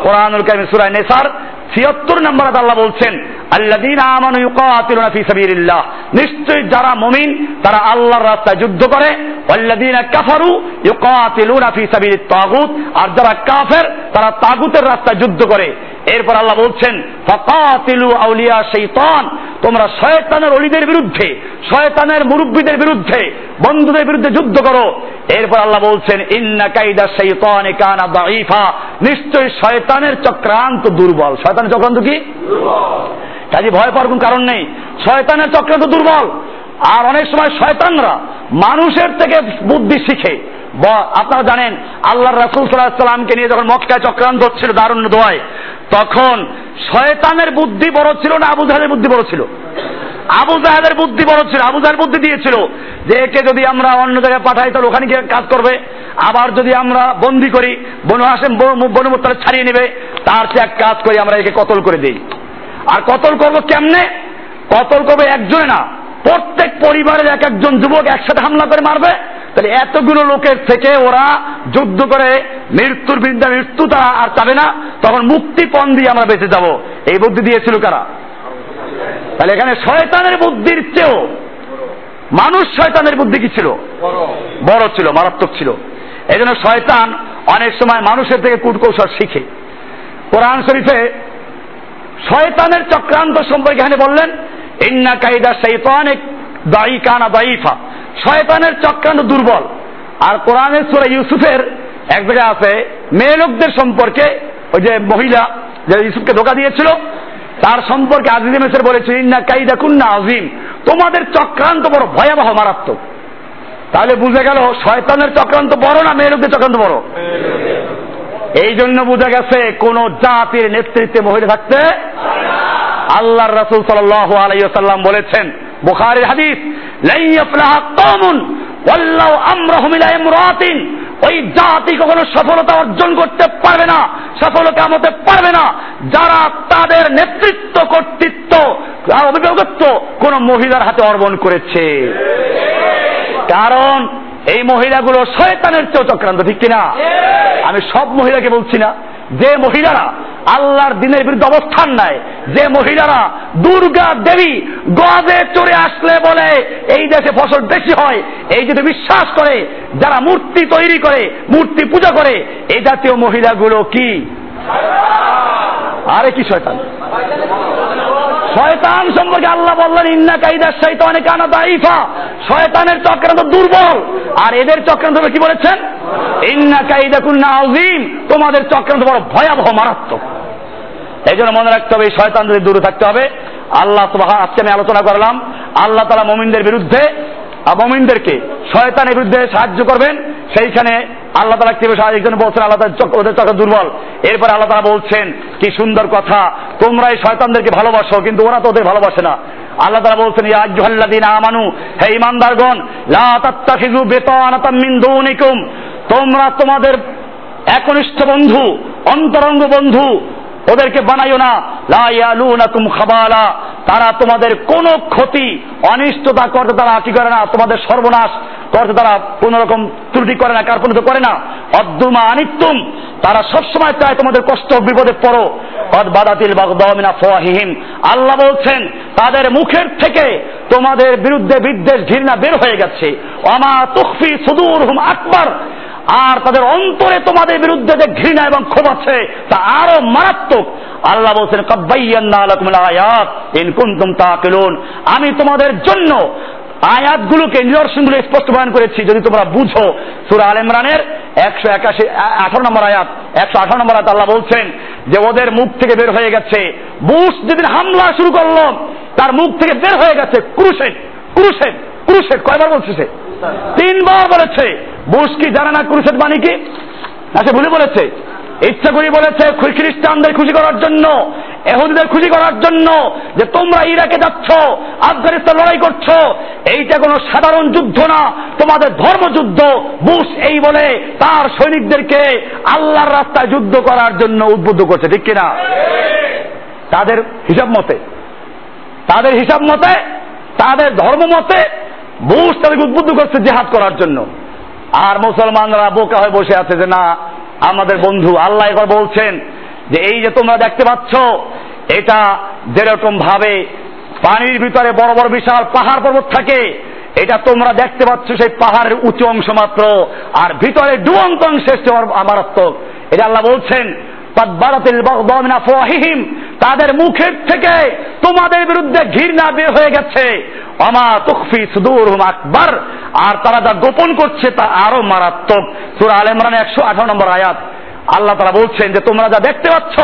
কোরআনুল কারিম সূরা নেসার ছিয়াত্তর নম্বর আল্লাহ বলছেন, আল্লাযীনা আমানু ইউকাতিলুনা ফি সাবিলিল্লাহ। নিশ্চয় যারা মুমিন, তারা আল্লাহর রাস্তায় যুদ্ধ করে। ওয়াল্লাযীনা কাফারু ইউকাতিলুনা ফি সাবিলিত তাগুত। আর যারা কাফের, তারা তাগুতের রাস্তায় যুদ্ধ করে। এরপর আল্লাহ বলছেন ফাকাতিলু আউলিয়া শাইতান তোমরা শয়তানের অলিদের বিরুদ্ধে শয়তানের মুরব্বীদের বিরুদ্ধে বন্ধুদের বিরুদ্ধে যুদ্ধ করো। এরপর আল্লাহ বলছেন ইন্না কাইদা শাইতানে কানা দাঈফা নিশ্চয়ই শয়তানের চক্রান্ত দুর্বল। শয়তানের চক্রান্ত কি? কাজে ভয় পাওয়ার কোনো কারণ নেই। শয়তানের চক্রান্ত দুর্বল। আর অনেক সময় শয়তানরা মানুষের থেকে বুদ্ধি শিখে আপনারা জানেন আল্লাহ রাসুল সাল্লামকে নিয়ে যখন মক্কায় চক্রান্ত হচ্ছিল দারুণ দোয়ায়, তখন শয়তানের বুদ্ধি বড় ছিল না আবু জাহেলের বুদ্ধি বড় ছিল? আবু জাহেলের বুদ্ধি বড় ছিল, আবু জাহের বুদ্ধি দিয়েছিল যে, একে যদি আমরা অন্য জায়গায় পাঠাই, তাহলে ওখানে গিয়ে কাজ করবে। আবার যদি আমরা বন্দি করি, বনু হাসেম বনু মুত্তালিব ছাড়িয়ে নেবে, তার চেয়ে এক কাজ করি, আমরা একে কতল করে দিই। আর কতল করব কেমনে? কতল করবে একজনে না, প্রত্যেক পরিবারের এক একজন যুবক একসাথে হামলা করে মারবে তাহলে এতগুলো লোকের থেকে ওরা যুদ্ধ করে মৃত্যুর বিরুদ্ধে মৃত্যু তারা আর চাবে না, তখন মুক্তিপণ দিয়ে আমরা বেঁচে যাব। এই বুদ্ধি দিয়েছিল কারা? তাহলে এখানে শয়তানের বুদ্ধির চেয়েও মানুষ শয়তানের বুদ্ধি কি ছিল? বড় ছিল, মারাত্মক ছিল। এই জন্য শয়তান অনেক সময় মানুষের থেকে কূটকৌশল শিখে। কোরআন শরীফে শয়তানের চক্রান্ত সম্পর্কে এখানে বললেন, ইন্না কাইদা শৈতান দায়ী কানা দাইফা শয়তানের চক্রান্ত দুর্বল। আর কোরআনের সুরা ইউসুফের এক জায়গায় আছে, মেয়ে লোকদের সম্পর্কে, ওই যে মহিলা যে ইউসুফকে ধোকা দিয়েছিল, তার সম্পর্কে আজিম এসের বলেছে, ইন্না কাইদা কুন্না আজিম তোমাদের চক্রান্ত বড় ভয়াবহ, মারাত্মক। তাহলে বুঝে গেল, শয়তানের চক্রান্ত বড় না মেয়ে লোকদের চক্রান্ত বড়? এই জন্য বোঝা গেছে, কোন জাতির নেতৃত্বে মহিলা থাকতে আল্লাহর রাসূল সাল্লাল্লাহু আলাইহি ওয়াসাল্লাম বলেছেন বুখারীর হাদিস ওই জাতি কখনো সফলতা অর্জন করতে পারবে না সফলতা হতে পারবে না। যারা তাদের নেতৃত্ব কর্তৃত্ব, অভিভাবকত্ব কোন মহিলার হাতে অর্পণ করেছে। কারণ এই মহিলাগুলো শয়তানের চেয়েও চক্রান্ত, ঠিক কিনা? আমি সব মহিলাকে বলছি না, যে মহিলারা আল্লাহর দিনের বিরুদ্ধে অবস্থান নেয় যে মহিলারা দুর্গা দেবী গজে চড়ে আসলে বলে, এই দেশে ফসল বেশি হয়, এই যদি বিশ্বাস করে, যারা মূর্তি তৈরি করে, মূর্তি পূজা করে এই জাতীয় মহিলাগুলো কি? আরে কি শয়তান? শয়তান সম্পর্কে আল্লাহ বললেন, ইন্না কাইদার শৈতানে কানা দাইফা শয়তানের চক্রান্ত দুর্বল। আর এদের চক্রান্ত কি বলেছেন? ইন্না কাইদা কুন্না আজিম তোমাদের চক্রান্ত বড় ভয়াবহ, মারাত্মক। এই জন্য মনে রাখতে হবে শয়তান যদি দূরে থাকতে হবে, আল্লাহ আজকে আমি আলোচনা করলাম, আল্লাহ তালা মমিনদের বিরুদ্ধে মমিনদেরকে শয়তানের বিরুদ্ধে সাহায্য করবেন, সেইখানে আল্লাহ তালা কীভাবে সাহায্য জন্য বলছেন, আল্লাহ ওদের চক্র দুর্বল। এরপরে আল্লাহ তালা বলছেন, কি সুন্দর কথা তোমরা এই শয়তানদেরকে ভালোবাসো, কিন্তু ওরা তো ওদের ভালোবাসে না। আল্লাহ তালা বলছেন, ইয়া আজ্জুহাল্লাদিন আমানু, হে ইমানদারগণ লা তাত্তাখিযু বিতানাতাম মিন দুনিকুম। তোমরা তোমাদের একনিষ্ঠ বন্ধু, অন্তরঙ্গ বন্ধু, ওদেরকে বানাইও না। লাইয়ালুনাকুম খাবালা, তারা তোমাদের কোনো ক্ষতি, অনিষ্টতা করতে তারা কি করে না? তোমাদের সর্বনাশ। করতে তারা কোন রকম ত্রুটি করে না কার্পণিত করে না। অদ্দুমা আনিত্যুম তারা সবসময় চায় তোমাদের কষ্ট বিপদে পড়ো। কদ বাদাতিল বাগদামিনা ফাহিহিম আল্লাহ বলছেন, তাদের মুখের থেকে তোমাদের বিরুদ্ধে বিদ্বেষ, ঘৃণা বের হয়ে গেছে। অমা তুখফি সুদূর হুম আকবার। আর তাদের অন্তরে তোমাদের বিরুদ্ধে যে ঘৃণা এবং ক্ষোভ আছে, তা আরও মারাত্মক। আল্লাহ বলছেন আমি তোমাদের জন্য আয়াতগুলোকে নিদর্শনগুলো স্পষ্ট বয়ান করেছি। যদি তোমরা বুঝো সুরা আল ইমরানের একশো একাশি, আঠারো নম্বর আয়াত, একশো আঠারো নম্বর আয়াত আল্লাহ বলছেন যে ওদের মুখ থেকে বের হয়ে গেছে। বুশ যেদিন হামলা শুরু করল, তার মুখ থেকে বের হয়ে গেছে ক্রুশেড ক্রুশেড ক্রুশেড কয়বার বলছে সে? তিনবার বলেছে। বুশ কি জানে না ক্রুশেড মানে কি? না, সে ভুলে বলেছে। ইচ্ছা করি বলেছে খ্রিস্টানদের খুশি করার জন্য, এহুদিদের খুশি করার জন্য যে তোমরা ইরাকে যাচ্ছ, আফগানিস্তান লড়াই করছ, এইটা কোনো সাধারণ যুদ্ধ না, তোমাদের ধর্মযুদ্ধ। বুশ এই বলে তার সৈনিকদেরকে আল্লাহর রাস্তায় যুদ্ধ করার জন্য উদ্বুদ্ধ করছে, ঠিক কিনা? তাদের হিসাব মতে, তাদের হিসাব মতে, তাদের ধর্ম মতে বুশ তাদেরকে উদ্বুদ্ধ করছে জেহাদ করার জন্য। আর মুসলমানরা বোকা হয়ে বসে আছে যে না আমাদের বন্ধু আল্লাহ এবার বলছেন যে এই যে তোমরা দেখতে পাচ্ছ, এটা যেরকম ভাবে পানির ভিতরে বড় বড় বিশাল পাহাড় পর্বত থাকে, এটা তোমরা দেখতে পাচ্ছ সেই পাহাড়ের উঁচু অংশ মাত্র, আর ভিতরে ডুবন্ত অংশ মারাত্মক। এটা আল্লাহ বলছেন তাদের মুখের থেকে তোমাদের বিরুদ্ধে ঘৃণা বের হয়ে গেছে। অমা তুকফি সুদূর আকবর। আর তারা যা গোপন করছে তা আরও মারাত্মক। সুরা আল ইমরান একশো আঠারো নম্বর আয়াত। আল্লাহ তারা বলছেন যে, তোমরা যা দেখতে পাচ্ছ,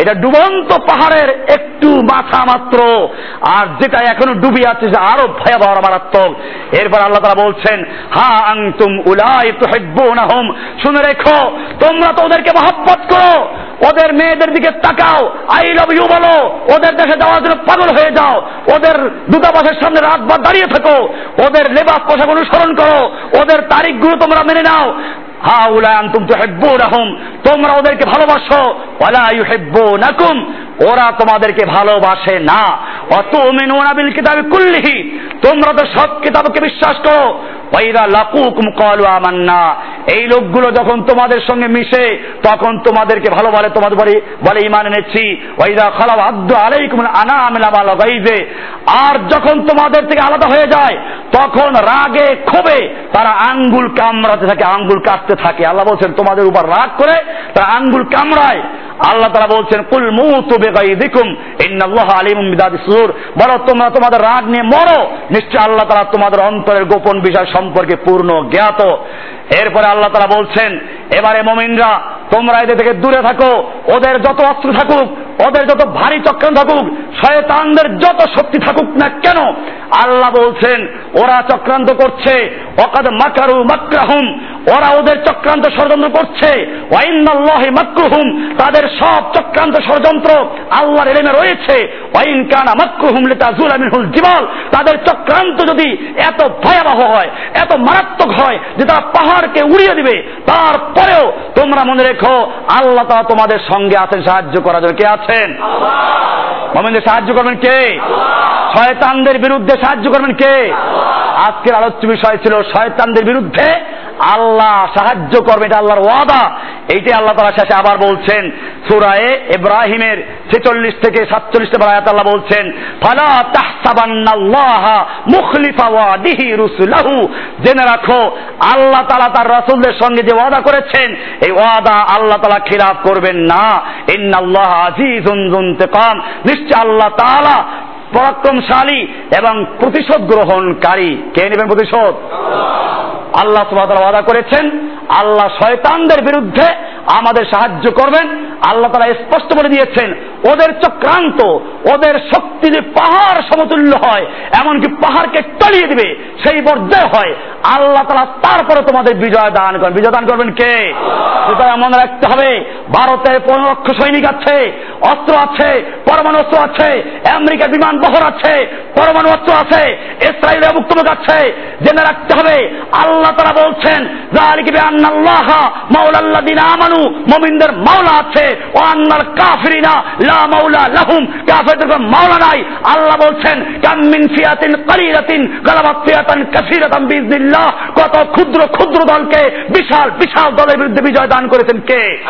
এটা ডুবন্ত পাহাড়ের একটু মাথা মাত্র। আর যেটা এখনও ডুবি আছে যে আরও ভয়াবহ মারাত্মক। এরপর আল্লাহ তারা বলছেন, হা আংতুম উলাই তুহিব্বুনাহুম। শুনে রেখো, তোমরা তো ওদেরকে মহব্বত করো। ওদের মেয়েদের দিকে তাকাও। আই লাভ ইউ বলো। ওদের দেশে যাওয়ার জন্য পাগল হয়ে যাও। ওদের দূতাবাসের সামনে রাতবার দাঁড়িয়ে থাকো। ওদের লেবাস পোশাক অনুসরণ করো। ওদের তারিখগুলো তোমরা মেনে নাও। হা উলায় আন্তুম তুহিব্বুনাহুম। তোমরা ওদেরকে ভালোবাসো, ওয়ালা ইউহিব্বুনাকুম। ওরা তোমাদেরকে ভালোবাসে না। অত মেনুনা বিল কিতাবে কুল্লিহি। তোমরা তো সব কিতাবকে বিশ্বাস করো। ওয়াইদা লাকুকুম আমান্না। এই লোকগুলো যখন তোমাদের সঙ্গে মিশে, তখন তোমাদেরকে ভালো বলে তোমাদের বলে বলে ইমান এনেছি। খালাও আদ্দু আলাইকুম আনা গাইবে। আর যখন তোমাদের থেকে আলাদা হয়ে যায়, তখন রাগে, ক্ষোভে তারা আঙ্গুল কামড়াতে থাকে, আঙ্গুল কাটতে থাকে। আল্লাহ বলছেন, তোমাদের উপর রাগ করে তারা আঙ্গুল কামড়ায়। আল্লাহ তারা বলছেন, কুল মুতু বেগাইদিকুম ইন্নাল্লাহ আলিমুম বিদাতি সুদূর বলো, তোমরা তোমাদের রাগ নিয়ে মরো। নিশ্চয় আল্লাহ তারা তোমাদের অন্তরের গোপন বিষয় সম্পর্কে পূর্ণ জ্ঞাত। এরপরে আল্লাহ তারা বলছেন, এবারে মমিনরা, তোমরা এদের থেকে দূরে থাকো, ওদের যত অস্ত্র থাকুক ওদের যত ভারী চক্রান্ত থাকুক, শয়তানদের যত শক্তি থাকুক না কেন, আল্লাহ বলছেন, ওরা চক্রান্ত করছে অকাদ মাকারু মাকরাহুম, ওরা ওদের চক্রান্ত ষড়যন্ত্র করছে ওয়াইনাল্লাহি মাকরুহুম, তাদের সব চক্রান্ত ষড়যন্ত্র আল্লাহর এলেমে রয়েছে ওয়াইন কানা মাকরুহুম লিতাজুল মিনহুল জিবাল, তাদের চক্রান্ত যদি এত ভয়াবহ হয়, এত মারাত্মক হয় যে তারা পাহাড়কে উড়িয়ে দিবে, তারপরেও তোমরা মনে রেখো, আল্লাহ তাআলা তোমাদের সঙ্গে আছেন, সাহায্য করার জন্য। কে আছেন? মোমেনদের সাহায্য করবেন কে? শয়তানদের বিরুদ্ধে সাহায্য করবেন কে? আজকের আলোচ্য বিষয় ছিল শয়তানদের বিরুদ্ধে আল্লাহ সাহায্য করবে, এটা আল্লাহর ওয়াদা। এইটাই আল্লাহ তালা শেষে আবার বলছেন, সুরায়ে ইব্রাহিমের ছেচল্লিশ থেকে সাতচল্লিশ নম্বর আয়াত আল্লাহ বলছেন, ফালা তাহসাবান্নাল্লাহ মুখলিফা ওয়াদিহি রুসুলাহু। জেনে রাখো, আল্লাহ তাআলা তার রাসূলদের সঙ্গে যে ওয়াদা করেছেন, এই ওয়াদা আল্লাহ তাআলা খিলাফ করবেন না। ইন্নাল্লাহ আজিজুন যুনতিকাম নিশ্চয় আল্লাহ তাআলা পরাক্রমশালী এবং প্রতিশোধ গ্রহণকারী। কে নেবেন প্রতিশোধ? আল্লাহ। সুবাহ ওয়াদা করেছেন আল্লাহ শয়তানদের বিরুদ্ধে আমাদের সাহায্য করবেন আল্লাহ তারা স্পষ্ট বলে দিয়েছেন, ওদের চক্রান্ত, ওদের শক্তি যে পাহাড় সমতুল্য হয়, এমনকি পাহাড়কে টলিয়ে দিবে, সেই পর্যায়ে হয়। আল্লাহ তারা তারপরে তোমাদের বিজয় দান করেন। বিজয় দান করবেন কে? সুতরাং মনে রাখতে হবে। ভারতে পনেরো লক্ষ সৈনিক আছে, অস্ত্র আছে, পরমাণু অস্ত্র আছে, আমেরিকার বিমান বহর আছে, পরমাণু অস্ত্র আছে, ইসরায়েলের মুক্তমুখ আছে। জেনে রাখতে হবে, আল্লাহ তারা বলছেন জালিকে আন্নাল্লাহ মাওলাল্লাযিনা আমানু, মমিনদের মাওলা আছে আল্লাহ বলছেন কত ক্ষুদ্র ক্ষুদ্র দলকে বিশাল বিশাল দলের বিরুদ্ধে বিজয় দান করেছেন কে?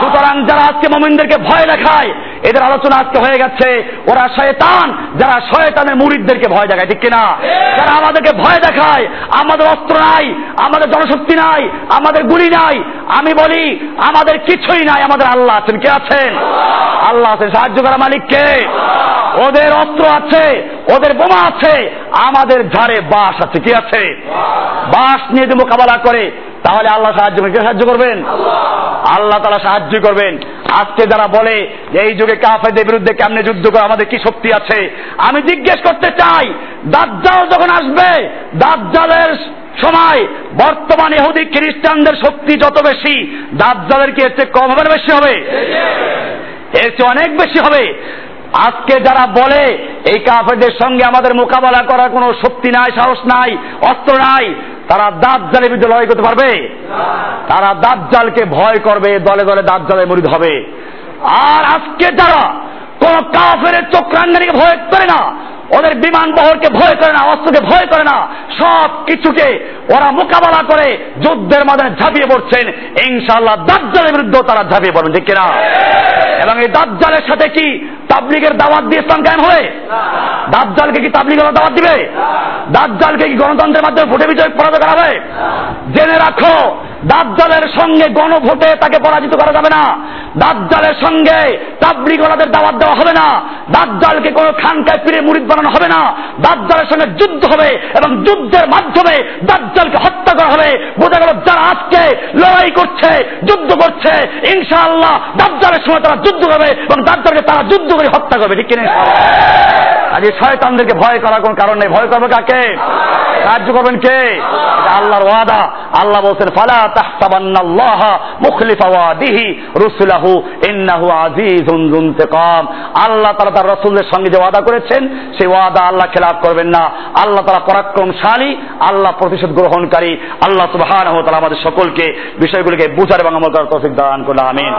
সুতরাং যারা আজকে মোমিনদেরকে ভয় দেখায় এদের আলোচনা আজকে হয়ে গেছে। ওরা শয়তান, যারা শয়তানের মুরিদদেরকে ভয় দেখায়, ঠিক কিনা? যারা আমাদেরকে ভয় দেখায়, আমাদের অস্ত্র নাই, আমাদের জনশক্তি নাই, আমাদের গুলি নাই, আমি বলি, আমাদের কিছুই নাই, আমাদের আল্লাহ আছেন। কে আছেন? আল্লাহ আছেন। সাহায্য করা মালিক কে? ওদের অস্ত্র আছে, ওদের বোমা আছে, আমাদের ঝাড়ে বাস আছে। কি আছে? বাস নিয়ে মোকাবেলা করে তাহলে আল্লাহ সাহায্য করবেন। কে সাহায্য করবেন? আল্লাহ। তারা সাহায্য করবেন। আজকে যারা বলে যে এই যুগে কাফেরদের বিরুদ্ধে কেমনে যুদ্ধ করে আমাদের কি শক্তি আছে? আমি জিজ্ঞেস করতে চাই দাজ্জাল যখন আসবে দাজ্জালের সময় বর্তমান ইহুদি খ্রিস্টানদের শক্তি যত বেশি দাজ্জালের কি এর চেয়ে কম হবে বেশি হবে? এর চেয়ে অনেক বেশি হবে। আজকে যারা বলে এই কাফেরদের সঙ্গে আমাদের মোকাবেলা করার কোনো শক্তি নাই সাহস নাই অস্ত্র নাই তারা দাঁত জালের বিরুদ্ধে লড়াই করতে পারবে? তারা দাঁত জালকে ভয় করবে, দলে দলে দাঁত জালে মরিদ হবে। আর আজকে যারা কোন কাফের চোখ চক্রাঙ্গানিকে ভয় করে না ওদের বিমান বহরকে ভয় করে না, অস্ত্রকে ভয় করে না, সব কিছুকে ওরা মোকাবেলা করে যুদ্ধের মাধ্যমে ঝাঁপিয়ে পড়ছেন। ইনশাআল্লাহ দাজ্জালের বিরুদ্ধে তারা ঝাঁপিয়ে পড়বেন, ঠিক কিনা? এবং এই দাজ্জালের সাথে কি তাবলিগের দাওয়াত দিয়ে ইসলাম কায়েম হবে? দাজ্জালকে কি তাবলিগের দাওয়াত দিবে? দাজ্জালকে কি গণতন্ত্রের মাধ্যমে ভোটে বিজয় পরাজয় করা হবে? জেনে রাখো, দাজ্জালের সঙ্গে গণভোটে তাকে পরাজিত করা যাবে না। দাজ্জালের সঙ্গে তাবলিগলাদের দাওয়াত দেওয়া হবে না। দাজ্জালকে কোনো খানকায় ফিরে মুরিদ বানানো হবে না। দাজ্জালের সঙ্গে যুদ্ধ হবে এবং যুদ্ধের মাধ্যমে দাজ্জালকে হত্যা করা হবে। বোঝা গেল যারা আজকে লড়াই করছে, যুদ্ধ করছে, ইনশাআল্লাহ দাজ্জালের সময় তারা যুদ্ধ করবে এবং দাজ্জালকে তারা যুদ্ধ করে হত্যা করবে। ঠিক কিনা? আজ এই শয়তানদেরকে ভয় করার কোন কারণ নেই। ভয় করবে কাকে? সাহায্য করবেন কে? আল্লাহর ওয়াদা। আল্লাহ বলছেন, ফালা তাহসাবান্নাল্লাহ মুখলিফা ওয়াদিহি রুসুলাহু, ইন্নাহু আজিজুন যুনতিকাম। আল্লাহ তাআলা তার রাসূলের সঙ্গে যে ওয়াদা করেছেন, সেই ওয়াদা আল্লাহ খেলাফ করবেন না। আল্লাহ তারা পরাক্রমশালী, আল্লাহ প্রতিশোধ গ্রহণকারী, আল্লাহ সুবাহ আমাদের সকলকে বিষয়গুলিকে বুঝার এবং আমল করার তৌফিক দান করলাম আমিন।